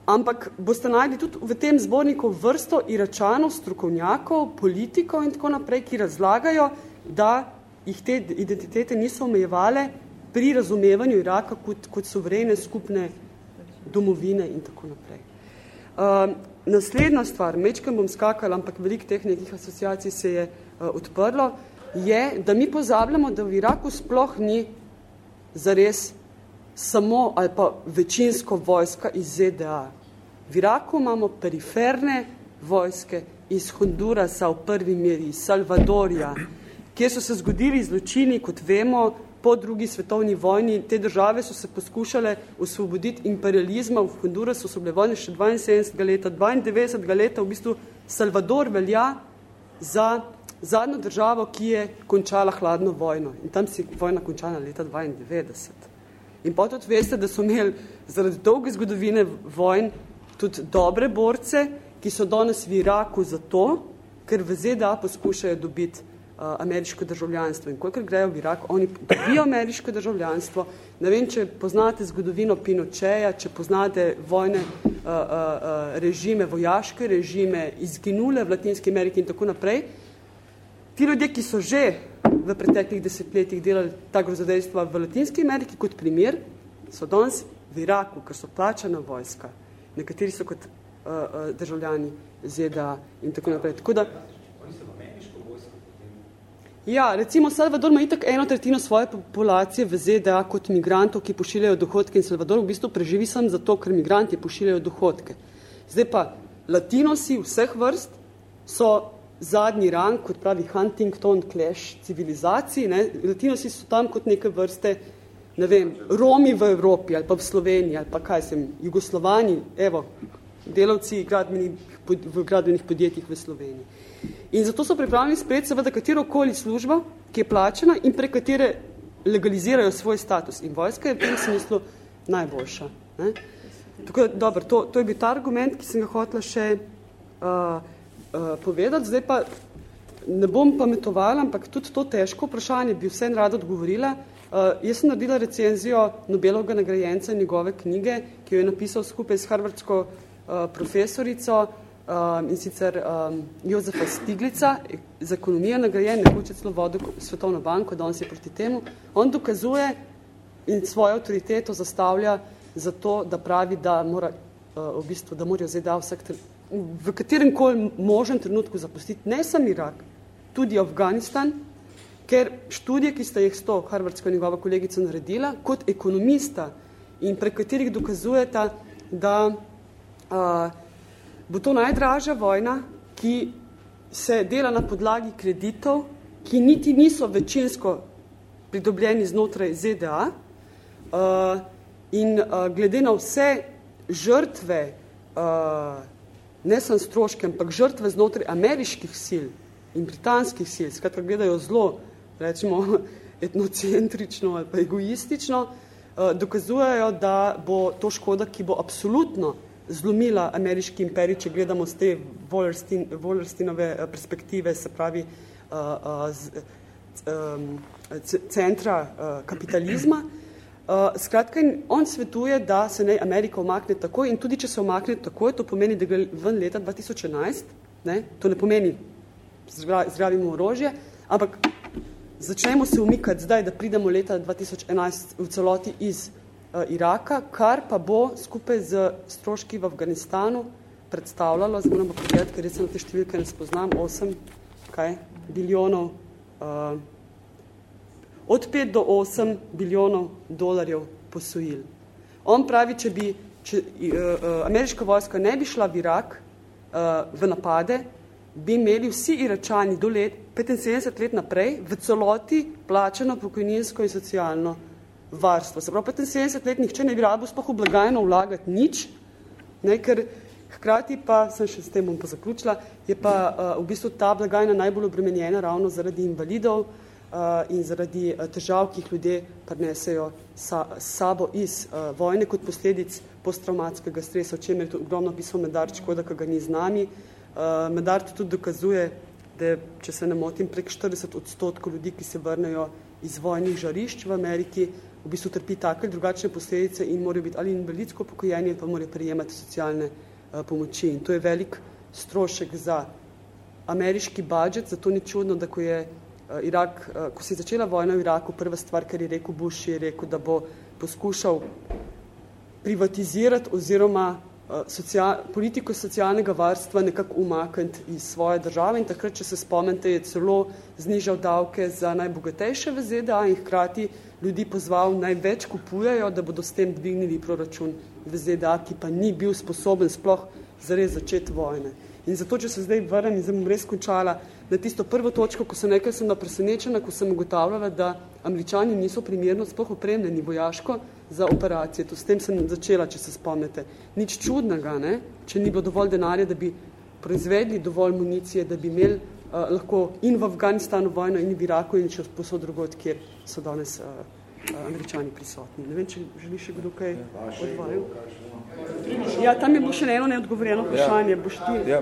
ampak boste najdi tudi v tem zborniku vrsto iračanov, strokovnjakov, politikov in tako naprej, ki razlagajo, da jih te identitete niso omejevale pri razumevanju Iraka kot, kot suverene skupne domovine in tako naprej. Uh, naslednja stvar, mečkem bom skakala, ampak veliko teh nekih asociacij se je uh, odprlo, je, da mi pozabljamo, da v Iraku sploh ni zares samo ali pa večinsko vojska iz ZDA. V Iraku imamo periferne vojske iz Hondurasa v prvi meri, iz Salvadorja, kjer so se zgodili zločini, kot vemo, po drugi svetovni vojni. Te države so se poskušale osvoboditi imperializma. V Hondurasu so bile vojne še 72. leta. 92. leta v bistvu Salvador velja za zadnjo državo, ki je končala hladno vojno. In tam si vojna končana leta 92. In pa tudi veste, da so imeli zaradi dolge zgodovine vojn tudi dobre borce, ki so danes v Iraku zato, ker v ZDA poskušajo dobiti ameriško državljanstvo. In kolikor grejo v Irak, oni dobijo ameriško državljanstvo. Ne vem, če poznate zgodovino Pinocheja, če poznate vojne uh, uh, režime, vojaške režime, izginule v Latinski Ameriki in tako naprej, Ti ljudje, ki so že v preteklih desetletjih delali ta grozodejstva v Latinski Ameriki kot primer, so danes v Iraku, ker so plačana vojska. Nekateri so kot uh, uh, državljani ZDA in tako naprej. Tako da, Ja, recimo Salvador ima itak eno tretjino svoje populacije v ZDA kot migrantov, ki pošiljajo dohodke in Salvador v bistvu preživi sam zato, ker migranti pošiljajo dohodke. Zdaj pa latinosi vseh vrst so zadnji rang, kot pravi Huntington Clash civilizaciji. Ne? Latinosi so tam kot neke vrste, ne vem, Romi v Evropi ali pa v Sloveniji ali pa kaj sem, Jugoslovani, evo, delavci gradbenih, v gradbenih podjetjih v Sloveniji. In zato so pripravljeni sprejeti seveda katerokoli službo, ki je plačena in pre katere legalizirajo svoj status. In vojska je v tem smislu najboljša. Ne? Tako da, dobro, to, to je bil ta argument, ki sem ga hotela še uh, uh, povedati. Zdaj pa ne bom pametovala, ampak tudi to težko vprašanje bi vse rada odgovorila. Uh, jaz sem naredila recenzijo Nobelovega nagrajenca in njegove knjige, ki jo je napisal skupaj s harvardsko uh, profesorico um, in sicer um, Jozefa Stiglica, z ekonomijo nagrajen, nekoče celo vodo Svetovno banko, danes je proti temu. On dokazuje in svojo avtoriteto zastavlja za to, da pravi, da mora uh, v bistvu, da morajo ZDA vsak v katerem koli možen trenutku zapustiti ne sam Irak, tudi Afganistan, ker študije, ki sta jih sto, Harvardsko njegova kolegica naredila, kot ekonomista in prek katerih dokazujeta, da a, bo to najdražja vojna, ki se dela na podlagi kreditov, ki niti niso večinsko pridobljeni znotraj ZDA a, in a, glede na vse žrtve a, ne sem stroške, ampak žrtve znotraj ameriških sil in britanskih sil, skratka gledajo zelo, rečemo, etnocentrično ali pa egoistično, eh, dokazujejo, da bo to škoda, ki bo absolutno zlomila ameriški imperij, če gledamo z te Wallerstinove eh, perspektive, se pravi eh, centra kapitalizma, Uh, skratka, on svetuje, da se naj Amerika omakne takoj in tudi, če se omakne takoj, to pomeni, da gre ven leta 2011, ne? to ne pomeni, zgradimo orožje, ampak začnemo se umikati zdaj, da pridemo leta 2011 v celoti iz uh, Iraka, kar pa bo skupaj z stroški v Afganistanu predstavljalo, zdaj moramo pogledati, ker recimo te številke ne spoznam, 8 kaj, biljonov uh, od 5 do 8 bilijonov dolarjev posojil. On pravi, če bi če, uh, ameriška vojska ne bi šla v Irak uh, v napade, bi imeli vsi iračani do let, 75 let naprej v celoti plačeno pokojninsko in socialno varstvo. Se pravi, 75 let nihče ne bi rabo spoh v blagajno vlagati nič, ne, ker hkrati pa, sem še s tem bom pa zaključila, je pa uh, v bistvu ta blagajna najbolj obremenjena ravno zaradi invalidov, uh, in zaradi uh, težav, ki jih ljudje prinesejo sa, sabo iz uh, vojne kot posledic posttraumatskega stresa, o čem je to ogromno pisal Medard, škoda, ki ga ni z nami. Uh, Medard tudi dokazuje, da je, če se ne motim, prek 40 odstotkov ljudi, ki se vrnejo iz vojnih žarišč v Ameriki, v bistvu trpi take drugačne posledice in morajo biti ali invalidsko pokojeni, ali pa morajo prijemati socialne uh, pomoči. In to je velik strošek za ameriški budžet, zato ni čudno, da ko je uh, Irak, uh, ko se je začela vojna v Iraku, prva stvar, kar je rekel Bush, je rekel, da bo poskušal privatizirati oziroma social, politiko socialnega varstva nekako umakniti iz svoje države in takrat, če se spomnite, je celo znižal davke za najbogatejše v ZDA in hkrati ljudi pozval naj več kupujejo, da bodo s tem dvignili proračun v ZDA, ki pa ni bil sposoben sploh zares začeti vojne. In zato, če se zdaj vrnem in zdaj bom res končala na tisto prvo točko, ko sem nekaj sem presenečena, ko sem ugotavljala, da američani niso primerno sploh opremljeni vojaško za operacije. To s tem sem začela, če se spomnite. Nič čudnega, ne? če ni bilo dovolj denarja, da bi proizvedli dovolj municije, da bi imeli uh, lahko in v Afganistanu vojno, in v Iraku, in še posod drugod, kjer so danes uh, američani prisotni. Ne vem, če želi še kdo kaj odvajal. Ja, tam je bo še eno neodgovorjeno vprašanje. Ja, boš ti... ja,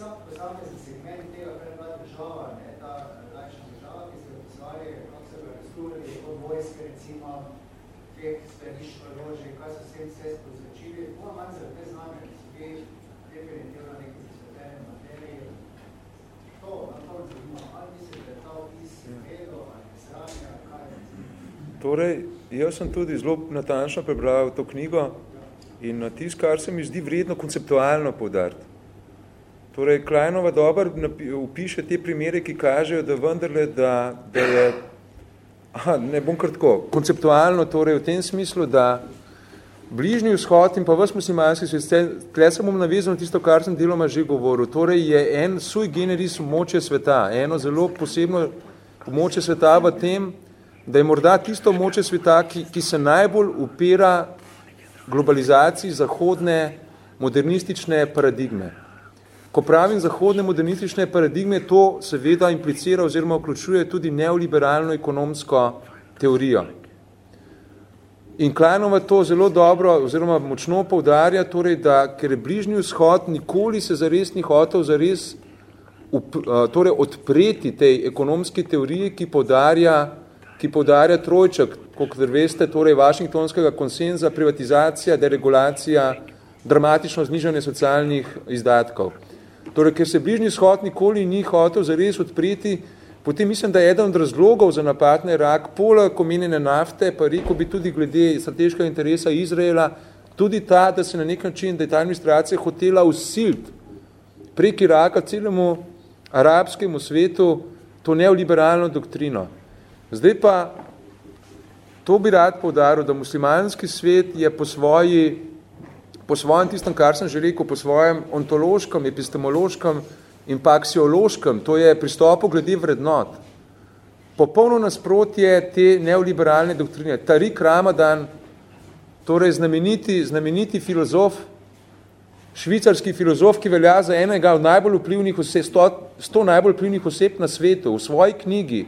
Aha. posamezni segment tega, kar je bila država, ne, ta lajčna država, ki se poslali, kako se ga razkurili, od vojske, recimo, teh staniš orožje, kaj so vsem vse spozračili, bolj manj za te znanje, ki so bili definitivno neki zasvetene materije. To, na to zanima, ali mislite, da je ta opis vedo, ali sranja, kaj je? Torej, jaz sem tudi zelo natančno prebral to knjigo in na tis, kar se mi zdi vredno konceptualno povdariti. Torej, Kleinova dober upiše te primere, ki kažejo, da vendarle, da, da je, aha, ne bom kratko, konceptualno, torej v tem smislu, da bližnji vzhod in pa vas muslimanski svet, tle se bom navezal na tisto, kar sem deloma že govoril, torej je en sui generis moče sveta, eno zelo posebno moče sveta v tem, da je morda tisto moče sveta, ki, ki se najbolj upira globalizaciji zahodne modernistične paradigme. Ko pravim zahodne modernistične paradigme, to seveda implicira oziroma vključuje tudi neoliberalno ekonomsko teorijo. In Kleinova to zelo dobro oziroma močno poudarja, torej, da ker je bližnji vzhod nikoli se zares ni hotel zares up, torej, odpreti tej ekonomski teoriji, ki poudarja, ki poudarja trojček, kot veste, torej Washingtonskega konsenza, privatizacija, deregulacija, dramatično znižanje socialnih izdatkov. Torej, ker se bližnji shod nikoli ni hotel zares odpreti, potem mislim, da je eden od razlogov za napad na Irak, poleg omenjene nafte, pa rekel bi tudi glede strateškega interesa Izraela, tudi ta, da se na nek način, da je ta administracija hotela usilt prek Iraka celemu arabskemu svetu to neoliberalno doktrino. Zdaj pa, to bi rad povdaril, da muslimanski svet je po svoji po svojem tistem, kar sem že rekel, po svojem ontološkem, epistemološkem in pa aksiološkem, to je pristopu glede vrednot. Popolno nasprotje te neoliberalne doktrine. Tarik Ramadan, torej znameniti, znameniti filozof, švicarski filozof, ki velja za enega od najbolj vplivnih oseb, sto, sto najbolj vplivnih oseb na svetu, v svoji knjigi,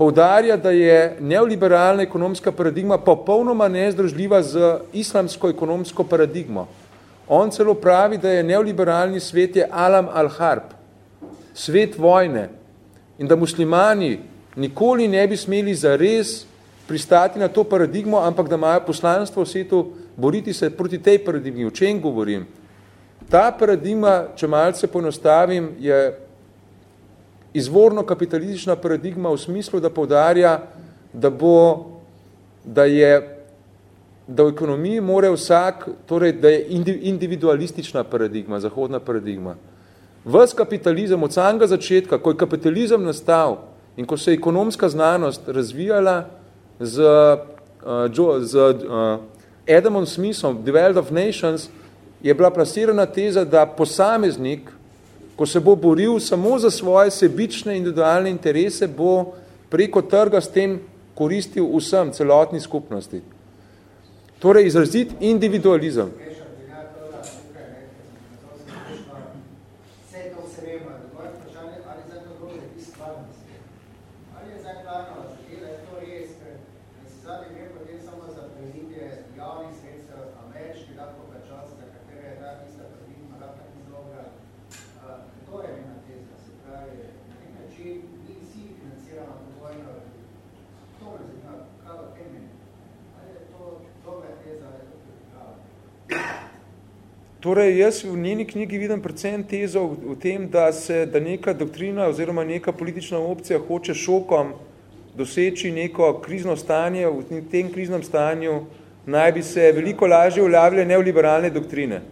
poudarja, da je neoliberalna ekonomska paradigma popolnoma nezdružljiva z islamsko ekonomsko paradigmo. On celo pravi, da je neoliberalni svet je alam al-harb, svet vojne in da muslimani nikoli ne bi smeli zares pristati na to paradigmo, ampak da imajo poslanstvo v svetu boriti se proti tej paradigmi. O čem govorim? Ta paradigma, če malce ponostavim, je izvorno kapitalistična paradigma v smislu, da povdarja, da bo, da je, da v ekonomiji more vsak, torej, da je individualistična paradigma, zahodna paradigma. Ves kapitalizem od samega začetka, ko je kapitalizem nastal in ko se je ekonomska znanost razvijala z, uh, z uh, Adamom Smithom, The World of Nations, je bila plasirana teza, da posameznik, ko se bo boril samo za svoje sebične individualne interese, bo preko trga s tem koristil vsem, celotni skupnosti. Torej, izrazit individualizem. Torej, jaz v njeni knjigi vidim predvsem tezo v tem, da se da neka doktrina oziroma neka politična opcija hoče šokom doseči neko krizno stanje, v tem kriznem stanju naj bi se veliko lažje uljavile neoliberalne doktrine.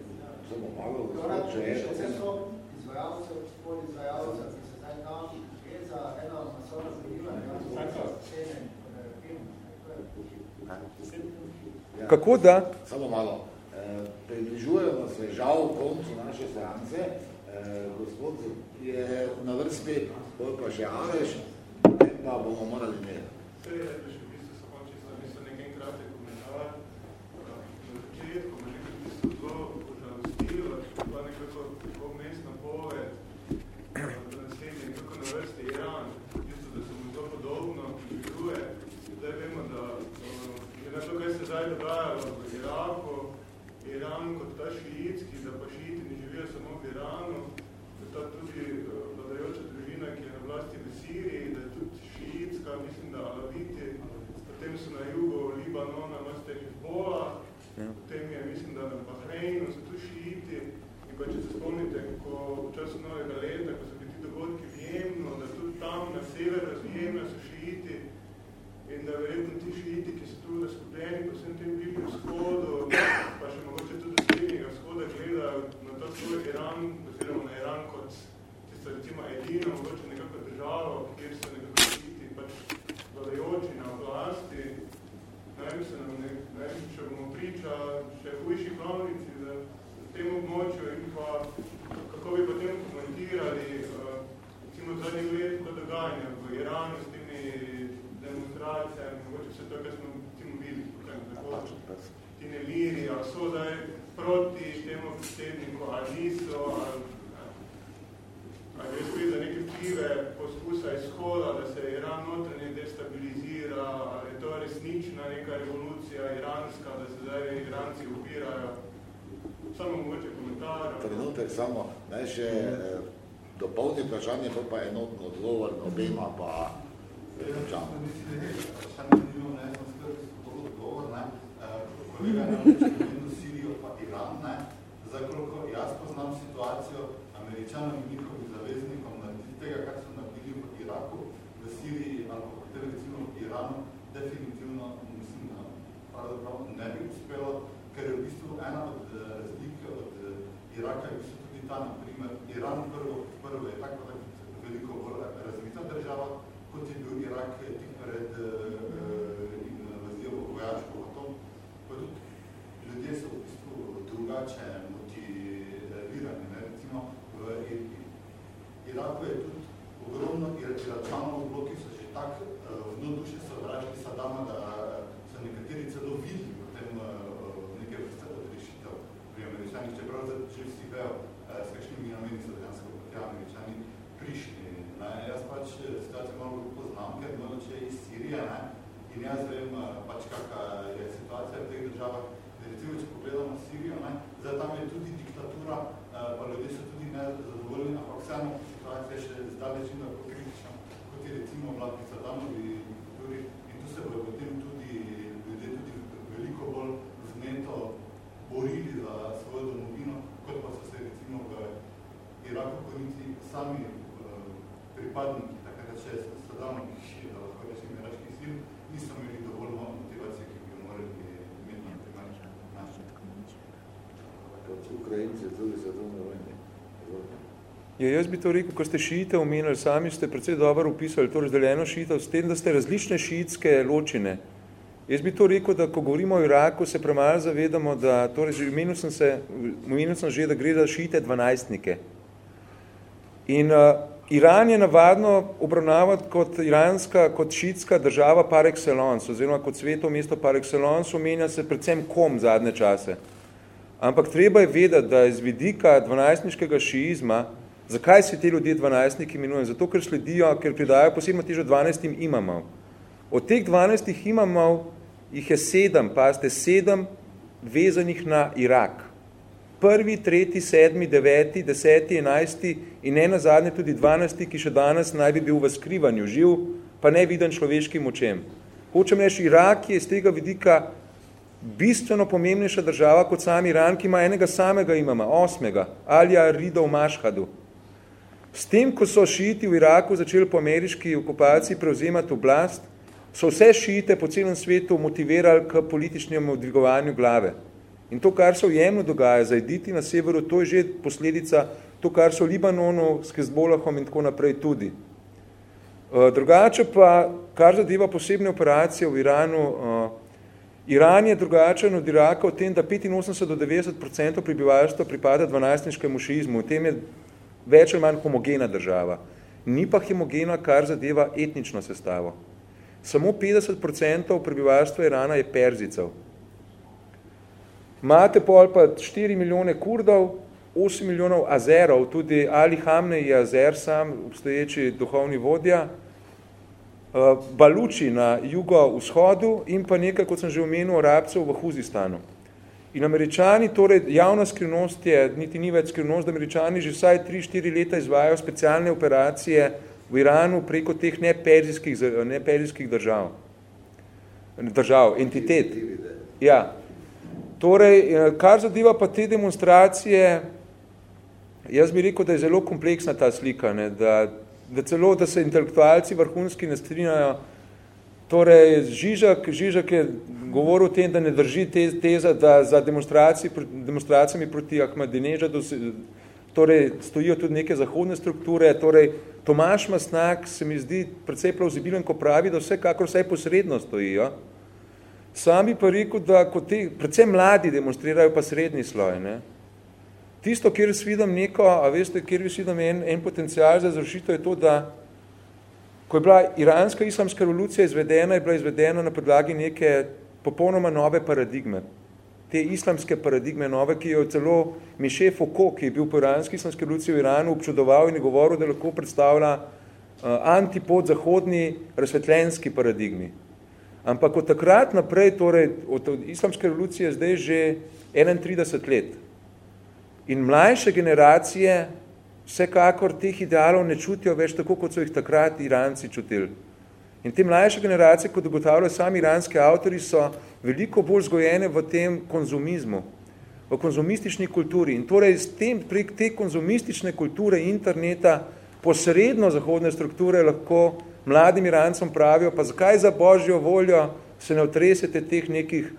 Kako da? Samo malo približujemo se žal koncu naše seance. E, gospod je na vrsti, bolj pa še Aleš, pa bomo morali imeti. Vse je, da še v bistvu samo čisto, mislim, nekaj kratek komentar. Na začetku me nekaj v bistvu zelo požalostilo, pa nekako obmestna poved, da naslednji nekako na vrsti Iran, v bistvu, da se mu to podobno približuje. Zdaj vemo, da je na to, kaj se zdaj dogajalo v Iraku, Iran kot ta šiitski, da pa šiiti ne živijo samo v Iranu, da ta tudi eh, vladajoča družina, ki je na vlasti v Siriji, da je tudi šiitska, mislim, da Alaviti, potem so na jugu Libanona, imate Hezbola, ja. potem je, mislim, da na Bahreinu so tu šiiti, in pa če se spomnite, ko v času novega leta, ko so bili ti dogodki v Jemnu, da tudi tam na severu z Jemna so šiiti, in da verjetno ti šiiti, ki so tu razkupljeni po vsem tem bližnjem vzhodu, pa še mogoče tudi srednjega vzhoda gledajo na to svoj Iran, oziroma na Iran kot tisto recimo edino, mogoče nekako državo, kjer so nekako šiiti pač vladajoči na oblasti. Ne vem, se nam ne, ne vem, če bomo priča še hujši klovnici za tem območju in pa kako bi potem komentirali uh, recimo zadnjih let to dogajanje v Iranu s temi demonstracijami, mogoče vse to, kar smo tim videli, potem tako, ti nemiri, ali so zdaj proti temu predsedniku, ali niso, ali, ali je spet za neke vplive poskusa izhoda, da se Iran notranje destabilizira, ali je to resnična neka revolucija iranska, da se zdaj Iranci upirajo. Samo mogoče komentar. Trenutek samo, naj še eh, dopolni vprašanje, to pa enotno odgovor, obema pa Čau. Kolega je Sirijo pa Iran, ne? Zdaj, koliko jaz poznam situacijo američanom in njihovim zaveznikom na tega, kar so naredili v Iraku, v Siriji ali pa kateri recimo v Iranu, definitivno mislim, da pravzaprav ne bi uspelo, ker je v bistvu ena od razlike od Iraka je v bistvu ta, na primer, Iran prvo, prvo je tako, tako veliko bolj razvita država, kot je bil Irak tik pred uh, invazijo vojaško atom. Pa tudi ljudje so v bistvu drugače motivirani. Ne? Recimo, v Iraku je tudi ogromno iračanov v bloki, so že tak uh, v duše sovražili Sadama, da so nekateri celo videli potem uh, neke vrste odrešitev pri američanih, čeprav že vsi vejo, s kakšnimi nameni so dejansko proti američani prišli. Ne? Jaz pač situacijo malo poznam, ker mogoče iz Sirije, ne? in jaz vem pač kakva je situacija v teh državah. Recimo, če pogledamo Sirijo, ne? zdaj tam je tudi diktatura, pa ljudje so tudi nezadovoljni, ampak vseeno situacija je še zdaleč in tako kritična, kot je recimo vladi Sadanovi diktaturi in tu se bojo potem tudi ljudje tudi veliko bolj vzmeto borili za svojo domovino, kot pa so se recimo v Iraku konici sami pripadniki, takrat še sadavnih, da lahko rečem, iračkih sil, niso imeli dovolj motivacije, ki bi jo morali imeti na primer naše. Kot Ukrajinci tudi sadavne vojne. Ja, jaz bi to rekel, ko ste šiite omenili, sami ste predvsej dobro upisali to razdeljeno šitev, s tem, da ste različne šiitske ločine. Jaz bi to rekel, da ko govorimo o Iraku, se premalo zavedamo, da torej, omenil sem, se, omenil sem že, da gre za šiite dvanajstnike. In uh, Iran je navadno obravnavati kot iranska, kot šitska država par excellence, oziroma kot sveto mesto par excellence, omenja se predvsem kom zadnje čase. Ampak treba je vedeti, da iz vidika dvanajstniškega šiizma, zakaj se te ljudje dvanajstniki imenujejo? Zato, ker sledijo, ker pridajo posebno težo dvanajstim imamov. Od teh dvanajstih imamov jih je sedem, pazite, sedem vezanih na Irak. Prvi, tretji, sedmi, deveti, deseti, enajsti in ne nazadnje tudi dvanajsti, ki še danes naj bi bil v skrivanju živ, pa ne viden človeškim močem. Hočem reči, Irak je iz tega vidika bistveno pomembnejša država kot sam Iran, ki ima enega samega imama, osmega, Alija Rida v Mašhadu. S tem, ko so šiiti v Iraku začeli po ameriški okupaciji prevzemati oblast, so vse šiite po celem svetu motivirali k političnemu dvigovanju glave. In to, kar se v Jemnu dogaja, zajditi na severu, to je že posledica, to, kar so v Libanonu s Hezbolahom in tako naprej tudi. Drugače pa, kar zadeva posebne operacije v Iranu, Iran je drugačen od Iraka v tem, da 85 do 90 prebivalstva pripada 12-niškemu šiizmu. V tem je več ali manj homogena država. Ni pa homogena, kar zadeva etnično sestavo. Samo 50 prebivalstva Irana je perzicev. Imate pol pa 4 milijone kurdov, 8 milijonov azerov, tudi Ali Hamne je azer sam, obstoječi duhovni vodja, Eh, Baluči na jugo-vzhodu in pa nekaj, kot sem že omenil, Arabcev v Huzistanu. In američani, torej javna skrivnost je, niti ni več skrivnost, da američani že vsaj 3-4 leta izvajajo specialne operacije v Iranu preko teh neperzijskih, neperzijskih držav. Držav, entitet. Ja. Torej, eh, kar zadeva pa te demonstracije, jaz bi rekel, da je zelo kompleksna ta slika, ne, da da celo, da se intelektualci vrhunski ne strinjajo. Torej, Žižak, Žižak je govoril o tem, da ne drži teza, da za demonstracijami proti Ahmadinežadu torej, stojijo tudi neke zahodne strukture. Torej, Tomaš Masnak se mi zdi precej plauzibilen, ko pravi, da vsekakor vsaj posredno stojijo. Sam bi pa rekel, da kot te, predvsem mladi demonstrirajo pa srednji sloj. Ne? Tisto, kjer jaz vidim neko, a veste, kjer jaz vidim en, en potencial za zrušitev, je to, da ko je bila iranska islamska revolucija izvedena, je bila izvedena na podlagi neke popolnoma nove paradigme. Te islamske paradigme nove, ki jo celo Miše Foucault, ki je bil po iranski islamski revoluciji v Iranu, občudoval in je govoril, da lahko predstavlja uh, antipod zahodni razsvetljenski paradigmi. Ampak od takrat naprej, torej od, od islamske revolucije zdaj že 31 let, In mlajše generacije vsekakor teh idealov ne čutijo več tako, kot so jih takrat Iranci čutili. In te mlajše generacije, kot ugotavljajo sami iranski avtori, so veliko bolj zgojene v tem konzumizmu, v konzumistični kulturi. In torej s tem, prek te konzumistične kulture interneta posredno zahodne strukture lahko mladim Irancom pravijo, pa zakaj za božjo voljo se ne otresete teh nekih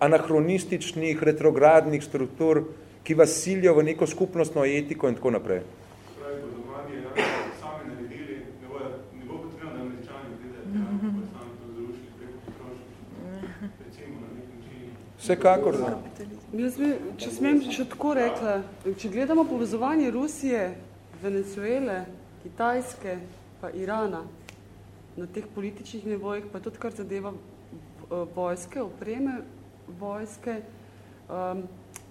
anahronističnih, retrogradnih struktur, ki vas silijo v neko skupnostno etiko in tako naprej. Vsekakor, da. Jaz bi, če smem še tako rekla, če gledamo povezovanje Rusije, Venezuele, Kitajske pa Irana na teh političnih nivojih, pa tudi kar zadeva vojske, opreme vojske, um,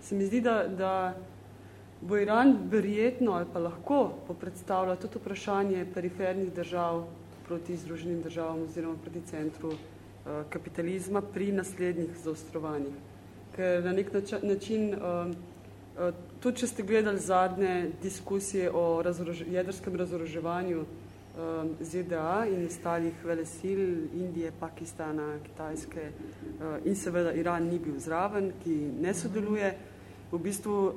se mi zdi, da, da bo Iran verjetno ali pa lahko popredstavlja tudi vprašanje perifernih držav proti združenim državam oziroma proti centru uh, kapitalizma pri naslednjih zaostrovanjih. Ker na nek način, uh, uh, tudi če ste gledali zadnje diskusije o razorož jedrskem razoroževanju um, ZDA in ostalih velesil Indije, Pakistana, Kitajske uh, in seveda Iran ni bil zraven, ki ne sodeluje, uh, v bistvu uh,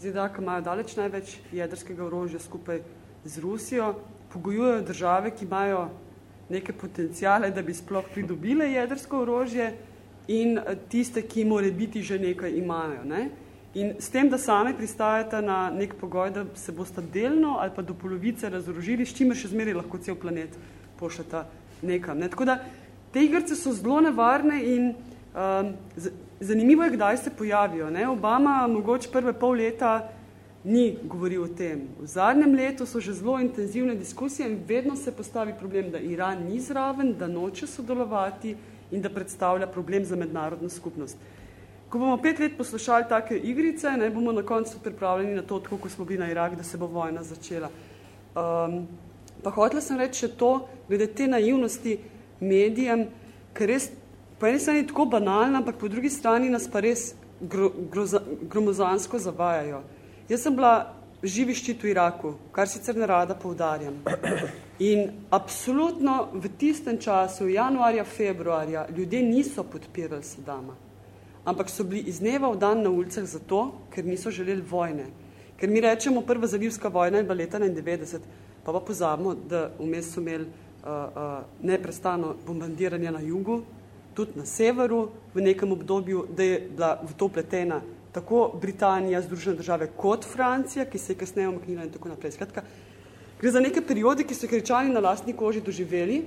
ZDA, ki imajo daleč največ jedrskega orožja skupaj z Rusijo, pogojujejo države, ki imajo neke potencijale, da bi sploh pridobile jedrsko orožje in tiste, ki more biti že nekaj imajo. Ne? In s tem, da same pristajate na nek pogoj, da se boste delno ali pa do polovice razorožili, s čimer še zmeri lahko cel planet pošljata nekam. Ne? Tako da te igrice so zelo nevarne in um, zanimivo je, kdaj se pojavijo. Ne? Obama mogoče prve pol leta ni govoril o tem. V zadnjem letu so že zelo intenzivne diskusije in vedno se postavi problem, da Iran ni zraven, da noče sodelovati in da predstavlja problem za mednarodno skupnost. Ko bomo pet let poslušali take igrice, ne, bomo na koncu pripravljeni na to, tako ko smo bili na Irak, da se bo vojna začela. Um, pa hotela sem reči še to, glede te naivnosti medijem, ker res po eni strani tako banalna, ampak po drugi strani nas pa res gro, groza, gromozansko zavajajo. Jaz sem bila živi ščit v Iraku, kar sicer ne rada poudarjam. In absolutno v tistem času, januarja, februarja, ljudje niso podpirali Sadama. Ampak so bili iz dneva v dan na ulicah zato, ker niso želeli vojne. Ker mi rečemo, prva zalivska vojna je bila leta 91, pa pa pozabimo, da vmes so imeli uh, uh, neprestano bombardiranje na jugu, tudi na severu v nekem obdobju, da je bila v to pletena tako Britanija, Združene države, kot Francija, ki se je kasneje omaknila in tako naprej. Skratka, gre za neke periode, ki so kričani na lastni koži doživeli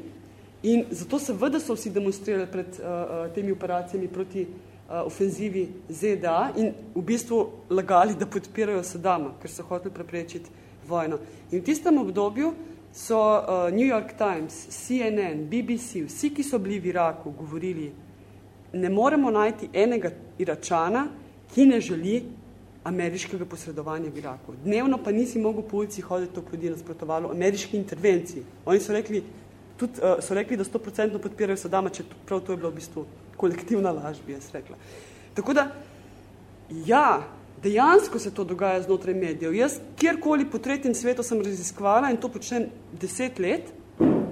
in zato seveda so vsi demonstrirali pred uh, uh, temi operacijami proti uh, ofenzivi ZDA in v bistvu lagali, da podpirajo Sadama, ker so hoteli preprečiti vojno. In v tistem obdobju so uh, New York Times, CNN, BBC, vsi, ki so bili v Iraku, govorili, ne moremo najti enega Iračana, ki ne želi ameriškega posredovanja v Iraku. Dnevno pa nisi mogel po ulici hoditi to ljudi nasprotovalo ameriški intervenciji. Oni so rekli, tudi, uh, so rekli, da 100% podpirajo Sadama, če prav to je bilo v bistvu kolektivna laž, bi jaz rekla. Tako da, ja, dejansko se to dogaja znotraj medijev. Jaz kjerkoli po tretjem svetu sem raziskvala in to počnem deset let,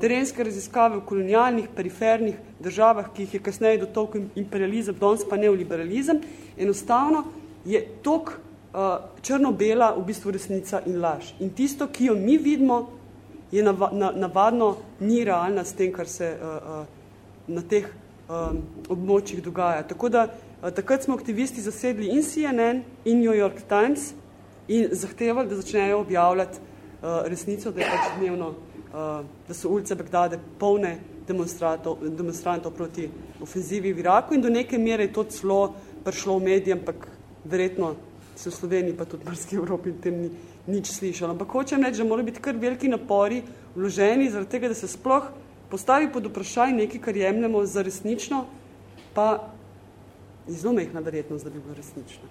terenske raziskave v kolonialnih, perifernih državah, ki jih je kasneje dotolk imperializem, danes pa neoliberalizem, enostavno je tok uh, črno-bela v bistvu resnica in laž. In tisto, ki jo mi vidimo, je nava, na, navadno ni realna s tem, kar se uh, uh, na teh um, območjih dogaja. Tako da takrat smo aktivisti zasedli in CNN in New York Times in zahtevali, da začnejo objavljati uh, resnico, da je pač dnevno, uh, da so ulice Bagdade polne demonstrantov, demonstrantov proti ofenzivi v Iraku in do neke mere je to celo prišlo v medije, ampak verjetno se v Sloveniji pa tudi v Mrski Evropi tem ni nič slišalo. Ampak hočem reči, da mora biti kar veliki napori vloženi zaradi tega, da se sploh postavi pod vprašaj nekaj, kar jemljemo za resnično, pa je zelo mehna verjetnost, da bi bilo resnično.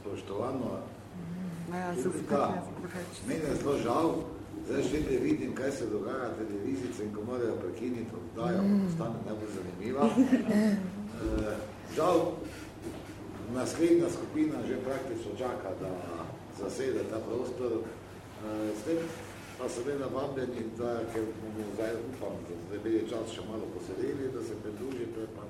Spoštovano, ja, meni je zelo žal, zdaj še ne vidim, kaj se dogaja televizice in ko morajo prekiniti oddajo, mm. postane najbolj zanimiva. E, žal, naslednja skupina že praktično čaka, da zasede ta prostor. E, s tem pa seveda vabljeni, da, ker bomo zdaj upam, da zdaj bi čas še malo posedeli, da se pridružite, pa